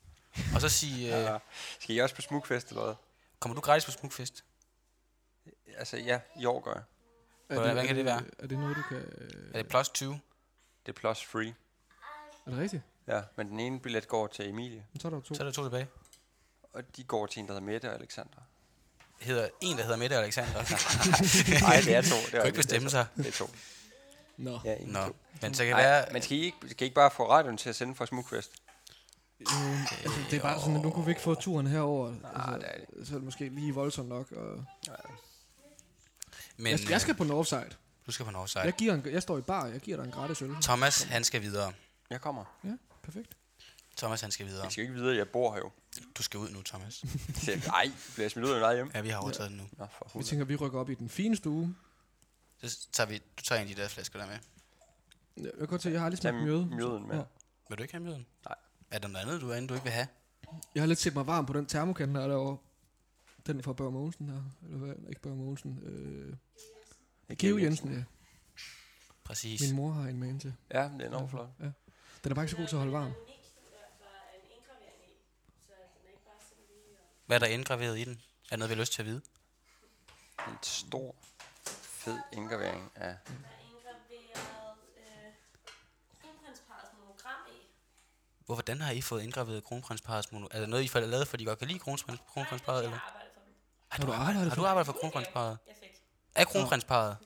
[SPEAKER 1] Og så sige, øh,
[SPEAKER 3] Ja. Skal I også på Smukfest eller hvad?
[SPEAKER 1] kommer du gratis på Smukfest?
[SPEAKER 3] Altså ja, i år gør jeg.
[SPEAKER 1] Hvordan- hvad kan det være?
[SPEAKER 2] Er det noget, du kan...
[SPEAKER 1] Er det plus 20?
[SPEAKER 3] Det er plus free.
[SPEAKER 2] Er det rigtigt?
[SPEAKER 3] Ja, men den ene billet går til Emilie,
[SPEAKER 2] Men så er der to.
[SPEAKER 1] Så er der to tilbage.
[SPEAKER 3] og de går til en, der hedder Mette og Alexandra.
[SPEAKER 1] hedder en, der hedder Mette Alexander.
[SPEAKER 3] Nej, det er to. Det er
[SPEAKER 1] Kan ikke bestemme sig.
[SPEAKER 3] Det er to.
[SPEAKER 2] Nå.
[SPEAKER 3] Ja, en,
[SPEAKER 1] Nå,
[SPEAKER 3] to.
[SPEAKER 1] men så kan
[SPEAKER 3] Nej,
[SPEAKER 1] være...
[SPEAKER 3] men skal I, ikke, skal I ikke bare få radioen til at sende fra Smukfest?
[SPEAKER 2] Øh, altså, det er bare sådan, at nu kunne vi ikke få turen herover.
[SPEAKER 3] Nej,
[SPEAKER 2] altså,
[SPEAKER 3] det er det.
[SPEAKER 2] Så er det måske lige voldsomt nok. Og
[SPEAKER 1] Men,
[SPEAKER 2] jeg, jeg skal på Northside.
[SPEAKER 1] Du skal på Northside.
[SPEAKER 2] Jeg, giver en, jeg står i bar, jeg giver dig en gratis øl.
[SPEAKER 1] Thomas, han skal videre.
[SPEAKER 3] Jeg kommer.
[SPEAKER 2] Ja, perfekt.
[SPEAKER 1] Thomas, han skal videre.
[SPEAKER 3] Jeg skal ikke vide, at jeg bor her jo.
[SPEAKER 1] Du skal ud nu, Thomas.
[SPEAKER 3] Nej, bliver jeg smidt ud af dig hjem?
[SPEAKER 1] Ja, vi har overtaget den nu.
[SPEAKER 3] Nå, for
[SPEAKER 2] Vi tænker, vi rykker op i den fine stue.
[SPEAKER 1] Så tager vi, du tager en af de der flasker der med.
[SPEAKER 2] Jeg kan se, jeg har lidt
[SPEAKER 3] Tag
[SPEAKER 2] smagt mjøde.
[SPEAKER 3] mjøden med.
[SPEAKER 2] Ja.
[SPEAKER 1] Vil du ikke have mjøden?
[SPEAKER 3] Nej.
[SPEAKER 1] Er der noget andet, du er inde, du ikke vil have?
[SPEAKER 2] Jeg har lidt set mig varm på den termokan, der er derovre. Den fra Børge Mogensen her. Eller hvad? Ikke Børge Mogensen. Øh, Geo Jensen, ja.
[SPEAKER 1] Præcis.
[SPEAKER 2] Min mor har en med en til.
[SPEAKER 3] Ja, det er enormt flot.
[SPEAKER 2] Ja. Den er bare ikke så god til at holde varm.
[SPEAKER 1] Hvad er der indgraveret i den? Er der noget, vi har lyst til at vide?
[SPEAKER 3] En stor, fed indgravering af...
[SPEAKER 4] Der er indgraveret øh, kronprinsparets monogram i.
[SPEAKER 1] Hvor, hvordan har I fået indgraveret kronprinsparets mono? Er der noget, I har lavet, fordi I godt kan lide kronprins, kronprinsparet? Eller?
[SPEAKER 4] Jeg arbejder for dem.
[SPEAKER 1] Har
[SPEAKER 2] Har du arbejdet
[SPEAKER 1] har
[SPEAKER 2] for
[SPEAKER 1] du arbejdet for kronprinsparet?
[SPEAKER 4] Jeg fik.
[SPEAKER 1] Er kronprinsparet?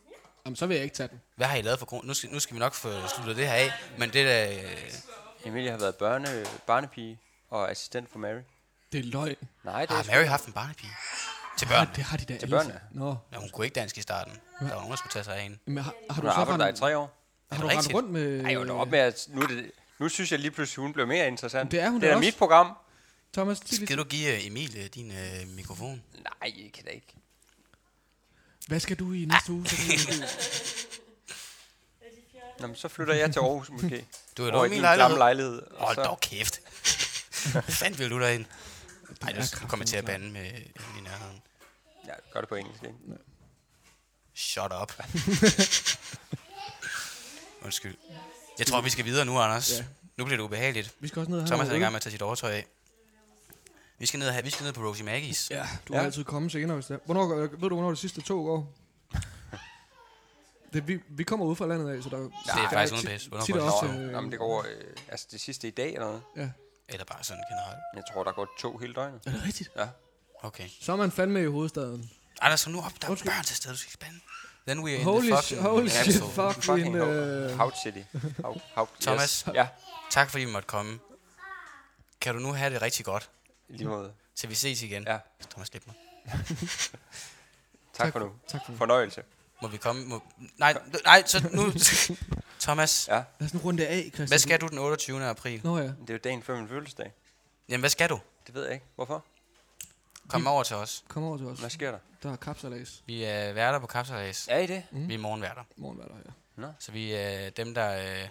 [SPEAKER 2] Jamen, så vil jeg ikke tage den.
[SPEAKER 1] Hvad har I lavet for kron? Nu skal, nu skal vi nok få sluttet det her af, men det der... Øh,
[SPEAKER 3] Emilie har været børne, barnepige og assistent for Mary.
[SPEAKER 2] Det er løgn.
[SPEAKER 3] Nej, det er
[SPEAKER 1] har Mary haft en barnepige? Til børn?
[SPEAKER 2] Det har de da
[SPEAKER 3] Til børnene?
[SPEAKER 2] sammen. Nå.
[SPEAKER 1] Ja, hun kunne ikke dansk i starten. Der var nogen, der skulle tage sig af hende.
[SPEAKER 2] Men har, har du
[SPEAKER 3] har
[SPEAKER 2] så
[SPEAKER 3] arbejdet der i tre år.
[SPEAKER 2] har du rendt rundt med...
[SPEAKER 3] Ej, hold da op med, at nu, det, nu synes jeg lige pludselig, hun blev mere interessant.
[SPEAKER 2] Det er hun
[SPEAKER 3] det er
[SPEAKER 2] også.
[SPEAKER 3] mit program.
[SPEAKER 2] Thomas, sig lige,
[SPEAKER 1] Skal du give øh, Emil øh, din øh, mikrofon?
[SPEAKER 3] Nej, jeg kan da ikke.
[SPEAKER 2] hvad skal du i næste uge? Så kan du,
[SPEAKER 3] Nå, men så flytter jeg til Aarhus måske.
[SPEAKER 1] Du er jo
[SPEAKER 3] i
[SPEAKER 1] min
[SPEAKER 3] din
[SPEAKER 1] lejlighed.
[SPEAKER 3] gamle lejlighed.
[SPEAKER 1] Hold
[SPEAKER 3] så-
[SPEAKER 1] dog kæft. Hvad fanden vil du derind? Nej, du, du kommer til at bande med hende i nærheden.
[SPEAKER 3] Ja, gør det på engelsk, ikke?
[SPEAKER 1] Shut up. Undskyld. Jeg tror, vi skal videre nu, Anders.
[SPEAKER 2] Ja.
[SPEAKER 1] Nu bliver det ubehageligt.
[SPEAKER 2] Vi skal også ned
[SPEAKER 1] Thomas er i gang med at tage sit overtøj af. Vi skal ned, og have, vi skal ned på Rosie Maggie's.
[SPEAKER 2] Ja, du
[SPEAKER 3] Ja.
[SPEAKER 2] kan altid komme senere, hvis det er. Hvornår, ved du, hvornår det sidste tog går? Det, vi, vi kommer ud fra landet af, så der,
[SPEAKER 1] Så det er faktisk uden pis. Hvornår går det?
[SPEAKER 2] øh,
[SPEAKER 3] Nå, men det går, øh, altså det sidste i dag eller noget.
[SPEAKER 2] Ja.
[SPEAKER 1] Eller bare sådan generelt.
[SPEAKER 3] Jeg tror, der går to hele døgnet.
[SPEAKER 2] Er det rigtigt?
[SPEAKER 3] Ja.
[SPEAKER 1] Okay.
[SPEAKER 2] Så er man fandme i hovedstaden.
[SPEAKER 1] Anders, nu op. Der er
[SPEAKER 2] Undskyld.
[SPEAKER 1] børn til stede. Du skal spænde. Then we are in
[SPEAKER 2] Holy,
[SPEAKER 1] the
[SPEAKER 2] sh-
[SPEAKER 1] fucking
[SPEAKER 2] holy shit,
[SPEAKER 1] episode.
[SPEAKER 2] fuck,
[SPEAKER 3] Fucking
[SPEAKER 2] in,
[SPEAKER 3] Ho-
[SPEAKER 2] øh,
[SPEAKER 3] Hout City. Hout, Hout,
[SPEAKER 1] Thomas.
[SPEAKER 3] Yes. Ja,
[SPEAKER 1] Tak fordi vi måtte komme. Kan du nu have det rigtig godt,
[SPEAKER 3] i lige måde.
[SPEAKER 1] så vi ses igen?
[SPEAKER 3] Ja.
[SPEAKER 1] Thomas, slip mig.
[SPEAKER 3] Tak for nu.
[SPEAKER 2] Tak for nu.
[SPEAKER 3] Fornøjelse.
[SPEAKER 1] Må vi komme? Må... Nej, nej, så nu... Thomas,
[SPEAKER 3] Ja,
[SPEAKER 2] Lad os nu runde af, Christian.
[SPEAKER 1] hvad skal du den 28. april?
[SPEAKER 2] Nå ja.
[SPEAKER 3] det er jo dagen før min fødselsdag.
[SPEAKER 1] Jamen, hvad skal du?
[SPEAKER 3] Det ved jeg ikke. Hvorfor?
[SPEAKER 1] Kom over til os.
[SPEAKER 2] Kom over til os.
[SPEAKER 3] Hvad sker der?
[SPEAKER 2] Der er kapsalas.
[SPEAKER 1] Vi er værter på Kapsalas.
[SPEAKER 3] Er I det?
[SPEAKER 2] Mm.
[SPEAKER 1] Vi er morgenværter.
[SPEAKER 2] Morgen var der, ja.
[SPEAKER 1] Så vi er dem, der øh,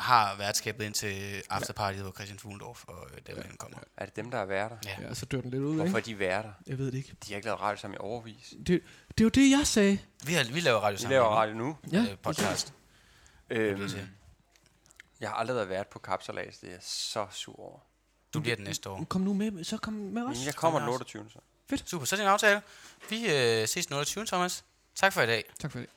[SPEAKER 1] har værtskabet ind til afterpartiet på Christian Fuglendorf, og øh, dem ja. kommer.
[SPEAKER 3] Er det dem, der er værter?
[SPEAKER 1] Ja.
[SPEAKER 2] Ja, så dør den lidt ud,
[SPEAKER 3] Hvorfor er
[SPEAKER 2] ikke?
[SPEAKER 3] de værter?
[SPEAKER 2] Jeg ved det ikke.
[SPEAKER 3] De har ikke lavet radio sammen i overvis.
[SPEAKER 2] Det, det er jo det, jeg sagde.
[SPEAKER 1] Vi, har, vi laver radio sammen.
[SPEAKER 3] laver
[SPEAKER 1] nu.
[SPEAKER 3] radio nu.
[SPEAKER 2] Ja,
[SPEAKER 1] øh, podcast.
[SPEAKER 3] Øhm,
[SPEAKER 1] til.
[SPEAKER 3] jeg har aldrig været vært på Kapsalas. Det er jeg så sur over.
[SPEAKER 1] Du bliver den næste år.
[SPEAKER 2] Kom nu med, så kom med os.
[SPEAKER 3] Jeg kommer den
[SPEAKER 1] Thomas.
[SPEAKER 3] 28. så.
[SPEAKER 1] Super, så er det en aftale. Vi øh, ses den 28. Thomas. Tak for i dag.
[SPEAKER 2] Tak for det.